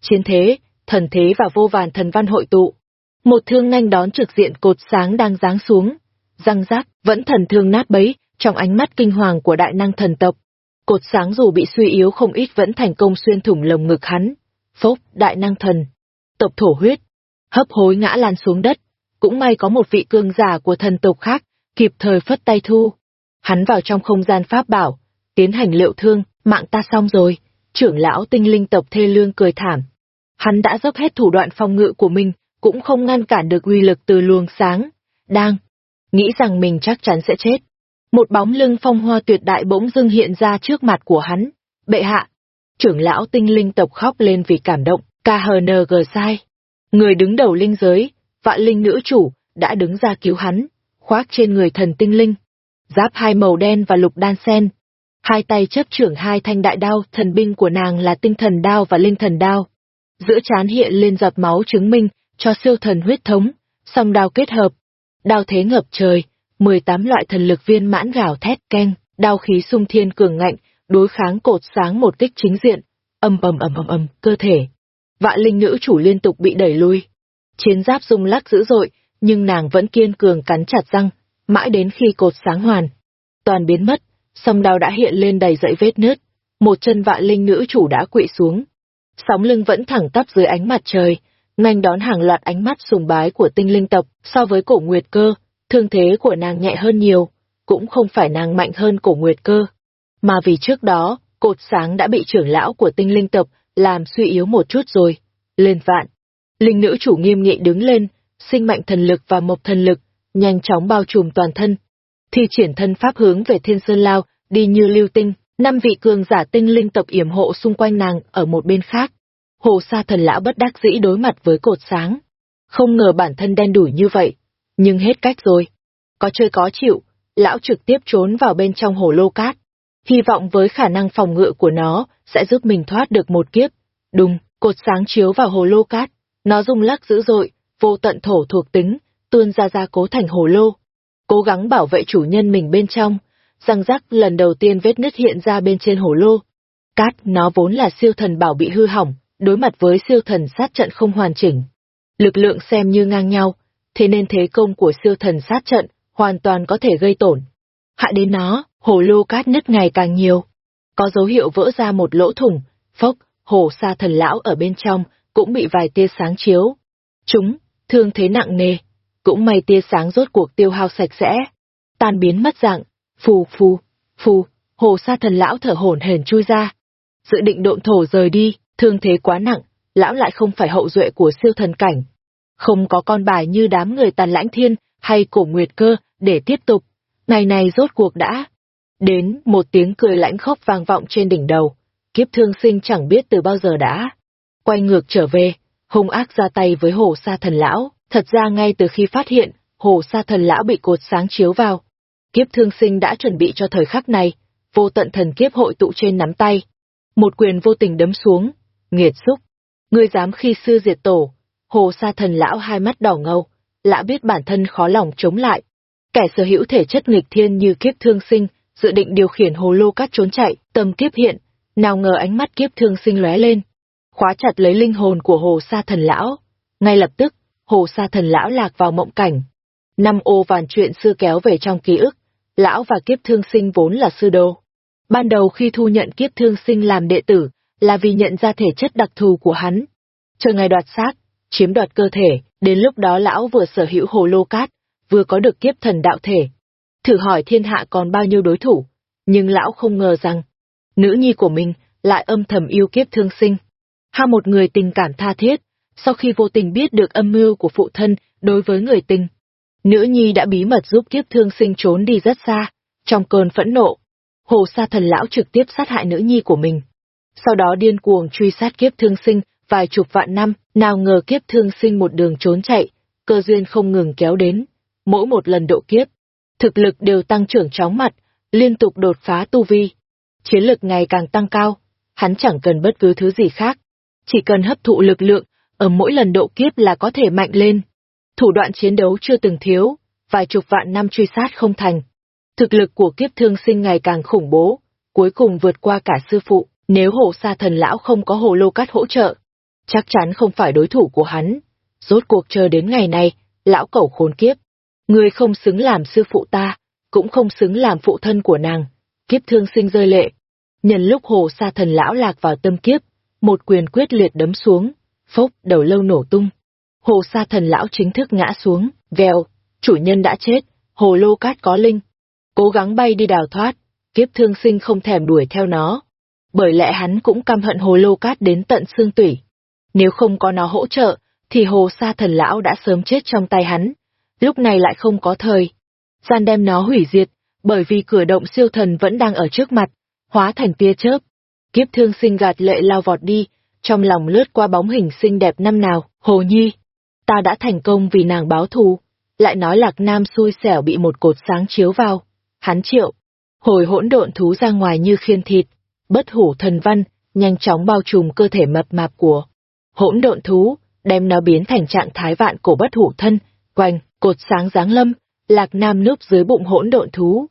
Chiến thế, thần thế và vô vàn thần văn hội tụ. Một thương nhanh đón trực diện cột sáng đang giáng xuống. Răng rác, vẫn thần thương nát bấy, trong ánh mắt kinh hoàng của đại năng thần tộc. Cột sáng dù bị suy yếu không ít vẫn thành công xuyên thủng lồng ngực hắn. Phốc, đại năng thần. Tộc thổ huyết. Hấp hối ngã lan xuống đất. Cũng may có một vị cương giả của thần tộc khác, kịp thời phất tay thu. Hắn vào trong không gian pháp bảo, tiến hành liệu thương, mạng ta xong rồi. Trưởng lão tinh linh tộc thê lương cười thảm. Hắn đã dốc hết thủ đoạn phòng ngự của mình, cũng không ngăn cản được uy lực từ luồng sáng. Đang nghĩ rằng mình chắc chắn sẽ chết. Một bóng lưng phong hoa tuyệt đại bỗng dưng hiện ra trước mặt của hắn. Bệ hạ! Trưởng lão tinh linh tộc khóc lên vì cảm động, KHNG sai. Người đứng đầu linh giới, vạn linh nữ chủ, đã đứng ra cứu hắn, khoác trên người thần tinh linh. Giáp hai màu đen và lục đan sen. Hai tay chấp trưởng hai thanh đại đao, thần binh của nàng là tinh thần đao và linh thần đao. Giữa chán hiện lên giọt máu chứng minh cho siêu thần huyết thống, song đao kết hợp. Đao thế ngập trời, 18 loại thần lực viên mãn gào thét keng, đao khí sung thiên cường ngạnh, đối kháng cột sáng một kích chính diện. Âm ầm ầm ầm ầm, cơ thể Vạn linh nữ chủ liên tục bị đẩy lui. Chiến giáp rung lắc dữ dội, nhưng nàng vẫn kiên cường cắn chặt răng, mãi đến khi cột sáng hoàn. Toàn biến mất, song đao đã hiện lên đầy dãy vết nứt, một chân vạn linh nữ chủ đã quỵ xuống. Sóng lưng vẫn thẳng tắp dưới ánh mặt trời, nhanh đón hàng loạt ánh mắt sùng bái của tinh linh tộc so với cổ nguyệt cơ, thương thế của nàng nhẹ hơn nhiều, cũng không phải nàng mạnh hơn cổ nguyệt cơ, mà vì trước đó, cột sáng đã bị trưởng lão của tinh linh tộc làm suy yếu một chút rồi. Lên vạn, linh nữ chủ nghiêm nghị đứng lên, sinh mạnh thần lực và mộc thần lực, nhanh chóng bao trùm toàn thân. Thi triển thân pháp hướng về thiên sơn lao, đi như lưu tinh, năm vị cường giả tinh linh tập yểm hộ xung quanh nàng ở một bên khác. Hồ sa thần lão bất đắc dĩ đối mặt với cột sáng. Không ngờ bản thân đen đủi như vậy, nhưng hết cách rồi. Có chơi có chịu, lão trực tiếp trốn vào bên trong hồ lô cát. Hy vọng với khả năng phòng ngự của nó sẽ giúp mình thoát được một kiếp. Đúng, cột sáng chiếu vào hồ lô cát, nó rung lắc dữ dội, vô tận thổ thuộc tính, tuôn ra ra cố thành hồ lô. Cố gắng bảo vệ chủ nhân mình bên trong, răng rắc lần đầu tiên vết nứt hiện ra bên trên hồ lô. Cát nó vốn là siêu thần bảo bị hư hỏng, đối mặt với siêu thần sát trận không hoàn chỉnh. Lực lượng xem như ngang nhau, thế nên thế công của siêu thần sát trận hoàn toàn có thể gây tổn. Hại đến nó, hồ lô cát nứt ngày càng nhiều. Có dấu hiệu vỡ ra một lỗ thủng, phốc, hồ sa thần lão ở bên trong, cũng bị vài tia sáng chiếu. Chúng, thương thế nặng nề, cũng may tia sáng rốt cuộc tiêu hao sạch sẽ, tan biến mất dạng, phù phù, phù, hồ sa thần lão thở hổn hển chui ra. Dự định độn thổ rời đi, thương thế quá nặng, lão lại không phải hậu duệ của siêu thần cảnh. Không có con bài như đám người tàn lãnh thiên hay cổ nguyệt cơ để tiếp tục. Ngày này rốt cuộc đã. Đến một tiếng cười lãnh khóc vang vọng trên đỉnh đầu, kiếp thương sinh chẳng biết từ bao giờ đã. Quay ngược trở về, hung ác ra tay với hồ sa thần lão, thật ra ngay từ khi phát hiện, hồ sa thần lão bị cột sáng chiếu vào. Kiếp thương sinh đã chuẩn bị cho thời khắc này, vô tận thần kiếp hội tụ trên nắm tay. Một quyền vô tình đấm xuống, nghiệt xúc. Ngươi dám khi sư diệt tổ, hồ sa thần lão hai mắt đỏ ngầu, lã biết bản thân khó lòng chống lại. Kẻ sở hữu thể chất nghịch thiên như kiếp thương sinh, dự định điều khiển hồ lô cát trốn chạy, tâm kiếp hiện, nào ngờ ánh mắt kiếp thương sinh lóe lên, khóa chặt lấy linh hồn của hồ sa thần lão. Ngay lập tức, hồ sa thần lão lạc vào mộng cảnh. Năm ô vàn chuyện xưa kéo về trong ký ức, lão và kiếp thương sinh vốn là sư đô. Ban đầu khi thu nhận kiếp thương sinh làm đệ tử, là vì nhận ra thể chất đặc thù của hắn. Chờ ngày đoạt xác, chiếm đoạt cơ thể, đến lúc đó lão vừa sở hữu hồ lô cát, vừa có được kiếp thần đạo thể. Thử hỏi thiên hạ còn bao nhiêu đối thủ, nhưng lão không ngờ rằng, nữ nhi của mình lại âm thầm yêu kiếp thương sinh. Hai một người tình cảm tha thiết, sau khi vô tình biết được âm mưu của phụ thân đối với người tình. Nữ nhi đã bí mật giúp kiếp thương sinh trốn đi rất xa, trong cơn phẫn nộ. Hồ sa thần lão trực tiếp sát hại nữ nhi của mình. Sau đó điên cuồng truy sát kiếp thương sinh, vài chục vạn năm, nào ngờ kiếp thương sinh một đường trốn chạy, cơ duyên không ngừng kéo đến. Mỗi một lần độ kiếp, thực lực đều tăng trưởng chóng mặt, liên tục đột phá tu vi. Chiến lực ngày càng tăng cao, hắn chẳng cần bất cứ thứ gì khác. Chỉ cần hấp thụ lực lượng, ở mỗi lần độ kiếp là có thể mạnh lên. Thủ đoạn chiến đấu chưa từng thiếu, vài chục vạn năm truy sát không thành. Thực lực của kiếp thương sinh ngày càng khủng bố, cuối cùng vượt qua cả sư phụ, nếu hồ sa thần lão không có hồ lô cát hỗ trợ, chắc chắn không phải đối thủ của hắn. Rốt cuộc chờ đến ngày này, lão cẩu khốn kiếp. Ngươi không xứng làm sư phụ ta, cũng không xứng làm phụ thân của nàng. Kiếp thương sinh rơi lệ. Nhân lúc hồ sa thần lão lạc vào tâm kiếp, một quyền quyết liệt đấm xuống, phốc, đầu lâu nổ tung. Hồ sa thần lão chính thức ngã xuống, vèo, chủ nhân đã chết, hồ lô cát có linh. Cố gắng bay đi đào thoát, kiếp thương sinh không thèm đuổi theo nó. Bởi lẽ hắn cũng căm hận hồ lô cát đến tận xương tủy. Nếu không có nó hỗ trợ, thì hồ sa thần lão đã sớm chết trong tay hắn. Lúc này lại không có thời. Gian đem nó hủy diệt, bởi vì cửa động siêu thần vẫn đang ở trước mặt, hóa thành tia chớp. Kiếp thương sinh gạt lệ lao vọt đi, trong lòng lướt qua bóng hình xinh đẹp năm nào, Hồ Nhi. Ta đã thành công vì nàng báo thù. Lại nói Lạc Nam xui xẻo bị một cột sáng chiếu vào. Hắn triệu. Hồi hỗn độn thú ra ngoài như khiên thịt. Bất hủ thần văn, nhanh chóng bao trùm cơ thể mập mạp của hỗn độn thú, đem nó biến thành trạng thái vạn cổ bất hủ thân, quanh, cột sáng giáng lâm, Lạc Nam núp dưới bụng hỗn độn thú.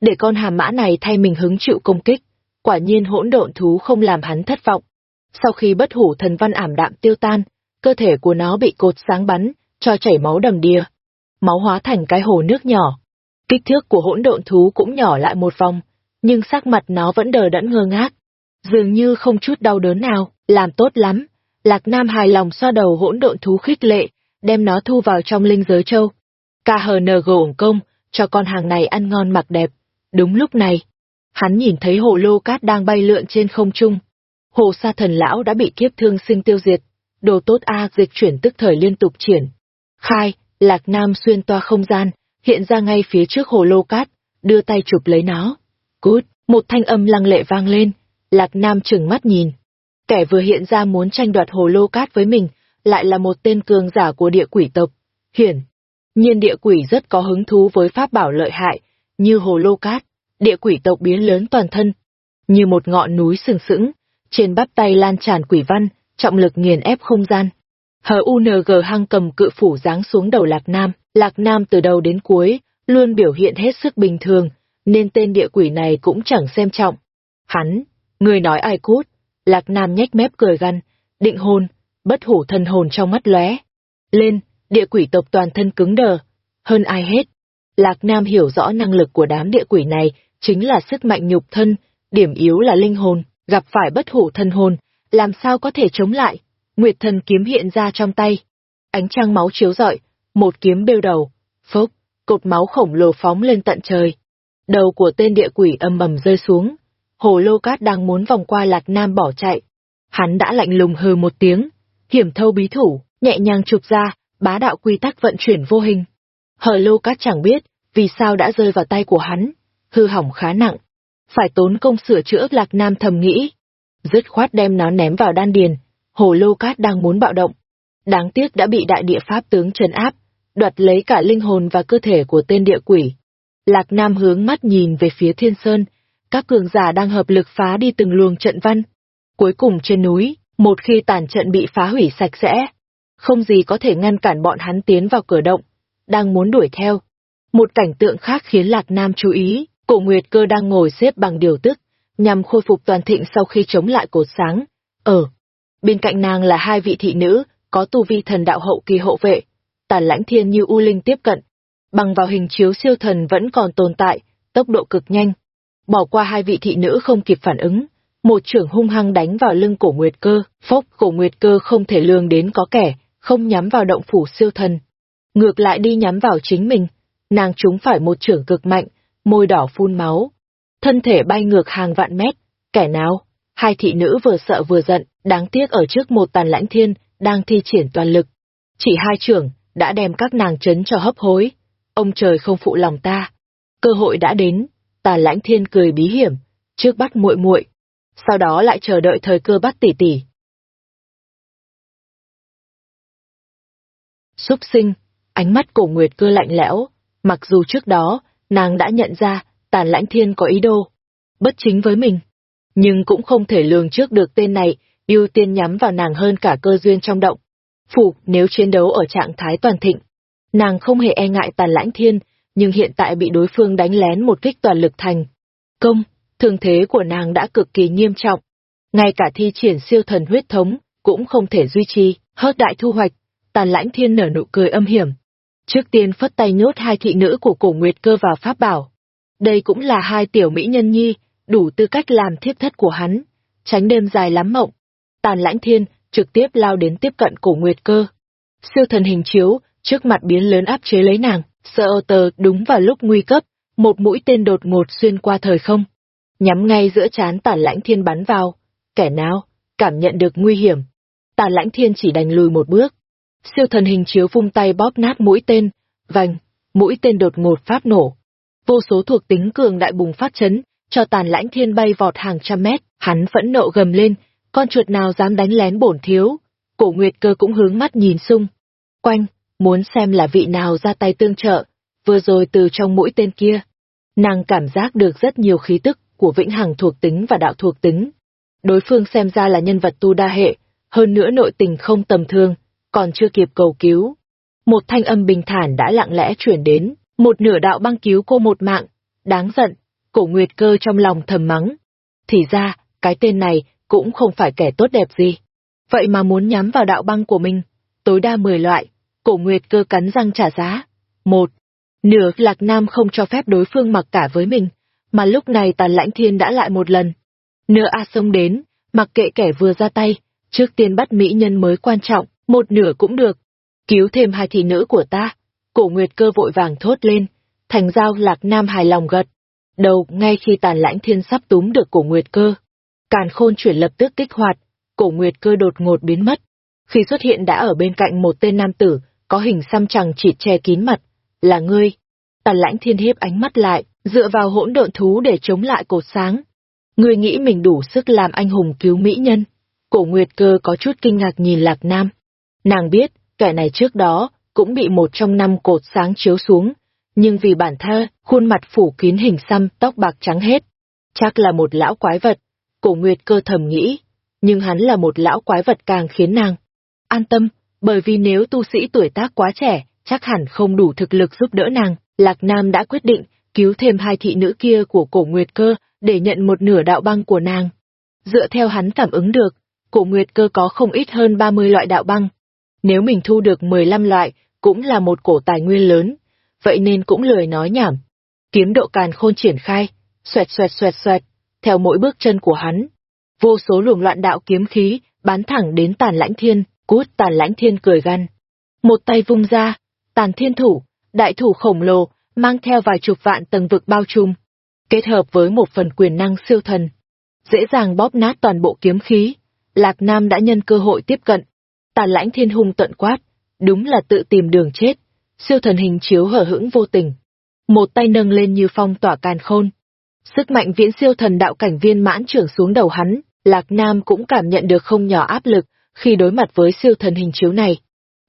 Để con hàm mã này thay mình hứng chịu công kích, quả nhiên hỗn độn thú không làm hắn thất vọng. Sau khi bất hủ thần văn ảm đạm tiêu tan, cơ thể của nó bị cột sáng bắn, cho chảy máu đầm đìa. Máu hóa thành cái hồ nước nhỏ. Kích thước của hỗn độn thú cũng nhỏ lại một vòng, nhưng sắc mặt nó vẫn đờ đẫn ngơ ngác. Dường như không chút đau đớn nào, làm tốt lắm. Lạc Nam hài lòng xoa đầu hỗn độn thú khích lệ, đem nó thu vào trong linh giới châu. KHN ổng công, cho con hàng này ăn ngon mặc đẹp. Đúng lúc này, hắn nhìn thấy hồ lô cát đang bay lượn trên không trung. Hồ sa thần lão đã bị kiếp thương sinh tiêu diệt, đồ tốt A dịch chuyển tức thời liên tục triển. Khai, Lạc Nam xuyên toa không gian, hiện ra ngay phía trước hồ lô cát, đưa tay chụp lấy nó. Cút, một thanh âm lăng lệ vang lên, Lạc Nam trừng mắt nhìn. Kẻ vừa hiện ra muốn tranh đoạt hồ lô cát với mình, lại là một tên cường giả của địa quỷ tộc. Hiển, nhiên địa quỷ rất có hứng thú với pháp bảo lợi hại, như hồ lô cát, địa quỷ tộc biến lớn toàn thân. Như một ngọn núi sừng sững, trên bắp tay lan tràn quỷ văn, trọng lực nghiền ép không gian. Hờ UNG hăng cầm cự phủ giáng xuống đầu Lạc Nam, Lạc Nam từ đầu đến cuối, luôn biểu hiện hết sức bình thường, nên tên địa quỷ này cũng chẳng xem trọng. Hắn, người nói ai cút, Lạc Nam nhếch mép cười gằn, định hồn, bất hủ thần hồn trong mắt lóe. Lên, địa quỷ tộc toàn thân cứng đờ, hơn ai hết. Lạc Nam hiểu rõ năng lực của đám địa quỷ này chính là sức mạnh nhục thân, điểm yếu là linh hồn, gặp phải bất hủ thần hồn, làm sao có thể chống lại. Nguyệt thần kiếm hiện ra trong tay. Ánh trăng máu chiếu rọi, một kiếm bêu đầu, phốc, cột máu khổng lồ phóng lên tận trời. Đầu của tên địa quỷ âm bầm rơi xuống. Hồ Lô Cát đang muốn vòng qua Lạc Nam bỏ chạy. Hắn đã lạnh lùng hừ một tiếng, hiểm thâu bí thủ, nhẹ nhàng chụp ra, bá đạo quy tắc vận chuyển vô hình. Hờ Lô Cát chẳng biết vì sao đã rơi vào tay của hắn, hư hỏng khá nặng. Phải tốn công sửa chữa Lạc Nam thầm nghĩ. Dứt khoát đem nó ném vào đan điền, Hồ Lô Cát đang muốn bạo động. Đáng tiếc đã bị đại địa pháp tướng trấn áp, đoạt lấy cả linh hồn và cơ thể của tên địa quỷ. Lạc Nam hướng mắt nhìn về phía thiên sơn, các cường giả đang hợp lực phá đi từng luồng trận văn. Cuối cùng trên núi, một khi tàn trận bị phá hủy sạch sẽ, không gì có thể ngăn cản bọn hắn tiến vào cửa động, đang muốn đuổi theo. Một cảnh tượng khác khiến Lạc Nam chú ý, cổ Nguyệt cơ đang ngồi xếp bằng điều tức, nhằm khôi phục toàn thịnh sau khi chống lại cột sáng. Ở bên cạnh nàng là hai vị thị nữ, có tu vi thần đạo hậu kỳ hộ vệ, tàn lãnh thiên như U Linh tiếp cận. Bằng vào hình chiếu siêu thần vẫn còn tồn tại, tốc độ cực nhanh. Bỏ qua hai vị thị nữ không kịp phản ứng, một trưởng hung hăng đánh vào lưng cổ Nguyệt cơ, phốc cổ Nguyệt cơ không thể lường đến có kẻ, không nhắm vào động phủ siêu thần. Ngược lại đi nhắm vào chính mình, nàng trúng phải một trưởng cực mạnh, môi đỏ phun máu. Thân thể bay ngược hàng vạn mét, kẻ nào? Hai thị nữ vừa sợ vừa giận, đáng tiếc ở trước một tàn lãnh thiên, đang thi triển toàn lực. Chỉ hai trưởng, đã đem các nàng chấn cho hấp hối. Ông trời không phụ lòng ta. Cơ hội đã đến, tà lãnh thiên cười bí hiểm, trước bắt muội muội, sau đó lại chờ đợi thời cơ bắt tỷ tỷ. Súc sinh, ánh mắt cổ nguyệt cơ lạnh lẽo, mặc dù trước đó, nàng đã nhận ra tàn lãnh thiên có ý đồ, bất chính với mình. Nhưng cũng không thể lường trước được tên này, ưu tiên nhắm vào nàng hơn cả cơ duyên trong động. Phủ, nếu chiến đấu ở trạng thái toàn thịnh, nàng không hề e ngại tàn lãnh thiên, nhưng hiện tại bị đối phương đánh lén một kích toàn lực thành. Công, thương thế của nàng đã cực kỳ nghiêm trọng. Ngay cả thi triển siêu thần huyết thống, cũng không thể duy trì, hớt đại thu hoạch, tàn lãnh thiên nở nụ cười âm hiểm. Trước tiên phất tay nhốt hai thị nữ của cổ nguyệt cơ vào pháp bảo. Đây cũng là hai tiểu mỹ nhân nhi, đủ tư cách làm thiếp thất của hắn, tránh đêm dài lắm mộng. Tàn lãnh thiên, trực tiếp lao đến tiếp cận cổ nguyệt cơ. Siêu thần hình chiếu, trước mặt biến lớn áp chế lấy nàng, sợ tờ đúng vào lúc nguy cấp, một mũi tên đột ngột xuyên qua thời không. Nhắm ngay giữa chán tàn lãnh thiên bắn vào. Kẻ nào, cảm nhận được nguy hiểm. Tàn lãnh thiên chỉ đành lùi một bước. Siêu thần hình chiếu vung tay bóp nát mũi tên, vành, mũi tên đột ngột phát nổ. Vô số thuộc tính cường đại bùng phát chấn, cho tàn lãnh thiên bay vọt hàng trăm mét, hắn phẫn nộ gầm lên, con chuột nào dám đánh lén bổn thiếu. Cổ Nguyệt cơ cũng hướng mắt nhìn xung. Quanh, muốn xem là vị nào ra tay tương trợ, vừa rồi từ trong mũi tên kia. Nàng cảm giác được rất nhiều khí tức của vĩnh hằng thuộc tính và đạo thuộc tính. Đối phương xem ra là nhân vật tu đa hệ, hơn nữa nội tình không tầm thường, còn chưa kịp cầu cứu. Một thanh âm bình thản đã lặng lẽ chuyển đến, một nửa đạo băng cứu cô một mạng, đáng giận, cổ nguyệt cơ trong lòng thầm mắng. Thì ra, cái tên này cũng không phải kẻ tốt đẹp gì. Vậy mà muốn nhắm vào đạo băng của mình, tối đa 10 loại, cổ nguyệt cơ cắn răng trả giá. Một, nửa lạc nam không cho phép đối phương mặc cả với mình, mà lúc này tàn lãnh thiên đã lại một lần. Nửa A sông đến, mặc kệ kẻ vừa ra tay, trước tiên bắt mỹ nhân mới quan trọng, một nửa cũng được. Cứu thêm hai thị nữ của ta, cổ nguyệt cơ vội vàng thốt lên, thành giao lạc nam hài lòng gật. Đầu, ngay khi tàn lãnh thiên sắp túm được cổ nguyệt cơ, càn khôn chuyển lập tức kích hoạt, cổ nguyệt cơ đột ngột biến mất. Khi xuất hiện đã ở bên cạnh một tên nam tử, có hình xăm chẳng chỉ che kín mặt, là ngươi. Tàn lãnh thiên hiếp ánh mắt lại, dựa vào hỗn độn thú để chống lại cột sáng. Ngươi nghĩ mình đủ sức làm anh hùng cứu mỹ nhân. Cổ Nguyệt Cơ có chút kinh ngạc nhìn Lạc Nam. Nàng biết, kẻ này trước đó, cũng bị một trong năm cột sáng chiếu xuống, nhưng vì bản thơ, khuôn mặt phủ kín hình xăm, tóc bạc trắng hết. Chắc là một lão quái vật, cổ Nguyệt Cơ thầm nghĩ, nhưng hắn là một lão quái vật càng khiến nàng an tâm, bởi vì nếu tu sĩ tuổi tác quá trẻ, chắc hẳn không đủ thực lực giúp đỡ nàng. Lạc Nam đã quyết định cứu thêm hai thị nữ kia của cổ Nguyệt Cơ để nhận một nửa đạo băng của nàng. Dựa theo hắn cảm ứng được, cổ Nguyệt Cơ có không ít hơn 30 loại đạo băng. Nếu mình thu được 15 loại, cũng là một cổ tài nguyên lớn, vậy nên cũng lười nói nhảm. Kiếm độ càn khôn triển khai, xoẹt xoẹt xoẹt xoẹt, theo mỗi bước chân của hắn. Vô số luồng loạn đạo kiếm khí, bắn thẳng đến tàn lãnh thiên, cút tàn lãnh thiên cười gan, Một tay vung ra, tàn thiên thủ, đại thủ khổng lồ, mang theo vài chục vạn tầng vực bao trùm, kết hợp với một phần quyền năng siêu thần. Dễ dàng bóp nát toàn bộ kiếm khí, Lạc Nam đã nhân cơ hội tiếp cận. Tàn lãnh thiên hung tận quát, đúng là tự tìm đường chết, siêu thần hình chiếu hở hững vô tình. Một tay nâng lên như phong tỏa càn khôn. Sức mạnh viễn siêu thần đạo cảnh viên mãn trưởng xuống đầu hắn, Lạc Nam cũng cảm nhận được không nhỏ áp lực khi đối mặt với siêu thần hình chiếu này.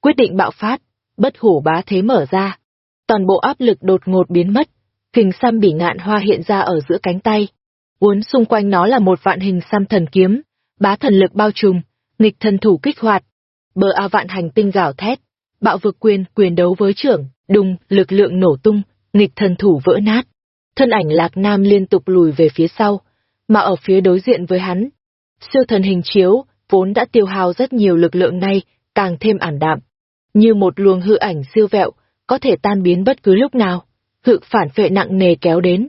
Quyết định bạo phát, bất hủ bá thế mở ra. Toàn bộ áp lực đột ngột biến mất, hình xăm bỉ ngạn hoa hiện ra ở giữa cánh tay. Uốn xung quanh nó là một vạn hình xăm thần kiếm, bá thần lực bao trùm, nghịch thần thủ kích hoạt. Bờ a vạn hành tinh gào thét, bạo vực quyền quyền đấu với trưởng, đùng, lực lượng nổ tung, nghịch thần thủ vỡ nát. Thân ảnh lạc nam liên tục lùi về phía sau, mà ở phía đối diện với hắn. Siêu thần hình chiếu, vốn đã tiêu hao rất nhiều lực lượng nay càng thêm ảm đạm. Như một luồng hư ảnh siêu vẹo, có thể tan biến bất cứ lúc nào. Hự phản phệ nặng nề kéo đến.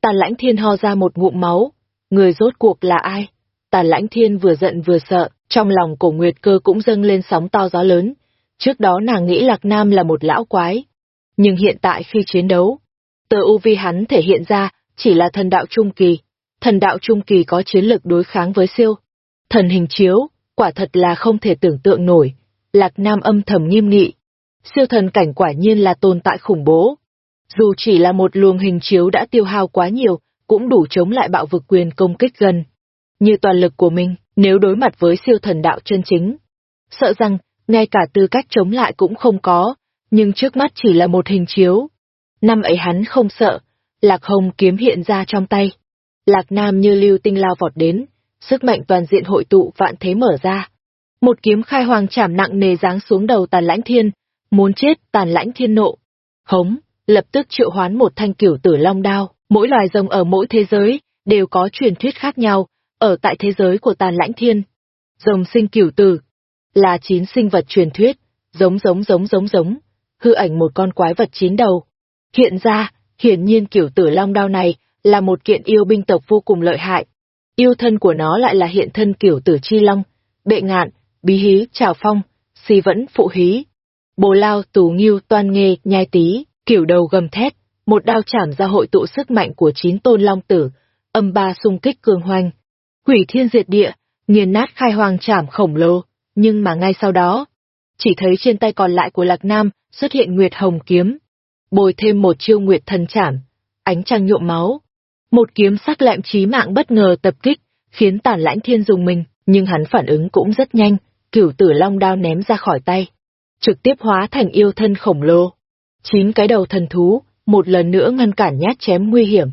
Tàn lãnh thiên ho ra một ngụm máu. Người rốt cuộc là ai? Tàn lãnh thiên vừa giận vừa sợ, trong lòng cổ nguyệt cơ cũng dâng lên sóng to gió lớn. Trước đó nàng nghĩ Lạc Nam là một lão quái. Nhưng hiện tại khi chiến đấu, tờ U Vi hắn thể hiện ra chỉ là thần đạo trung kỳ. Thần đạo trung kỳ có chiến lực đối kháng với siêu. Thần hình chiếu, quả thật là không thể tưởng tượng nổi. Lạc Nam âm thầm nghiêm nghị. Siêu thần cảnh quả nhiên là tồn tại khủng bố. Dù chỉ là một luồng hình chiếu đã tiêu hao quá nhiều, cũng đủ chống lại bạo vực quyền công kích gần. Như toàn lực của mình, nếu đối mặt với siêu thần đạo chân chính. Sợ rằng, ngay cả tư cách chống lại cũng không có, nhưng trước mắt chỉ là một hình chiếu. Năm ấy hắn không sợ, Lạc Hồng kiếm hiện ra trong tay. Lạc Nam như lưu tinh lao vọt đến, sức mạnh toàn diện hội tụ vạn thế mở ra. Một kiếm khai hoàng chảm nặng nề giáng xuống đầu tàn lãnh thiên, muốn chết tàn lãnh thiên nộ. Hống, lập tức triệu hoán một thanh cửu tử long đao, mỗi loài rồng ở mỗi thế giới, đều có truyền thuyết khác nhau, ở tại thế giới của tàn lãnh thiên. Rồng sinh cửu tử, là chín sinh vật truyền thuyết, giống giống giống giống giống, hư ảnh một con quái vật chín đầu. Hiện ra, hiển nhiên cửu tử long đao này là một kiện yêu binh tộc vô cùng lợi hại. Yêu thân của nó lại là hiện thân cửu tử chi long, bệ ngạn, bí hí, trào phong, si vẫn, phụ hí. Bồ lao, tù nghiêu, toan nghê, nhai tí, kiểu đầu gầm thét, một đao chảm ra hội tụ sức mạnh của chín tôn long tử, âm ba xung kích cường hoành, hủy thiên diệt địa, nghiền nát khai hoàng trảm khổng lồ, nhưng mà ngay sau đó, chỉ thấy trên tay còn lại của Lạc Nam xuất hiện Nguyệt Hồng kiếm, bồi thêm một chiêu Nguyệt thần trảm, ánh trăng nhuộm máu. Một kiếm sắc lẹm chí mạng bất ngờ tập kích, khiến Tản Lãnh Thiên dùng mình, nhưng hắn phản ứng cũng rất nhanh, cửu tử long đao ném ra khỏi tay, trực tiếp hóa thành yêu thân khổng lồ. Chín cái đầu thần thú, một lần nữa ngăn cản nhát chém nguy hiểm.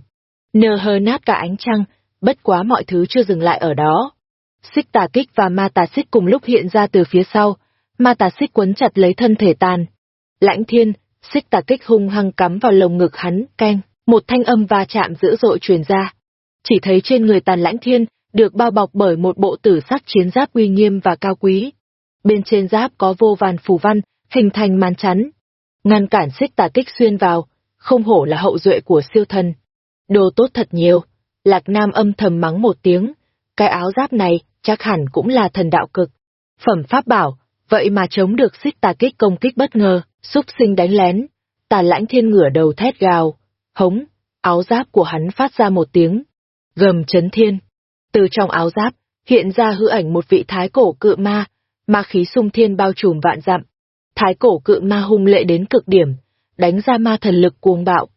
Nơ hơ nát cả ánh trăng, bất quá mọi thứ chưa dừng lại ở đó. Xích tà kích và ma tà xích cùng lúc hiện ra từ phía sau, ma tà xích quấn chặt lấy thân thể tàn. Lãnh thiên, xích tà kích hung hăng cắm vào lồng ngực hắn, keng, một thanh âm va chạm dữ dội truyền ra. Chỉ thấy trên người tàn lãnh thiên, được bao bọc bởi một bộ tử sắc chiến giáp uy nghiêm và cao quý. Bên trên giáp có vô vàn phù văn, hình thành màn chắn. Ngăn cản xích tà kích xuyên vào, không hổ là hậu duệ của siêu thần. Đồ tốt thật nhiều. Lạc Nam âm thầm mắng một tiếng. Cái áo giáp này chắc hẳn cũng là thần đạo cực. Phẩm pháp bảo, vậy mà chống được xích tà kích công kích bất ngờ, xúc sinh đánh lén. Tà lãnh thiên ngửa đầu thét gào, hống, áo giáp của hắn phát ra một tiếng. Gầm chấn thiên. Từ trong áo giáp, hiện ra hư ảnh một vị thái cổ cự ma, ma khí sung thiên bao trùm vạn dặm. Thái cổ cự ma hung lệ đến cực điểm, đánh ra ma thần lực cuồng bạo,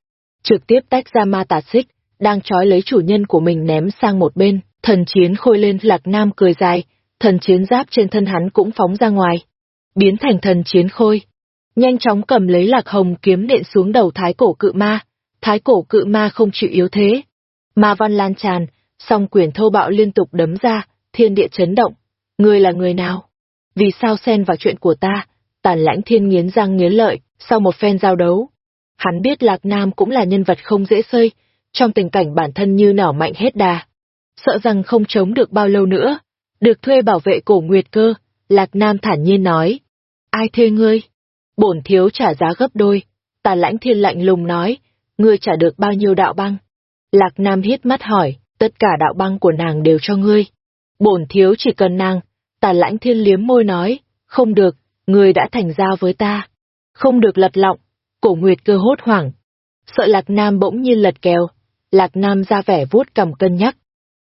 trực tiếp tách ra ma tà xích, đang trói lấy chủ nhân của mình ném sang một bên, thần chiến khôi lên lạc nam cười dài, thần chiến giáp trên thân hắn cũng phóng ra ngoài, biến thành thần chiến khôi. Nhanh chóng cầm lấy lạc hồng kiếm nện xuống đầu thái cổ cự ma, thái cổ cự ma không chịu yếu thế. Ma văn lan tràn, song quyền thô bạo liên tục đấm ra, thiên địa chấn động. Ngươi là người nào? Vì sao xen vào chuyện của ta? Tàn lãnh thiên nghiến răng nghiến lợi, sau một phen giao đấu. Hắn biết Lạc Nam cũng là nhân vật không dễ xơi, trong tình cảnh bản thân như nỏ mạnh hết đà. Sợ rằng không chống được bao lâu nữa. Được thuê bảo vệ cổ nguyệt cơ, Lạc Nam thản nhiên nói. Ai thuê ngươi? Bổn thiếu trả giá gấp đôi. Tà lãnh thiên lạnh lùng nói, ngươi trả được bao nhiêu đạo băng? Lạc Nam hiết mắt hỏi, tất cả đạo băng của nàng đều cho ngươi. Bổn thiếu chỉ cần nàng. Tà lãnh thiên liếm môi nói, không được, ngươi đã thành giao với ta. Không được lật lọng, cổ nguyệt cơ hốt hoảng. Sợ Lạc Nam bỗng nhiên lật kèo, Lạc Nam ra vẻ vuốt cầm cân nhắc.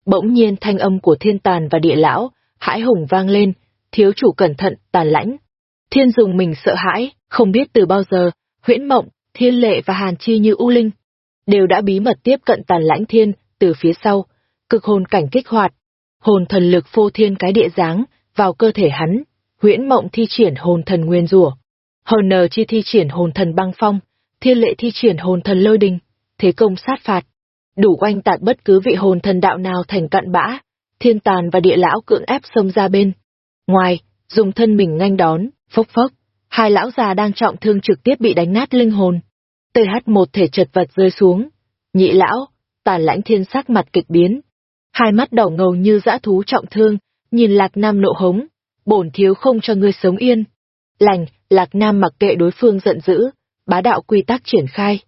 Bỗng nhiên thanh âm của thiên tàn và địa lão, hãi hùng vang lên, thiếu chủ cẩn thận, tàn lãnh. Thiên dùng mình sợ hãi, không biết từ bao giờ, huyễn mộng, thiên lệ và hàn chi như u linh, đều đã bí mật tiếp cận tàn lãnh thiên, từ phía sau, cực hồn cảnh kích hoạt, hồn thần lực phô thiên cái địa dáng vào cơ thể hắn, huyễn mộng thi triển hồn thần nguyên rủa, hồn nờ chi thi triển hồn thần băng phong, thiên lệ thi triển hồn thần lôi đình, thế công sát phạt, đủ oanh tạc bất cứ vị hồn thần đạo nào thành cặn bã, thiên tàn và địa lão cưỡng ép xông ra bên. Ngoài, dùng thân mình nganh đón, phốc phốc, hai lão già đang trọng thương trực tiếp bị đánh nát linh hồn. TH một thể chật vật rơi xuống. Nhị lão, tàn lãnh thiên sắc mặt kịch biến. Hai mắt đỏ ngầu như dã thú trọng thương, nhìn lạc nam nộ hống. Bổn thiếu không cho ngươi sống yên. Lành, lạc nam mặc kệ đối phương giận dữ, bá đạo quy tắc triển khai.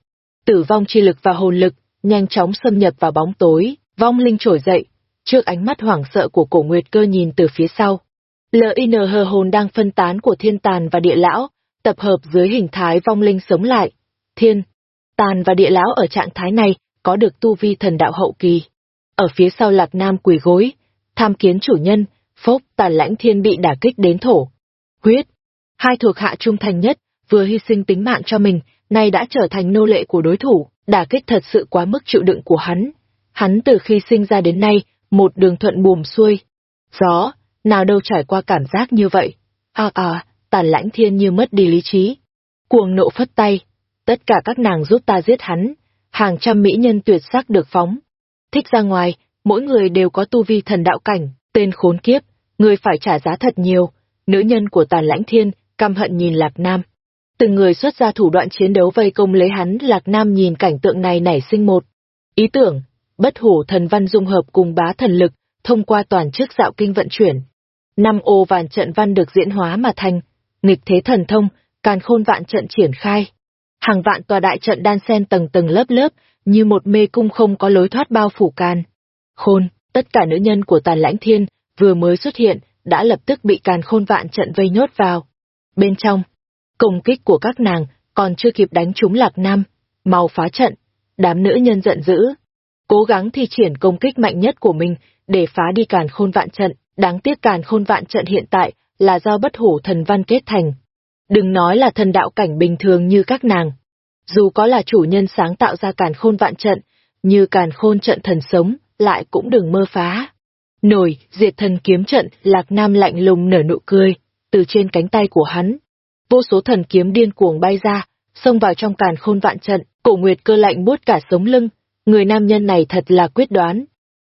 Tử vong chi lực và hồn lực, nhanh chóng xâm nhập vào bóng tối, vong linh trổi dậy, trước ánh mắt hoảng sợ của cổ nguyệt cơ nhìn từ phía sau. LINH hồn đang phân tán của thiên tàn và địa lão, tập hợp dưới hình thái vong linh sống lại. Thiên, tàn và địa lão ở trạng thái này có được tu vi thần đạo hậu kỳ. Ở phía sau lạc nam quỳ gối, tham kiến chủ nhân, phốc tàn lãnh thiên bị đả kích đến thổ. Huyết, hai thuộc hạ trung thành nhất, vừa hy sinh tính mạng cho mình, nay đã trở thành nô lệ của đối thủ, đả kích thật sự quá mức chịu đựng của hắn. Hắn từ khi sinh ra đến nay, một đường thuận buồm xuôi. Gió, nào đâu trải qua cảm giác như vậy. À à, tàn lãnh thiên như mất đi lý trí. Cuồng nộ phất tay, tất cả các nàng giúp ta giết hắn, hàng trăm mỹ nhân tuyệt sắc được phóng. Thích ra ngoài, mỗi người đều có tu vi thần đạo cảnh, tên khốn kiếp, người phải trả giá thật nhiều. Nữ nhân của tàn lãnh thiên, căm hận nhìn Lạc Nam. Từng người xuất ra thủ đoạn chiến đấu vây công lấy hắn, Lạc Nam nhìn cảnh tượng này nảy sinh một. Ý tưởng, bất hủ thần văn dung hợp cùng bá thần lực, thông qua toàn chức dạo kinh vận chuyển. Năm ô vạn trận văn được diễn hóa mà thành, nghịch thế thần thông, càn khôn vạn trận triển khai. Hàng vạn tòa đại trận đan xen tầng tầng lớp lớp, như một mê cung không có lối thoát bao phủ can. Khôn, tất cả nữ nhân của tàn lãnh thiên, vừa mới xuất hiện, đã lập tức bị càn khôn vạn trận vây nhốt vào. Bên trong, công kích của các nàng còn chưa kịp đánh trúng lạc nam, mau phá trận, đám nữ nhân giận dữ. Cố gắng thi triển công kích mạnh nhất của mình để phá đi càn khôn vạn trận, đáng tiếc càn khôn vạn trận hiện tại là do bất hủ thần văn kết thành. Đừng nói là thần đạo cảnh bình thường như các nàng. Dù có là chủ nhân sáng tạo ra càn khôn vạn trận, như càn khôn trận thần sống, lại cũng đừng mơ phá. Nổi, diệt thần kiếm trận, lạc nam lạnh lùng nở nụ cười, từ trên cánh tay của hắn. Vô số thần kiếm điên cuồng bay ra, xông vào trong càn khôn vạn trận, cổ nguyệt cơ lạnh buốt cả sống lưng, người nam nhân này thật là quyết đoán.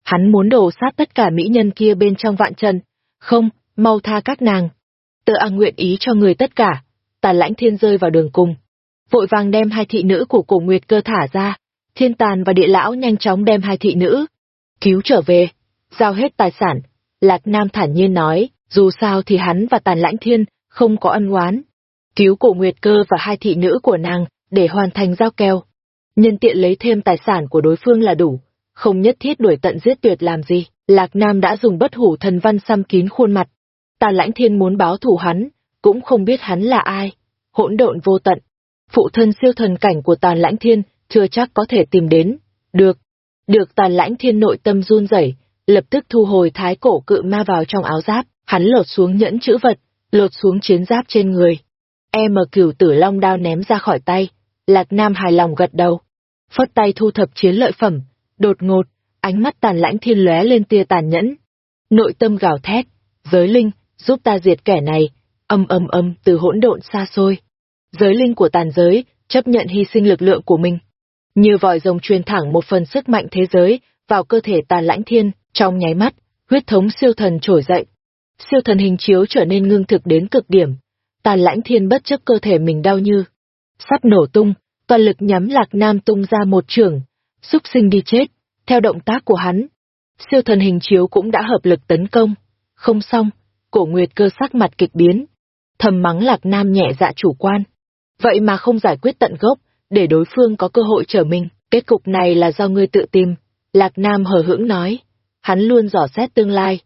Hắn muốn đổ sát tất cả mỹ nhân kia bên trong vạn trận, không, mau tha các nàng. Tự ăn nguyện ý cho người tất cả, tàn lãnh thiên rơi vào đường cùng. Vội vàng đem hai thị nữ của cổ nguyệt cơ thả ra, thiên tàn và địa lão nhanh chóng đem hai thị nữ, cứu trở về. giao hết tài sản. Lạc Nam thản nhiên nói, dù sao thì hắn và Tàn Lãnh Thiên không có ân oán. Cứu cổ Nguyệt Cơ và hai thị nữ của nàng để hoàn thành giao kèo. Nhân tiện lấy thêm tài sản của đối phương là đủ, không nhất thiết đuổi tận giết tuyệt làm gì. Lạc Nam đã dùng bất hủ thần văn xăm kín khuôn mặt. Tà Lãnh Thiên muốn báo thù hắn, cũng không biết hắn là ai. Hỗn độn vô tận. Phụ thân siêu thần cảnh của Tàn Lãnh Thiên chưa chắc có thể tìm đến. Được. Được Tàn Lãnh Thiên nội tâm run rẩy, lập tức thu hồi thái cổ cự ma vào trong áo giáp, hắn lột xuống nhẫn chữ vật, lột xuống chiến giáp trên người. Em cửu tử long đao ném ra khỏi tay, Lạc Nam hài lòng gật đầu. Phất tay thu thập chiến lợi phẩm, đột ngột, ánh mắt tàn lãnh thiên lóe lên tia tàn nhẫn. Nội tâm gào thét, giới linh, giúp ta diệt kẻ này, âm âm âm từ hỗn độn xa xôi. Giới linh của tàn giới, chấp nhận hy sinh lực lượng của mình. Như vòi rồng truyền thẳng một phần sức mạnh thế giới vào cơ thể tàn lãnh thiên, trong nháy mắt, huyết thống siêu thần trổi dậy. Siêu thần hình chiếu trở nên ngưng thực đến cực điểm. Tàn lãnh thiên bất chấp cơ thể mình đau như. Sắp nổ tung, toàn lực nhắm lạc nam tung ra một trường, xúc sinh đi chết. Theo động tác của hắn, siêu thần hình chiếu cũng đã hợp lực tấn công. Không xong, cổ nguyệt cơ sắc mặt kịch biến. Thầm mắng lạc nam nhẹ dạ chủ quan. Vậy mà không giải quyết tận gốc, để đối phương có cơ hội trở mình. Kết cục này là do ngươi tự tìm. Lạc Nam hờ hững nói hắn luôn dò xét tương lai.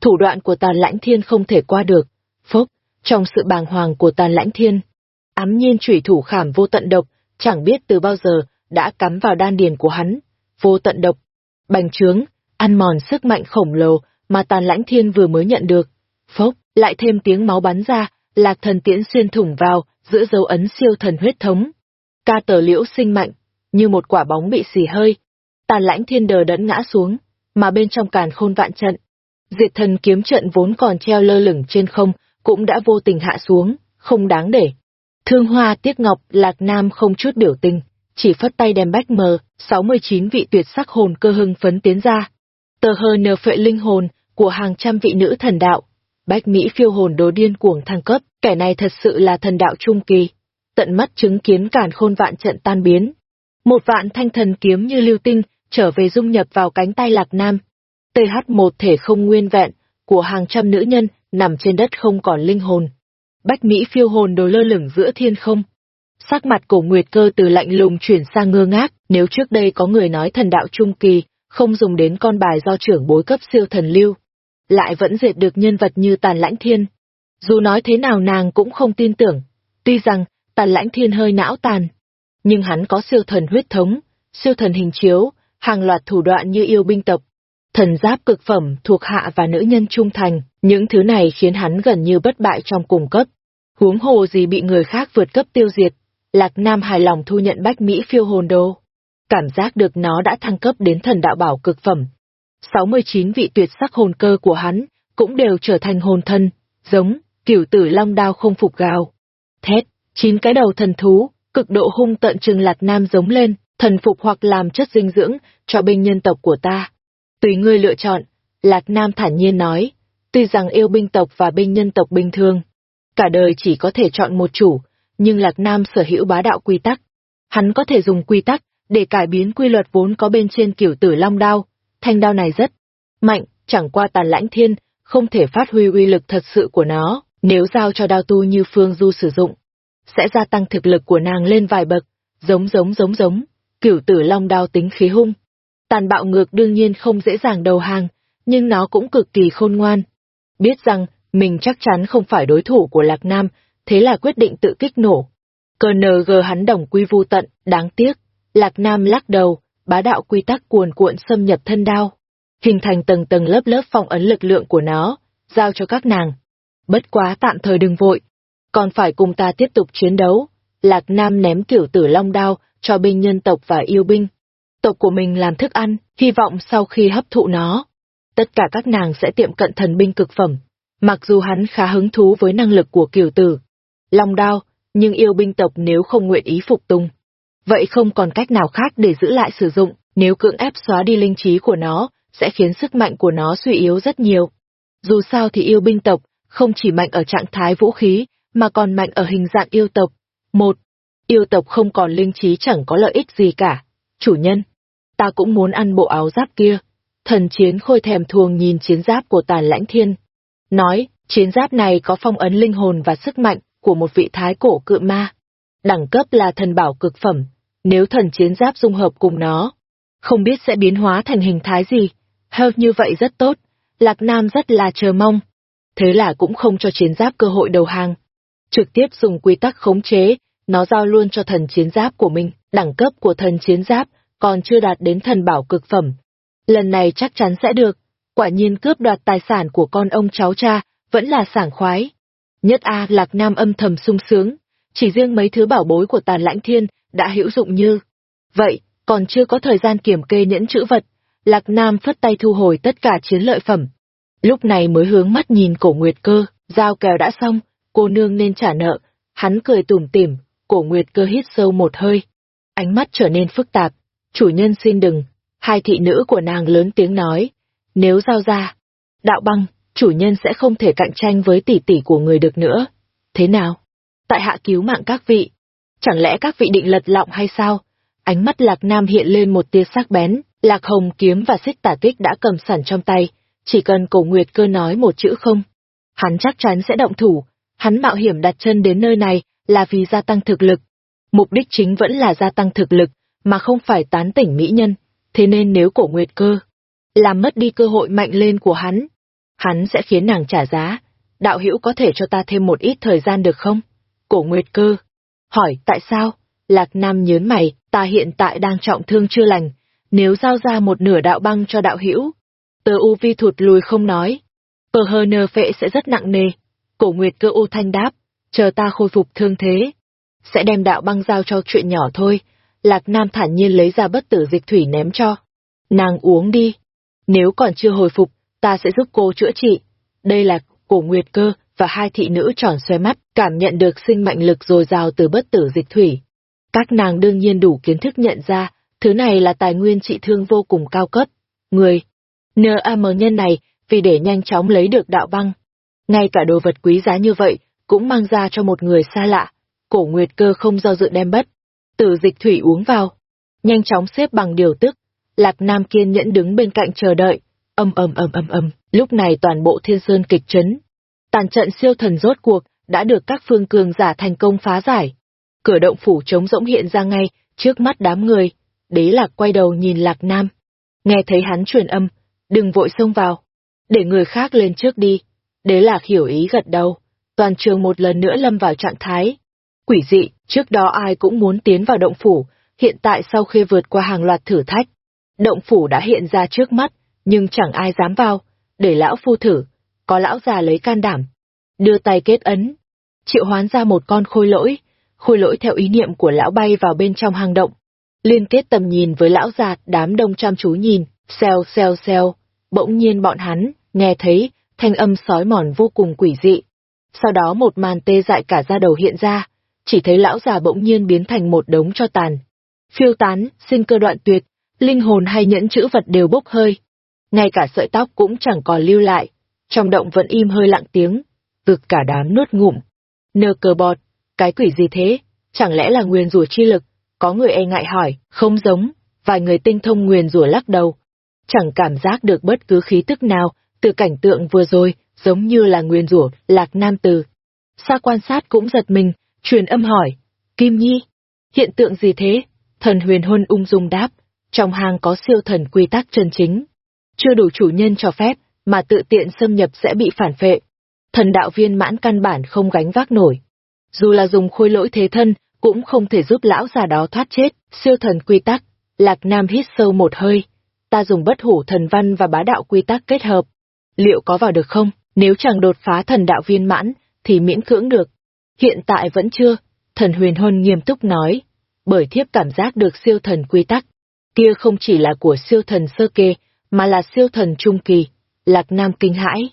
Thủ đoạn của tàn lãnh thiên không thể qua được. Phốc, trong sự bàng hoàng của tàn lãnh thiên, ám nhiên chủy thủ khảm vô tận độc, chẳng biết từ bao giờ, đã cắm vào đan điền của hắn. Vô tận độc, bành trướng, ăn mòn sức mạnh khổng lồ mà tàn lãnh thiên vừa mới nhận được. Phốc, lại thêm tiếng máu bắn ra, lạc thần tiễn xuyên thủng vào, giữa dấu ấn siêu thần huyết thống. Ca tờ liễu sinh mạnh, như một quả bóng bị xì hơi. Tàn lãnh thiên đờ đẫn ngã xuống, mà bên trong càn khôn vạn trận. Diệt thần kiếm trận vốn còn treo lơ lửng trên không, cũng đã vô tình hạ xuống, không đáng để. Thương hoa tiếc ngọc, lạc nam không chút biểu tình, chỉ phất tay đem bách mờ, 69 vị tuyệt sắc hồn cơ hưng phấn tiến ra. Tờ hờ nờ phệ linh hồn của hàng trăm vị nữ thần đạo. Bách Mỹ phiêu hồn đồ điên cuồng thăng cấp, kẻ này thật sự là thần đạo trung kỳ. Tận mắt chứng kiến cản khôn vạn trận tan biến. Một vạn thanh thần kiếm như lưu tinh, trở về dung nhập vào cánh tay Lạc Nam. TH1 thể không nguyên vẹn, của hàng trăm nữ nhân, nằm trên đất không còn linh hồn. Bách Mỹ phiêu hồn đồ lơ lửng giữa thiên không. Sắc mặt cổ nguyệt cơ từ lạnh lùng chuyển sang ngơ ngác, nếu trước đây có người nói thần đạo trung kỳ, không dùng đến con bài do trưởng bối cấp siêu thần lưu. Lại vẫn diệt được nhân vật như tàn lãnh thiên. Dù nói thế nào nàng cũng không tin tưởng. Tuy rằng, tàn lãnh thiên hơi não tàn. Nhưng hắn có siêu thần huyết thống, siêu thần hình chiếu, hàng loạt thủ đoạn như yêu binh tộc, thần giáp cực phẩm thuộc hạ và nữ nhân trung thành, những thứ này khiến hắn gần như bất bại trong cùng cấp. Huống hồ gì bị người khác vượt cấp tiêu diệt, Lạc Nam hài lòng thu nhận bách Mỹ phiêu hồn đô. Cảm giác được nó đã thăng cấp đến thần đạo bảo cực phẩm. 69 vị tuyệt sắc hồn cơ của hắn cũng đều trở thành hồn thân, giống, kiểu tử long đao không phục gào. Thét, chín cái đầu thần thú, cực độ hung tận trừng Lạc Nam giống lên, thần phục hoặc làm chất dinh dưỡng cho binh nhân tộc của ta. Tùy ngươi lựa chọn, Lạc Nam thản nhiên nói, tuy rằng yêu binh tộc và binh nhân tộc bình thường, cả đời chỉ có thể chọn một chủ, nhưng Lạc Nam sở hữu bá đạo quy tắc. Hắn có thể dùng quy tắc để cải biến quy luật vốn có bên trên kiểu tử long đao. Thanh đao này rất mạnh, chẳng qua tàn lãnh thiên, không thể phát huy uy lực thật sự của nó, nếu giao cho đao tu như Phương Du sử dụng. Sẽ gia tăng thực lực của nàng lên vài bậc, giống giống giống giống kiểu tử long đao tính khí hung. Tàn bạo ngược đương nhiên không dễ dàng đầu hàng, nhưng nó cũng cực kỳ khôn ngoan. Biết rằng, mình chắc chắn không phải đối thủ của Lạc Nam, thế là quyết định tự kích nổ. Cờ NG hắn đồng quy vu tận, đáng tiếc. Lạc Nam lắc đầu, bá đạo quy tắc cuồn cuộn xâm nhập thân đao. Hình thành tầng tầng lớp lớp phong ấn lực lượng của nó, giao cho các nàng. Bất quá tạm thời đừng vội, còn phải cùng ta tiếp tục chiến đấu. Lạc Nam ném kiểu tử long đao, cho binh nhân tộc và yêu binh. Tộc của mình làm thức ăn, hy vọng sau khi hấp thụ nó, tất cả các nàng sẽ tiệm cận thần binh cực phẩm. Mặc dù hắn khá hứng thú với năng lực của kiều tử, long đao, nhưng yêu binh tộc nếu không nguyện ý phục tùng. Vậy không còn cách nào khác để giữ lại sử dụng, nếu cưỡng ép xóa đi linh trí của nó, sẽ khiến sức mạnh của nó suy yếu rất nhiều. Dù sao thì yêu binh tộc, không chỉ mạnh ở trạng thái vũ khí, mà còn mạnh ở hình dạng yêu tộc. Một, yêu tộc không còn linh trí chẳng có lợi ích gì cả. Chủ nhân, ta cũng muốn ăn bộ áo giáp kia. Thần chiến khôi thèm thuồng nhìn chiến giáp của tàn lãnh thiên. Nói, chiến giáp này có phong ấn linh hồn và sức mạnh của một vị thái cổ cự ma. Đẳng cấp là thần bảo cực phẩm, nếu thần chiến giáp dung hợp cùng nó, không biết sẽ biến hóa thành hình thái gì. Hơ như vậy rất tốt, Lạc Nam rất là chờ mong. Thế là cũng không cho chiến giáp cơ hội đầu hàng. Trực tiếp dùng quy tắc khống chế, nó giao luôn cho thần chiến giáp của mình, đẳng cấp của thần chiến giáp còn chưa đạt đến thần bảo cực phẩm. Lần này chắc chắn sẽ được, quả nhiên cướp đoạt tài sản của con ông cháu cha, vẫn là sảng khoái. Nhất A Lạc Nam âm thầm sung sướng, chỉ riêng mấy thứ bảo bối của tàn lãnh thiên đã hữu dụng như. Vậy, còn chưa có thời gian kiểm kê nhẫn chữ vật, Lạc Nam phất tay thu hồi tất cả chiến lợi phẩm. Lúc này mới hướng mắt nhìn cổ nguyệt cơ, giao kèo đã xong, cô nương nên trả nợ. Hắn cười tủm tỉm, cổ nguyệt cơ hít sâu một hơi. Ánh mắt trở nên phức tạp, chủ nhân xin đừng. Hai thị nữ của nàng lớn tiếng nói, nếu giao ra, đạo băng, chủ nhân sẽ không thể cạnh tranh với tỷ tỷ của người được nữa. Thế nào? Tại hạ cứu mạng các vị. Chẳng lẽ các vị định lật lọng hay sao? Ánh mắt Lạc Nam hiện lên một tia sắc bén, Lạc Hồng kiếm và xích tả kích đã cầm sẵn trong tay, chỉ cần cổ nguyệt cơ nói một chữ không. Hắn chắc chắn sẽ động thủ, hắn mạo hiểm đặt chân đến nơi này là vì gia tăng thực lực. Mục đích chính vẫn là gia tăng thực lực, mà không phải tán tỉnh mỹ nhân, thế nên nếu cổ nguyệt cơ làm mất đi cơ hội mạnh lên của hắn, hắn sẽ khiến nàng trả giá. Đạo hữu có thể cho ta thêm một ít thời gian được không? Cổ nguyệt cơ. Hỏi tại sao? Lạc Nam nhớn mày, ta hiện tại đang trọng thương chưa lành, nếu giao ra một nửa đạo băng cho đạo hữu, tờ u vi thụt lùi không nói. Pờ hờ nờ phệ sẽ rất nặng nề. Cổ nguyệt cơ u thanh đáp, chờ ta khôi phục thương thế. Sẽ đem đạo băng giao cho chuyện nhỏ thôi. Lạc Nam thản nhiên lấy ra bất tử dịch thủy ném cho. Nàng uống đi. Nếu còn chưa hồi phục, ta sẽ giúp cô chữa trị. Đây là cổ nguyệt cơ và hai thị nữ tròn xoe mắt, cảm nhận được sinh mệnh lực dồi dào từ bất tử dịch thủy. Các nàng đương nhiên đủ kiến thức nhận ra, thứ này là tài nguyên trị thương vô cùng cao cấp. Người, NAM nhân này, vì để nhanh chóng lấy được đạo băng. Ngay cả đồ vật quý giá như vậy, cũng mang ra cho một người xa lạ. Cổ Nguyệt Cơ không do dự đem bất. Tử dịch thủy uống vào. Nhanh chóng xếp bằng điều tức. Lạc Nam kiên nhẫn đứng bên cạnh chờ đợi. Âm ầm ầm ầm ầm, lúc này toàn bộ thiên sơn kịch chấn. Tàn trận siêu thần rốt cuộc, đã được các phương cường giả thành công phá giải. Cửa động phủ trống rỗng hiện ra ngay, trước mắt đám người. Đế lạc quay đầu nhìn Lạc Nam. Nghe thấy hắn truyền âm, đừng vội xông vào. Để người khác lên trước đi. Đế lạc hiểu ý gật đầu. Toàn trường một lần nữa lâm vào trạng thái. Quỷ dị, trước đó ai cũng muốn tiến vào động phủ, hiện tại sau khi vượt qua hàng loạt thử thách. Động phủ đã hiện ra trước mắt, nhưng chẳng ai dám vào, để lão phu thử. Có lão già lấy can đảm. Đưa tay kết ấn. Triệu hoán ra một con khôi lỗi, khôi lỗi theo ý niệm của lão bay vào bên trong hang động. Liên kết tầm nhìn với lão già, đám đông chăm chú nhìn, xèo xèo xèo, bỗng nhiên bọn hắn, nghe thấy, thanh âm sói mòn vô cùng quỷ dị. Sau đó một màn tê dại cả da đầu hiện ra, chỉ thấy lão già bỗng nhiên biến thành một đống cho tàn. Phiêu tán, sinh cơ đoạn tuyệt, linh hồn hay nhẫn chữ vật đều bốc hơi. Ngay cả sợi tóc cũng chẳng còn lưu lại, trong động vẫn im hơi lặng tiếng, vực cả đám nuốt ngụm. Nơ cờ bọt, cái quỷ gì thế, chẳng lẽ là nguyền rủa chi lực? Có người e ngại hỏi, không giống, vài người tinh thông nguyền rủa lắc đầu. Chẳng cảm giác được bất cứ khí tức nào từ cảnh tượng vừa rồi, giống như là nguyền rủa lạc nam từ. Xa quan sát cũng giật mình, truyền âm hỏi, Kim Nhi, hiện tượng gì thế? Thần huyền huân ung dung đáp, trong hang có siêu thần quy tắc chân chính. Chưa đủ chủ nhân cho phép, mà tự tiện xâm nhập sẽ bị phản phệ. Thần đạo viên mãn căn bản không gánh vác nổi. Dù là dùng khôi lỗi thế thân, cũng không thể giúp lão già đó thoát chết, siêu thần quy tắc. Lạc Nam hít sâu một hơi. Ta dùng bất hủ thần văn và bá đạo quy tắc kết hợp. Liệu có vào được không? Nếu chẳng đột phá thần đạo viên mãn, thì miễn cưỡng được. Hiện tại vẫn chưa, thần huyền huân nghiêm túc nói. Bởi thiếp cảm giác được siêu thần quy tắc. Kia không chỉ là của siêu thần sơ kê, mà là siêu thần trung kỳ. Lạc Nam kinh hãi.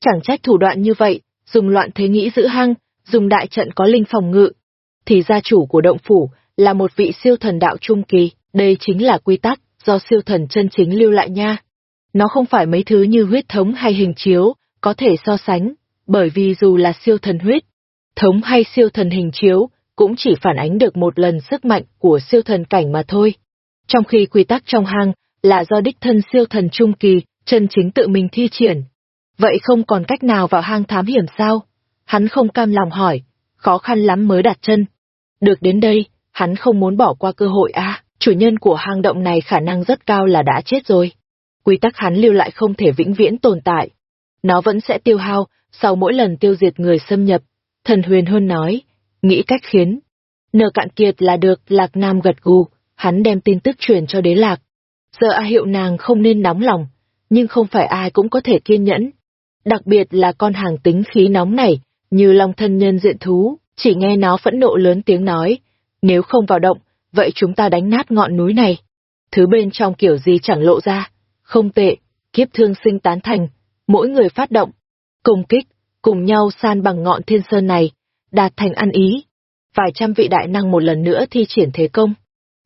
Chẳng trách thủ đoạn như vậy, dùng loạn thế nghĩ giữ hăng, dùng đại trận có linh phòng ngự. Thì gia chủ của động phủ là một vị siêu thần đạo trung kỳ, đây chính là quy tắc do siêu thần chân chính lưu lại nha. Nó không phải mấy thứ như huyết thống hay hình chiếu, có thể so sánh, bởi vì dù là siêu thần huyết, thống hay siêu thần hình chiếu, cũng chỉ phản ánh được một lần sức mạnh của siêu thần cảnh mà thôi. Trong khi quy tắc trong hang là do đích thân siêu thần trung kỳ, chân chính tự mình thi triển. Vậy không còn cách nào vào hang thám hiểm sao? Hắn không cam lòng hỏi, khó khăn lắm mới đặt chân. Được đến đây, hắn không muốn bỏ qua cơ hội a chủ nhân của hang động này khả năng rất cao là đã chết rồi. Quy tắc hắn lưu lại không thể vĩnh viễn tồn tại. Nó vẫn sẽ tiêu hao, sau mỗi lần tiêu diệt người xâm nhập. Thần huyền hơn nói, nghĩ cách khiến. Nờ cạn kiệt là được, Lạc Nam gật gù, hắn đem tin tức truyền cho đế lạc. Giờ A hiệu nàng không nên nóng lòng, nhưng không phải ai cũng có thể kiên nhẫn. Đặc biệt là con hàng tính khí nóng này, như long thân nhân diện thú, chỉ nghe nó phẫn nộ lớn tiếng nói, nếu không vào động, vậy chúng ta đánh nát ngọn núi này. Thứ bên trong kiểu gì chẳng lộ ra, không tệ, kiếp thương sinh tán thành, mỗi người phát động, công kích, cùng nhau san bằng ngọn thiên sơn này, đạt thành ăn ý. Vài trăm vị đại năng một lần nữa thi triển thế công,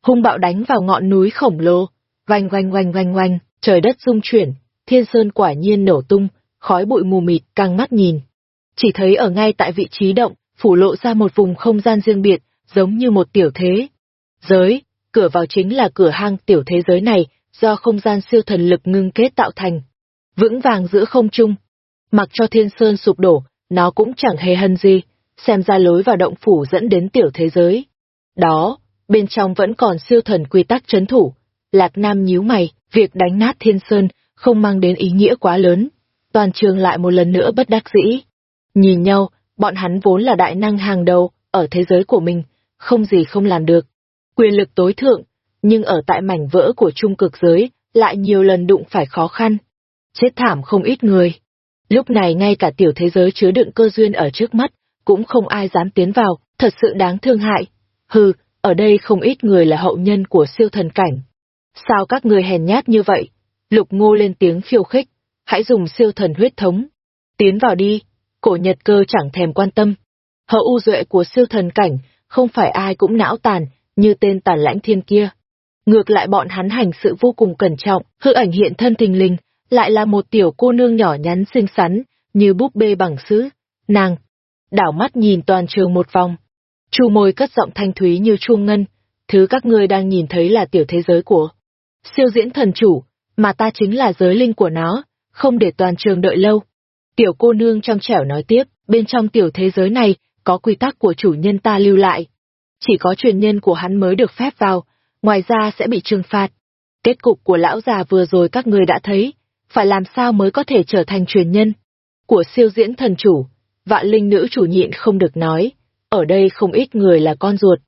hung bạo đánh vào ngọn núi khổng lồ, vành vành vành vành vành, trời đất rung chuyển, thiên sơn quả nhiên nổ tung, khói bụi mù mịt căng mắt nhìn. Chỉ thấy ở ngay tại vị trí động, phủ lộ ra một vùng không gian riêng biệt, giống như một tiểu thế. Giới, cửa vào chính là cửa hang tiểu thế giới này, do không gian siêu thần lực ngưng kết tạo thành. Vững vàng giữa không trung. Mặc cho thiên sơn sụp đổ, nó cũng chẳng hề hân gì, xem ra lối vào động phủ dẫn đến tiểu thế giới. Đó, bên trong vẫn còn siêu thần quy tắc chấn thủ. Lạc Nam nhíu mày, việc đánh nát thiên sơn không mang đến ý nghĩa quá lớn. Toàn trường lại một lần nữa bất đắc dĩ. Nhìn nhau, bọn hắn vốn là đại năng hàng đầu, ở thế giới của mình, không gì không làm được. Quyền lực tối thượng, nhưng ở tại mảnh vỡ của trung cực giới, lại nhiều lần đụng phải khó khăn. Chết thảm không ít người. Lúc này ngay cả tiểu thế giới chứa đựng cơ duyên ở trước mắt, cũng không ai dám tiến vào, thật sự đáng thương hại. Hừ, ở đây không ít người là hậu nhân của siêu thần cảnh. Sao các người hèn nhát như vậy? Lục ngô lên tiếng khiêu khích, hãy dùng siêu thần huyết thống. Tiến vào đi, cổ nhật cơ chẳng thèm quan tâm. Hậu u duệ của siêu thần cảnh, không phải ai cũng não tàn, như tên tàn lãnh thiên kia. Ngược lại bọn hắn hành sự vô cùng cẩn trọng, hư ảnh hiện thân tình linh, lại là một tiểu cô nương nhỏ nhắn xinh xắn, như búp bê bằng sứ. Nàng, đảo mắt nhìn toàn trường một vòng. Chu môi cất giọng thanh thúy như chuông ngân, thứ các ngươi đang nhìn thấy là tiểu thế giới của siêu diễn thần chủ, mà ta chính là giới linh của nó, không để toàn trường đợi lâu. Tiểu cô nương trong trẻo nói tiếp, bên trong tiểu thế giới này, có quy tắc của chủ nhân ta lưu lại. Chỉ có truyền nhân của hắn mới được phép vào, ngoài ra sẽ bị trừng phạt. Kết cục của lão già vừa rồi các ngươi đã thấy, phải làm sao mới có thể trở thành truyền nhân của siêu diễn thần chủ. Vạn linh nữ chủ nhịn không được nói, ở đây không ít người là con ruột.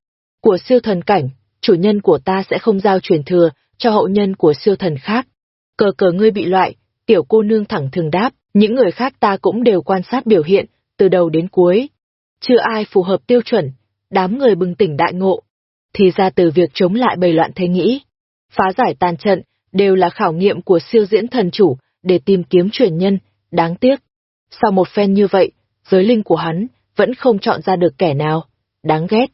Của siêu thần cảnh, chủ nhân của ta sẽ không giao truyền thừa cho hậu nhân của siêu thần khác. Cờ cờ ngươi bị loại, tiểu cô nương thẳng thường đáp, những người khác ta cũng đều quan sát biểu hiện, từ đầu đến cuối. Chưa ai phù hợp tiêu chuẩn, đám người bừng tỉnh đại ngộ. Thì ra từ việc chống lại bầy loạn thế nghĩ, phá giải tàn trận, đều là khảo nghiệm của siêu diễn thần chủ để tìm kiếm truyền nhân, đáng tiếc. Sau một phen như vậy, giới linh của hắn vẫn không chọn ra được kẻ nào, đáng ghét.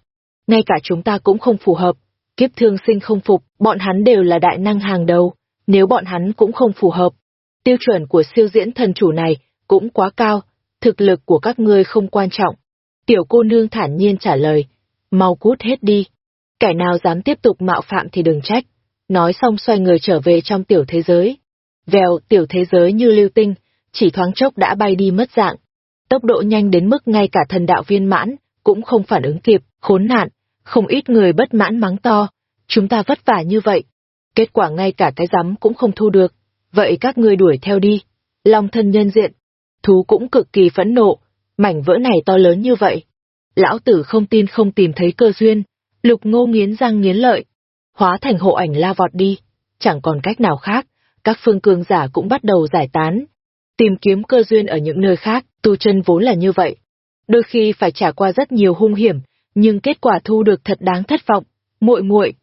Ngay cả chúng ta cũng không phù hợp, kiếp thương sinh không phục, bọn hắn đều là đại năng hàng đầu, nếu bọn hắn cũng không phù hợp. Tiêu chuẩn của siêu diễn thần chủ này cũng quá cao, thực lực của các ngươi không quan trọng. Tiểu cô nương thản nhiên trả lời, mau cút hết đi. Kẻ nào dám tiếp tục mạo phạm thì đừng trách. Nói xong xoay người trở về trong tiểu thế giới. Vèo, tiểu thế giới như lưu tinh, chỉ thoáng chốc đã bay đi mất dạng. Tốc độ nhanh đến mức ngay cả thần đạo viên mãn, cũng không phản ứng kịp, khốn nạn, không ít người bất mãn mắng to. Chúng ta vất vả như vậy. Kết quả ngay cả cái rắm cũng không thu được. Vậy các ngươi đuổi theo đi. Long thân nhân diện. Thú cũng cực kỳ phẫn nộ, mảnh vỡ này to lớn như vậy. Lão tử không tin không tìm thấy cơ duyên, lục ngô nghiến răng nghiến lợi, hóa thành hộ ảnh la vọt đi, chẳng còn cách nào khác, các phương cường giả cũng bắt đầu giải tán. Tìm kiếm cơ duyên ở những nơi khác, tu chân vốn là như vậy. Đôi khi phải trải qua rất nhiều hung hiểm, nhưng kết quả thu được thật đáng thất vọng. Muội muội,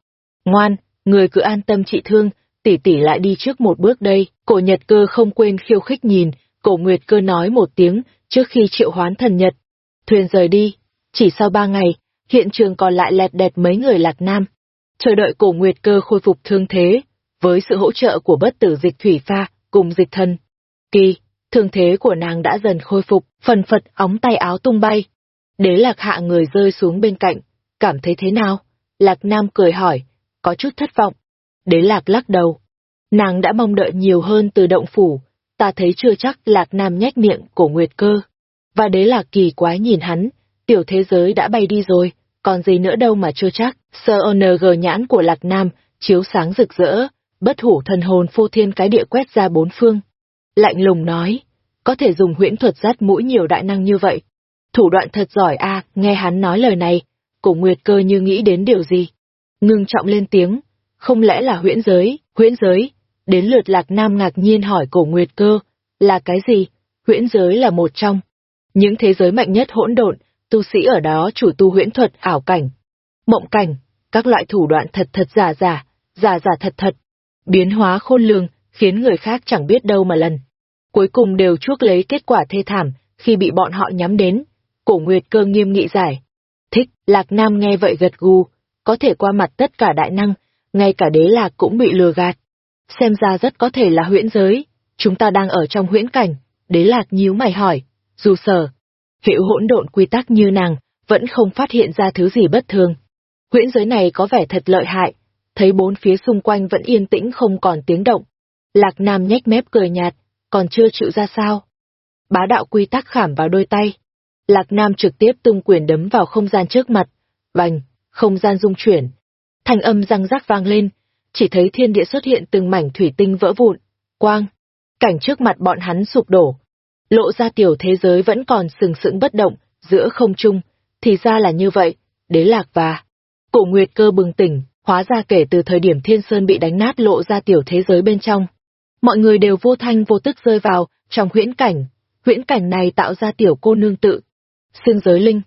ngoan, người cứ an tâm trị thương, tỷ tỷ lại đi trước một bước đây. Cổ Nhật Cơ không quên khiêu khích nhìn, Cổ Nguyệt Cơ nói một tiếng, trước khi triệu hoán thần nhật. Thuyền rời đi, chỉ sau ba ngày, hiện trường còn lại lẹt đẹt mấy người lạc nam. Chờ đợi cổ nguyệt cơ khôi phục thương thế, với sự hỗ trợ của bất tử dịch thủy pha cùng dịch thân. Kỳ, thương thế của nàng đã dần khôi phục, phần phật óng tay áo tung bay. Đế lạc hạ người rơi xuống bên cạnh, cảm thấy thế nào? Lạc nam cười hỏi, có chút thất vọng. Đế lạc lắc đầu. Nàng đã mong đợi nhiều hơn từ động phủ, ta thấy chưa chắc Lạc Nam nhách miệng cổ Nguyệt Cơ. Và đế lạc kỳ quái nhìn hắn, tiểu thế giới đã bay đi rồi, còn gì nữa đâu mà chưa chắc. Sơ ONG nhãn của Lạc Nam, chiếu sáng rực rỡ, bất hủ thần hồn phô thiên cái địa quét ra bốn phương. Lạnh lùng nói, có thể dùng huyễn thuật dắt mũi nhiều đại năng như vậy. Thủ đoạn thật giỏi a nghe hắn nói lời này, cổ nguyệt cơ như nghĩ đến điều gì. Ngưng trọng lên tiếng, không lẽ là huyễn giới, huyễn giới. Đến lượt lạc nam ngạc nhiên hỏi cổ nguyệt cơ, là cái gì? Huyễn giới là một trong. Những thế giới mạnh nhất hỗn độn, tu sĩ ở đó chủ tu huyễn thuật ảo cảnh. Mộng cảnh, các loại thủ đoạn thật thật giả giả, giả giả thật thật. Biến hóa khôn lường, khiến người khác chẳng biết đâu mà lần. Cuối cùng đều chuốc lấy kết quả thê thảm khi bị bọn họ nhắm đến. Cổ Nguyệt cơ nghiêm nghị giải. Thích, Lạc Nam nghe vậy gật gù, có thể qua mặt tất cả đại năng, ngay cả đế lạc cũng bị lừa gạt. Xem ra rất có thể là huyễn giới, chúng ta đang ở trong huyễn cảnh, đế lạc nhíu mày hỏi, dù sở, hiệu hỗn độn quy tắc như nàng, vẫn không phát hiện ra thứ gì bất thường. Huyễn giới này có vẻ thật lợi hại, thấy bốn phía xung quanh vẫn yên tĩnh không còn tiếng động. Lạc Nam nhếch mép cười nhạt, còn chưa chịu ra sao. Bá đạo quy tắc khảm vào đôi tay. Lạc Nam trực tiếp tung quyền đấm vào không gian trước mặt. Bành, không gian rung chuyển. Thanh âm răng rắc vang lên, chỉ thấy thiên địa xuất hiện từng mảnh thủy tinh vỡ vụn. Quang, cảnh trước mặt bọn hắn sụp đổ. Lộ ra tiểu thế giới vẫn còn sừng sững bất động, giữa không trung. Thì ra là như vậy, đế lạc và... Cổ Nguyệt cơ bừng tỉnh, hóa ra kể từ thời điểm Thiên Sơn bị đánh nát lộ ra tiểu thế giới bên trong mọi người đều vô thanh vô tức rơi vào trong huyễn cảnh. Huyễn cảnh này tạo ra tiểu cô nương tự, xương giới linh,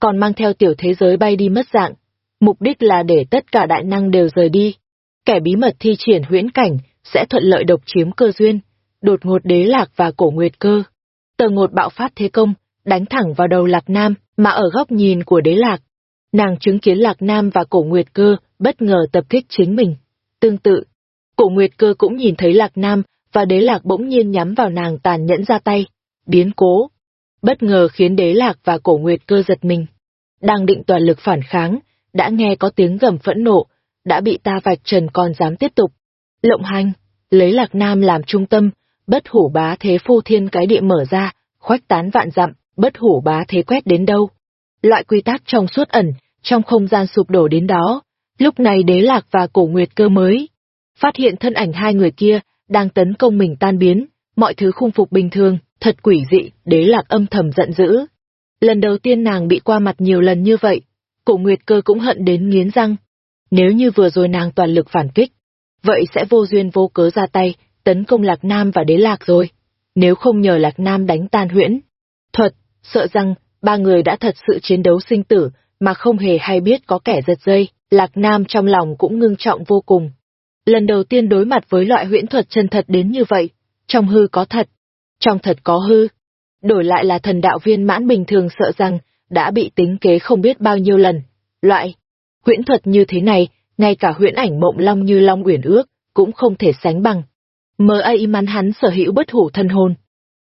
còn mang theo tiểu thế giới bay đi mất dạng. Mục đích là để tất cả đại năng đều rời đi. Kẻ bí mật thi triển huyễn cảnh sẽ thuận lợi độc chiếm cơ duyên, đột ngột đế lạc và cổ nguyệt cơ. Tờ ngột bạo phát thế công, đánh thẳng vào đầu lạc nam, mà ở góc nhìn của đế lạc. Nàng chứng kiến lạc nam và cổ nguyệt cơ bất ngờ tập kích chính mình. Tương tự, Cổ Nguyệt Cơ cũng nhìn thấy Lạc Nam, và đế lạc bỗng nhiên nhắm vào nàng tàn nhẫn ra tay. Biến cố. Bất ngờ khiến đế lạc và cổ Nguyệt Cơ giật mình. Đang định toàn lực phản kháng, đã nghe có tiếng gầm phẫn nộ, đã bị ta vạch trần còn dám tiếp tục. Lộng hành, lấy Lạc Nam làm trung tâm, bất hủ bá thế phô thiên cái địa mở ra, khoách tán vạn dặm, bất hủ bá thế quét đến đâu. Loại quy tắc trong suốt ẩn, trong không gian sụp đổ đến đó, lúc này đế lạc và cổ nguyệt cơ mới phát hiện thân ảnh hai người kia đang tấn công mình tan biến, mọi thứ khung phục bình thường, thật quỷ dị, đế lạc âm thầm giận dữ. Lần đầu tiên nàng bị qua mặt nhiều lần như vậy, cổ nguyệt cơ cũng hận đến nghiến răng. Nếu như vừa rồi nàng toàn lực phản kích, vậy sẽ vô duyên vô cớ ra tay, tấn công Lạc Nam và đế lạc rồi. Nếu không nhờ Lạc Nam đánh tan huyễn, thuật, sợ rằng ba người đã thật sự chiến đấu sinh tử mà không hề hay biết có kẻ giật dây, Lạc Nam trong lòng cũng ngưng trọng vô cùng. Lần đầu tiên đối mặt với loại huyễn thuật chân thật đến như vậy, trong hư có thật, trong thật có hư. Đổi lại là thần đạo viên mãn bình thường sợ rằng đã bị tính kế không biết bao nhiêu lần. Loại huyễn thuật như thế này, ngay cả huyễn ảnh mộng long như long uyển ước, cũng không thể sánh bằng. Mơ ai mắn hắn sở hữu bất hủ thân hồn.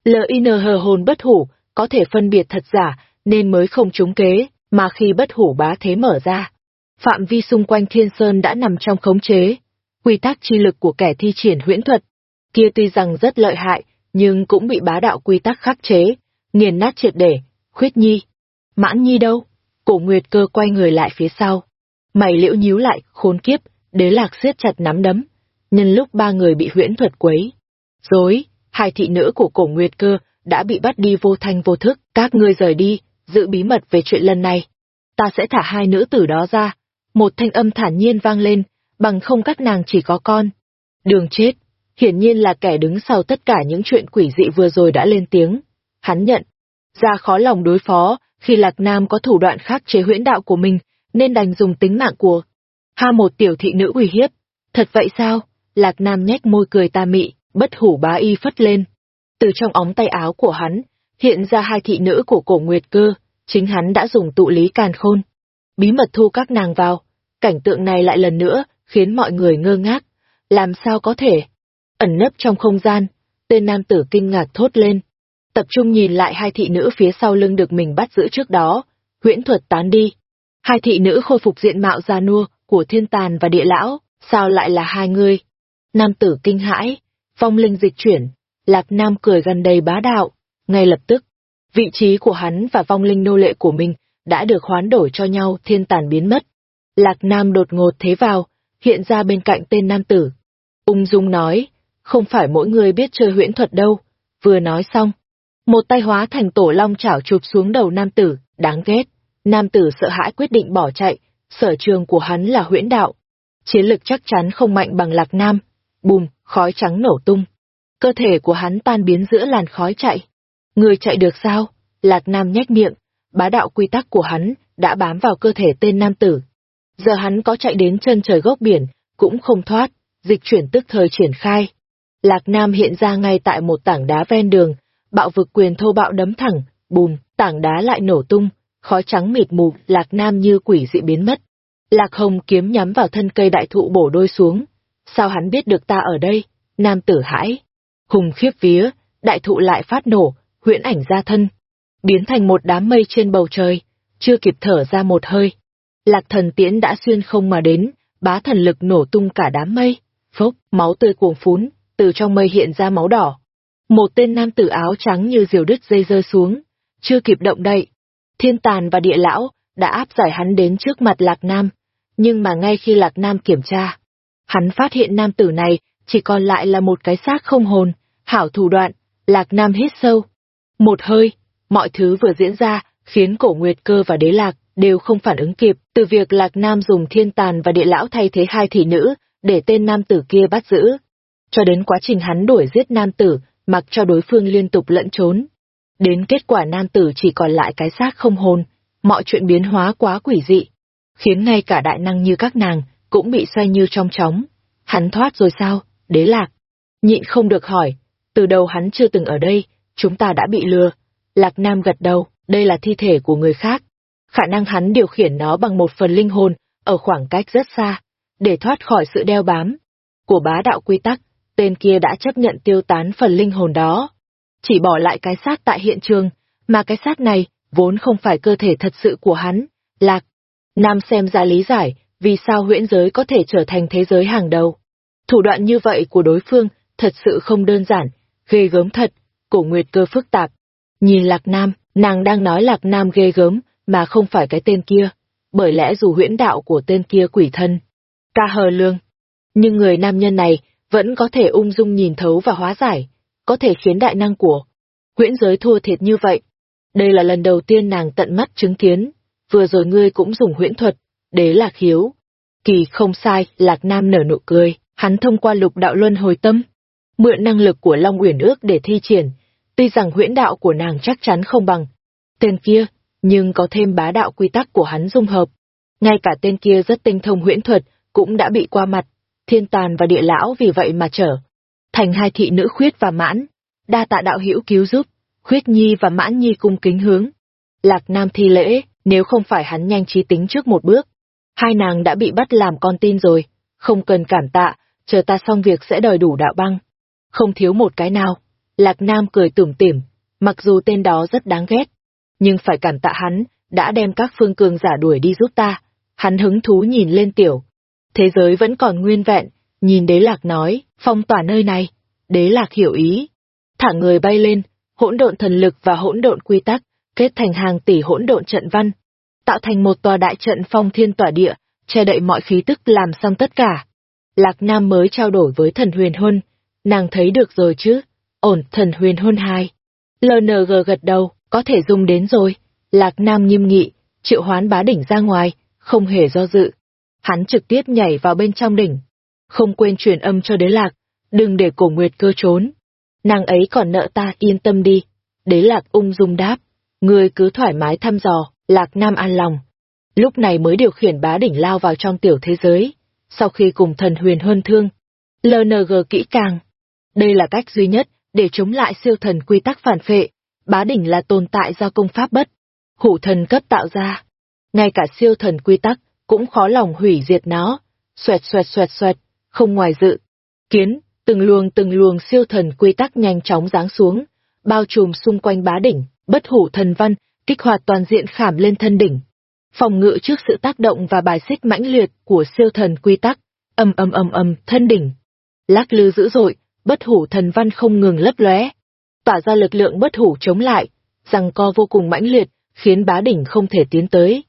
LIN hờ hồn bất hủ, có thể phân biệt thật giả, nên mới không trúng kế, mà khi bất hủ bá thế mở ra. Phạm vi xung quanh thiên sơn đã nằm trong khống chế, quy tắc chi lực của kẻ thi triển huyễn thuật. Kia tuy rằng rất lợi hại, nhưng cũng bị bá đạo quy tắc khắc chế, nghiền nát triệt để, khuyết nhi. Mãn nhi đâu? Cổ nguyệt cơ quay người lại phía sau. Mày liễu nhíu lại, khốn kiếp, đế lạc siết chặt nắm đấm. Nhân lúc ba người bị huyễn thuật quấy. Dối, hai thị nữ của cổ nguyệt cơ đã bị bắt đi vô thanh vô thức, các ngươi rời đi, giữ bí mật về chuyện lần này. Ta sẽ thả hai nữ tử đó ra. Một thanh âm thản nhiên vang lên, bằng không các nàng chỉ có con. Đường chết, hiển nhiên là kẻ đứng sau tất cả những chuyện quỷ dị vừa rồi đã lên tiếng. Hắn nhận, ra khó lòng đối phó, khi Lạc Nam có thủ đoạn khác chế huyễn đạo của mình, nên đành dùng tính mạng của. Ha một tiểu thị nữ uy hiếp. Thật vậy sao? Lạc Nam nhếch môi cười ta mị, bất hủ bá y phất lên. Từ trong ống tay áo của hắn, hiện ra hai thị nữ của cổ nguyệt cơ, chính hắn đã dùng tụ lý càn khôn. Bí mật thu các nàng vào. Cảnh tượng này lại lần nữa khiến mọi người ngơ ngác. Làm sao có thể? Ẩn nấp trong không gian, tên nam tử kinh ngạc thốt lên. Tập trung nhìn lại hai thị nữ phía sau lưng được mình bắt giữ trước đó, huyễn thuật tán đi. Hai thị nữ khôi phục diện mạo già nua của thiên tàn và địa lão, sao lại là hai người? Nam tử kinh hãi, phong linh dịch chuyển, Lạc Nam cười gần đầy bá đạo, ngay lập tức, vị trí của hắn và vong linh nô lệ của mình đã được hoán đổi cho nhau thiên tàn biến mất. Lạc Nam đột ngột thế vào, hiện ra bên cạnh tên nam tử. Ung dung nói, không phải mỗi người biết chơi huyễn thuật đâu, vừa nói xong. Một tay hóa thành tổ long chảo chụp xuống đầu nam tử, đáng ghét. Nam tử sợ hãi quyết định bỏ chạy, sở trường của hắn là huyễn đạo. Chiến lực chắc chắn không mạnh bằng lạc nam. Bùm, khói trắng nổ tung. Cơ thể của hắn tan biến giữa làn khói chạy. Người chạy được sao? Lạc nam nhếch miệng, bá đạo quy tắc của hắn đã bám vào cơ thể tên nam tử. Giờ hắn có chạy đến chân trời gốc biển, cũng không thoát, dịch chuyển tức thời triển khai. Lạc Nam hiện ra ngay tại một tảng đá ven đường, bạo vực quyền thô bạo đấm thẳng, bùm, tảng đá lại nổ tung, khói trắng mịt mù, Lạc Nam như quỷ dị biến mất. Lạc Hồng kiếm nhắm vào thân cây đại thụ bổ đôi xuống. Sao hắn biết được ta ở đây? Nam tử hãi. Hùng khiếp vía, đại thụ lại phát nổ, huyễn ảnh ra thân. Biến thành một đám mây trên bầu trời, chưa kịp thở ra một hơi. Lạc thần tiễn đã xuyên không mà đến, bá thần lực nổ tung cả đám mây. Phốc, máu tươi cuồng phún, từ trong mây hiện ra máu đỏ. Một tên nam tử áo trắng như diều đứt dây rơi xuống, chưa kịp động đậy. Thiên tàn và địa lão đã áp giải hắn đến trước mặt Lạc Nam, nhưng mà ngay khi Lạc Nam kiểm tra, hắn phát hiện nam tử này chỉ còn lại là một cái xác không hồn, hảo thủ đoạn, Lạc Nam hít sâu. Một hơi, mọi thứ vừa diễn ra khiến cổ Nguyệt Cơ và Đế Lạc đều không phản ứng kịp, từ việc Lạc Nam dùng thiên tàn và địa lão thay thế hai thị nữ, để tên nam tử kia bắt giữ, cho đến quá trình hắn đuổi giết nam tử, mặc cho đối phương liên tục lẫn trốn. Đến kết quả nam tử chỉ còn lại cái xác không hồn, mọi chuyện biến hóa quá quỷ dị, khiến ngay cả đại năng như các nàng cũng bị xoay như trong chóng. Hắn thoát rồi sao, đế lạc? Nhịn không được hỏi, từ đầu hắn chưa từng ở đây, chúng ta đã bị lừa. Lạc Nam gật đầu, đây là thi thể của người khác. Khả năng hắn điều khiển nó bằng một phần linh hồn, ở khoảng cách rất xa, để thoát khỏi sự đeo bám của bá đạo quy tắc, tên kia đã chấp nhận tiêu tán phần linh hồn đó. Chỉ bỏ lại cái xác tại hiện trường, mà cái xác này vốn không phải cơ thể thật sự của hắn, lạc. Nam xem ra lý giải vì sao huyễn giới có thể trở thành thế giới hàng đầu. Thủ đoạn như vậy của đối phương thật sự không đơn giản, ghê gớm thật, cổ nguyệt cơ phức tạp. Nhìn Lạc Nam, nàng đang nói Lạc Nam ghê gớm, mà không phải cái tên kia, bởi lẽ dù huyễn đạo của tên kia quỷ thân, ca hờ lương, nhưng người nam nhân này vẫn có thể ung dung nhìn thấu và hóa giải, có thể khiến đại năng của huyễn giới thua thiệt như vậy. Đây là lần đầu tiên nàng tận mắt chứng kiến, vừa rồi ngươi cũng dùng huyễn thuật, đế lạc hiếu. Kỳ không sai, lạc nam nở nụ cười, hắn thông qua lục đạo luân hồi tâm, mượn năng lực của Long Uyển ước để thi triển, tuy rằng huyễn đạo của nàng chắc chắn không bằng tên kia, nhưng có thêm bá đạo quy tắc của hắn dung hợp. Ngay cả tên kia rất tinh thông huyễn thuật, cũng đã bị qua mặt, thiên tàn và địa lão vì vậy mà trở. Thành hai thị nữ khuyết và mãn, đa tạ đạo hữu cứu giúp, khuyết nhi và mãn nhi cung kính hướng. Lạc Nam thi lễ, nếu không phải hắn nhanh trí tính trước một bước. Hai nàng đã bị bắt làm con tin rồi, không cần cảm tạ, chờ ta xong việc sẽ đòi đủ đạo băng. Không thiếu một cái nào. Lạc Nam cười tủm tỉm, mặc dù tên đó rất đáng ghét, nhưng phải cảm tạ hắn, đã đem các phương cường giả đuổi đi giúp ta. Hắn hứng thú nhìn lên tiểu, thế giới vẫn còn nguyên vẹn, nhìn đế lạc nói, phong tỏa nơi này, đế lạc hiểu ý. Thả người bay lên, hỗn độn thần lực và hỗn độn quy tắc, kết thành hàng tỷ hỗn độn trận văn, tạo thành một tòa đại trận phong thiên tỏa địa, che đậy mọi khí tức làm xong tất cả. Lạc Nam mới trao đổi với thần huyền huân, nàng thấy được rồi chứ, ổn thần huyền huân hai. LNG gật đầu, có thể dùng đến rồi. Lạc Nam nghiêm nghị, triệu hoán bá đỉnh ra ngoài, không hề do dự, hắn trực tiếp nhảy vào bên trong đỉnh. Không quên truyền âm cho đế lạc, đừng để cổ nguyệt cơ trốn. Nàng ấy còn nợ ta yên tâm đi. Đế lạc ung dung đáp, ngươi cứ thoải mái thăm dò, lạc nam an lòng. Lúc này mới điều khiển bá đỉnh lao vào trong tiểu thế giới, sau khi cùng thần huyền hơn thương. LNG kỹ càng. Đây là cách duy nhất để chống lại siêu thần quy tắc phản phệ. Bá đỉnh là tồn tại do công pháp bất. Hủ thần cấp tạo ra. Ngay cả siêu thần quy tắc cũng khó lòng hủy diệt nó. Xoẹt xoẹt xoẹt xoẹt, không ngoài dự. Kiến, từng luồng từng luồng siêu thần quy tắc nhanh chóng giáng xuống, bao trùm xung quanh bá đỉnh, bất hủ thần văn, kích hoạt toàn diện khảm lên thân đỉnh. Phòng ngự trước sự tác động và bài xích mãnh liệt của siêu thần quy tắc, âm âm âm âm thân đỉnh. lắc lư dữ dội, bất hủ thần văn không ngừng lấp lóe, tỏa ra lực lượng bất hủ chống lại, rằng co vô cùng mãnh liệt, khiến bá đỉnh không thể tiến tới.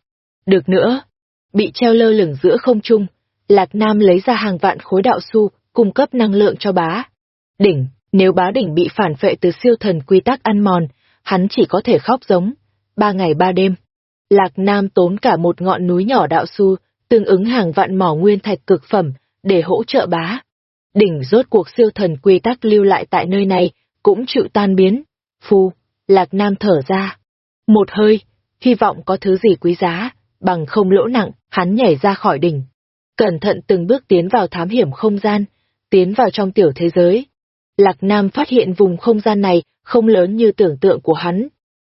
Được nữa, bị treo lơ lửng giữa không trung, Lạc Nam lấy ra hàng vạn khối đạo su, cung cấp năng lượng cho bá. Đỉnh, nếu bá đỉnh bị phản phệ từ siêu thần quy tắc ăn mòn, hắn chỉ có thể khóc giống. Ba ngày ba đêm. Lạc Nam tốn cả một ngọn núi nhỏ đạo su, tương ứng hàng vạn mỏ nguyên thạch cực phẩm, để hỗ trợ bá. Đỉnh rốt cuộc siêu thần quy tắc lưu lại tại nơi này, cũng chịu tan biến. Phu, Lạc Nam thở ra. Một hơi, hy vọng có thứ gì quý giá, bằng không lỗ nặng, hắn nhảy ra khỏi đỉnh. Cẩn thận từng bước tiến vào thám hiểm không gian, tiến vào trong tiểu thế giới. Lạc Nam phát hiện vùng không gian này không lớn như tưởng tượng của hắn.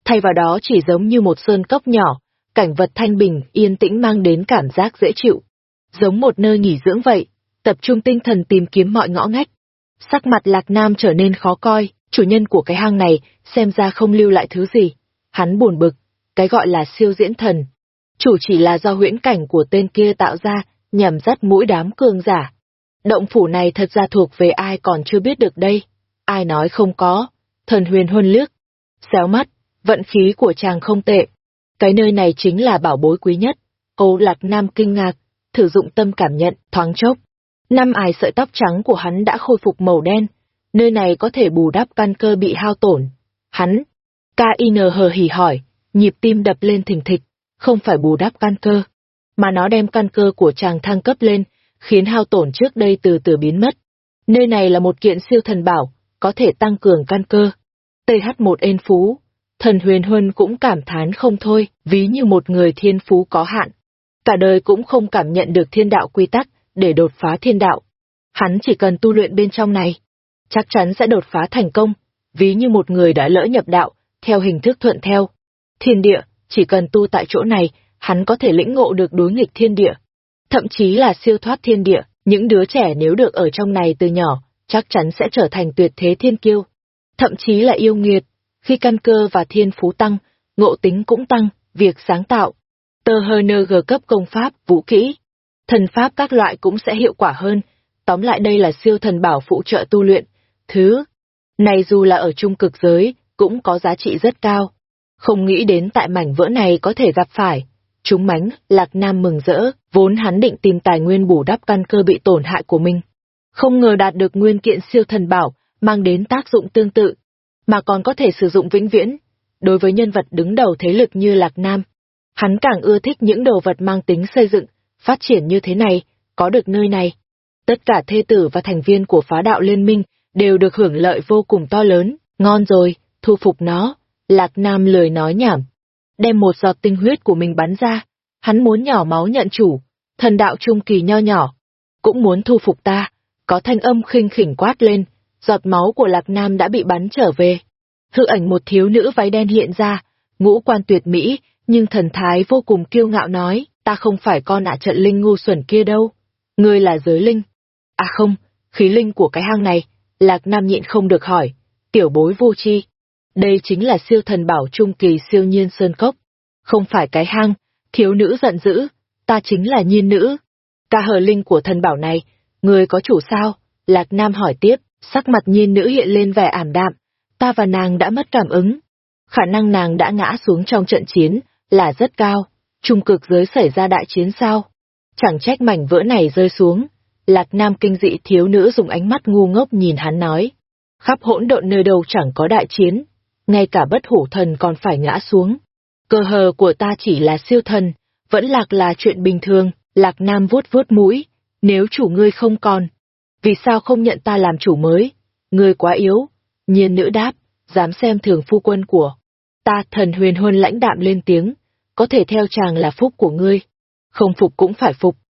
Thay vào đó chỉ giống như một sơn cốc nhỏ, cảnh vật thanh bình, yên tĩnh mang đến cảm giác dễ chịu. Giống một nơi nghỉ dưỡng vậy, tập trung tinh thần tìm kiếm mọi ngõ ngách. Sắc mặt Lạc Nam trở nên khó coi, chủ nhân của cái hang này xem ra không lưu lại thứ gì. Hắn buồn bực, cái gọi là siêu diễn thần. Chủ chỉ là do huyễn cảnh của tên kia tạo ra, nhằm dắt mũi đám cường giả. Động phủ này thật ra thuộc về ai còn chưa biết được đây. Ai nói không có, thần huyền huân lước. Xéo mắt, vận khí của chàng không tệ. Cái nơi này chính là bảo bối quý nhất. Ô lạc nam kinh ngạc, thử dụng tâm cảm nhận, thoáng chốc. Năm ải sợi tóc trắng của hắn đã khôi phục màu đen, nơi này có thể bù đắp căn cơ bị hao tổn. Hắn, K.I.N. hờ hỉ hỏi, nhịp tim đập lên thình thịch, không phải bù đắp căn cơ, mà nó đem căn cơ của chàng thăng cấp lên, khiến hao tổn trước đây từ từ biến mất. Nơi này là một kiện siêu thần bảo, có thể tăng cường căn cơ. TH1 ên phú, thần huyền huân cũng cảm thán không thôi, ví như một người thiên phú có hạn. Cả đời cũng không cảm nhận được thiên đạo quy tắc, để đột phá thiên đạo. Hắn chỉ cần tu luyện bên trong này, chắc chắn sẽ đột phá thành công, ví như một người đã lỡ nhập đạo, theo hình thức thuận theo. Thiên địa, chỉ cần tu tại chỗ này, hắn có thể lĩnh ngộ được đối nghịch thiên địa. Thậm chí là siêu thoát thiên địa, những đứa trẻ nếu được ở trong này từ nhỏ, chắc chắn sẽ trở thành tuyệt thế thiên kiêu. Thậm chí là yêu nghiệt, khi căn cơ và thiên phú tăng, ngộ tính cũng tăng, việc sáng tạo. Tơ hơ nơ gờ cấp công pháp, vũ kỹ, thần pháp các loại cũng sẽ hiệu quả hơn. Tóm lại đây là siêu thần bảo phụ trợ tu luyện. Thứ này dù là ở trung cực giới, cũng có giá trị rất cao. Không nghĩ đến tại mảnh vỡ này có thể gặp phải. Chúng mánh, Lạc Nam mừng rỡ, vốn hắn định tìm tài nguyên bù đắp căn cơ bị tổn hại của mình. Không ngờ đạt được nguyên kiện siêu thần bảo, mang đến tác dụng tương tự, mà còn có thể sử dụng vĩnh viễn. Đối với nhân vật đứng đầu thế lực như Lạc Nam, hắn càng ưa thích những đồ vật mang tính xây dựng, phát triển như thế này, có được nơi này. Tất cả thê tử và thành viên của phá đạo liên minh đều được hưởng lợi vô cùng to lớn, ngon rồi, thu phục nó. Lạc Nam lười nói nhảm, đem một giọt tinh huyết của mình bắn ra, hắn muốn nhỏ máu nhận chủ, thần đạo trung kỳ nho nhỏ, cũng muốn thu phục ta, có thanh âm khinh khỉnh quát lên, giọt máu của Lạc Nam đã bị bắn trở về. Hư ảnh một thiếu nữ váy đen hiện ra, ngũ quan tuyệt mỹ, nhưng thần thái vô cùng kiêu ngạo nói, ta không phải con ả trận linh ngu xuẩn kia đâu, ngươi là giới linh. À không, khí linh của cái hang này, Lạc Nam nhịn không được hỏi, tiểu bối vô chi. Đây chính là siêu thần bảo trung kỳ siêu nhiên sơn cốc. Không phải cái hang, thiếu nữ giận dữ, ta chính là nhiên nữ. Ca hờ linh của thần bảo này, người có chủ sao? Lạc Nam hỏi tiếp, sắc mặt nhiên nữ hiện lên vẻ ảm đạm. Ta và nàng đã mất cảm ứng. Khả năng nàng đã ngã xuống trong trận chiến, là rất cao. Trung cực giới xảy ra đại chiến sao? Chẳng trách mảnh vỡ này rơi xuống. Lạc Nam kinh dị thiếu nữ dùng ánh mắt ngu ngốc nhìn hắn nói. Khắp hỗn độn nơi đâu chẳng có đại chiến, ngay cả bất hủ thần còn phải ngã xuống. Cơ hờ của ta chỉ là siêu thần, vẫn lạc là chuyện bình thường, lạc nam vuốt vuốt mũi, nếu chủ ngươi không còn, vì sao không nhận ta làm chủ mới? Ngươi quá yếu. Nhiên nữ đáp, dám xem thường phu quân của. Ta thần huyền huân lãnh đạm lên tiếng, có thể theo chàng là phúc của ngươi. Không phục cũng phải phục,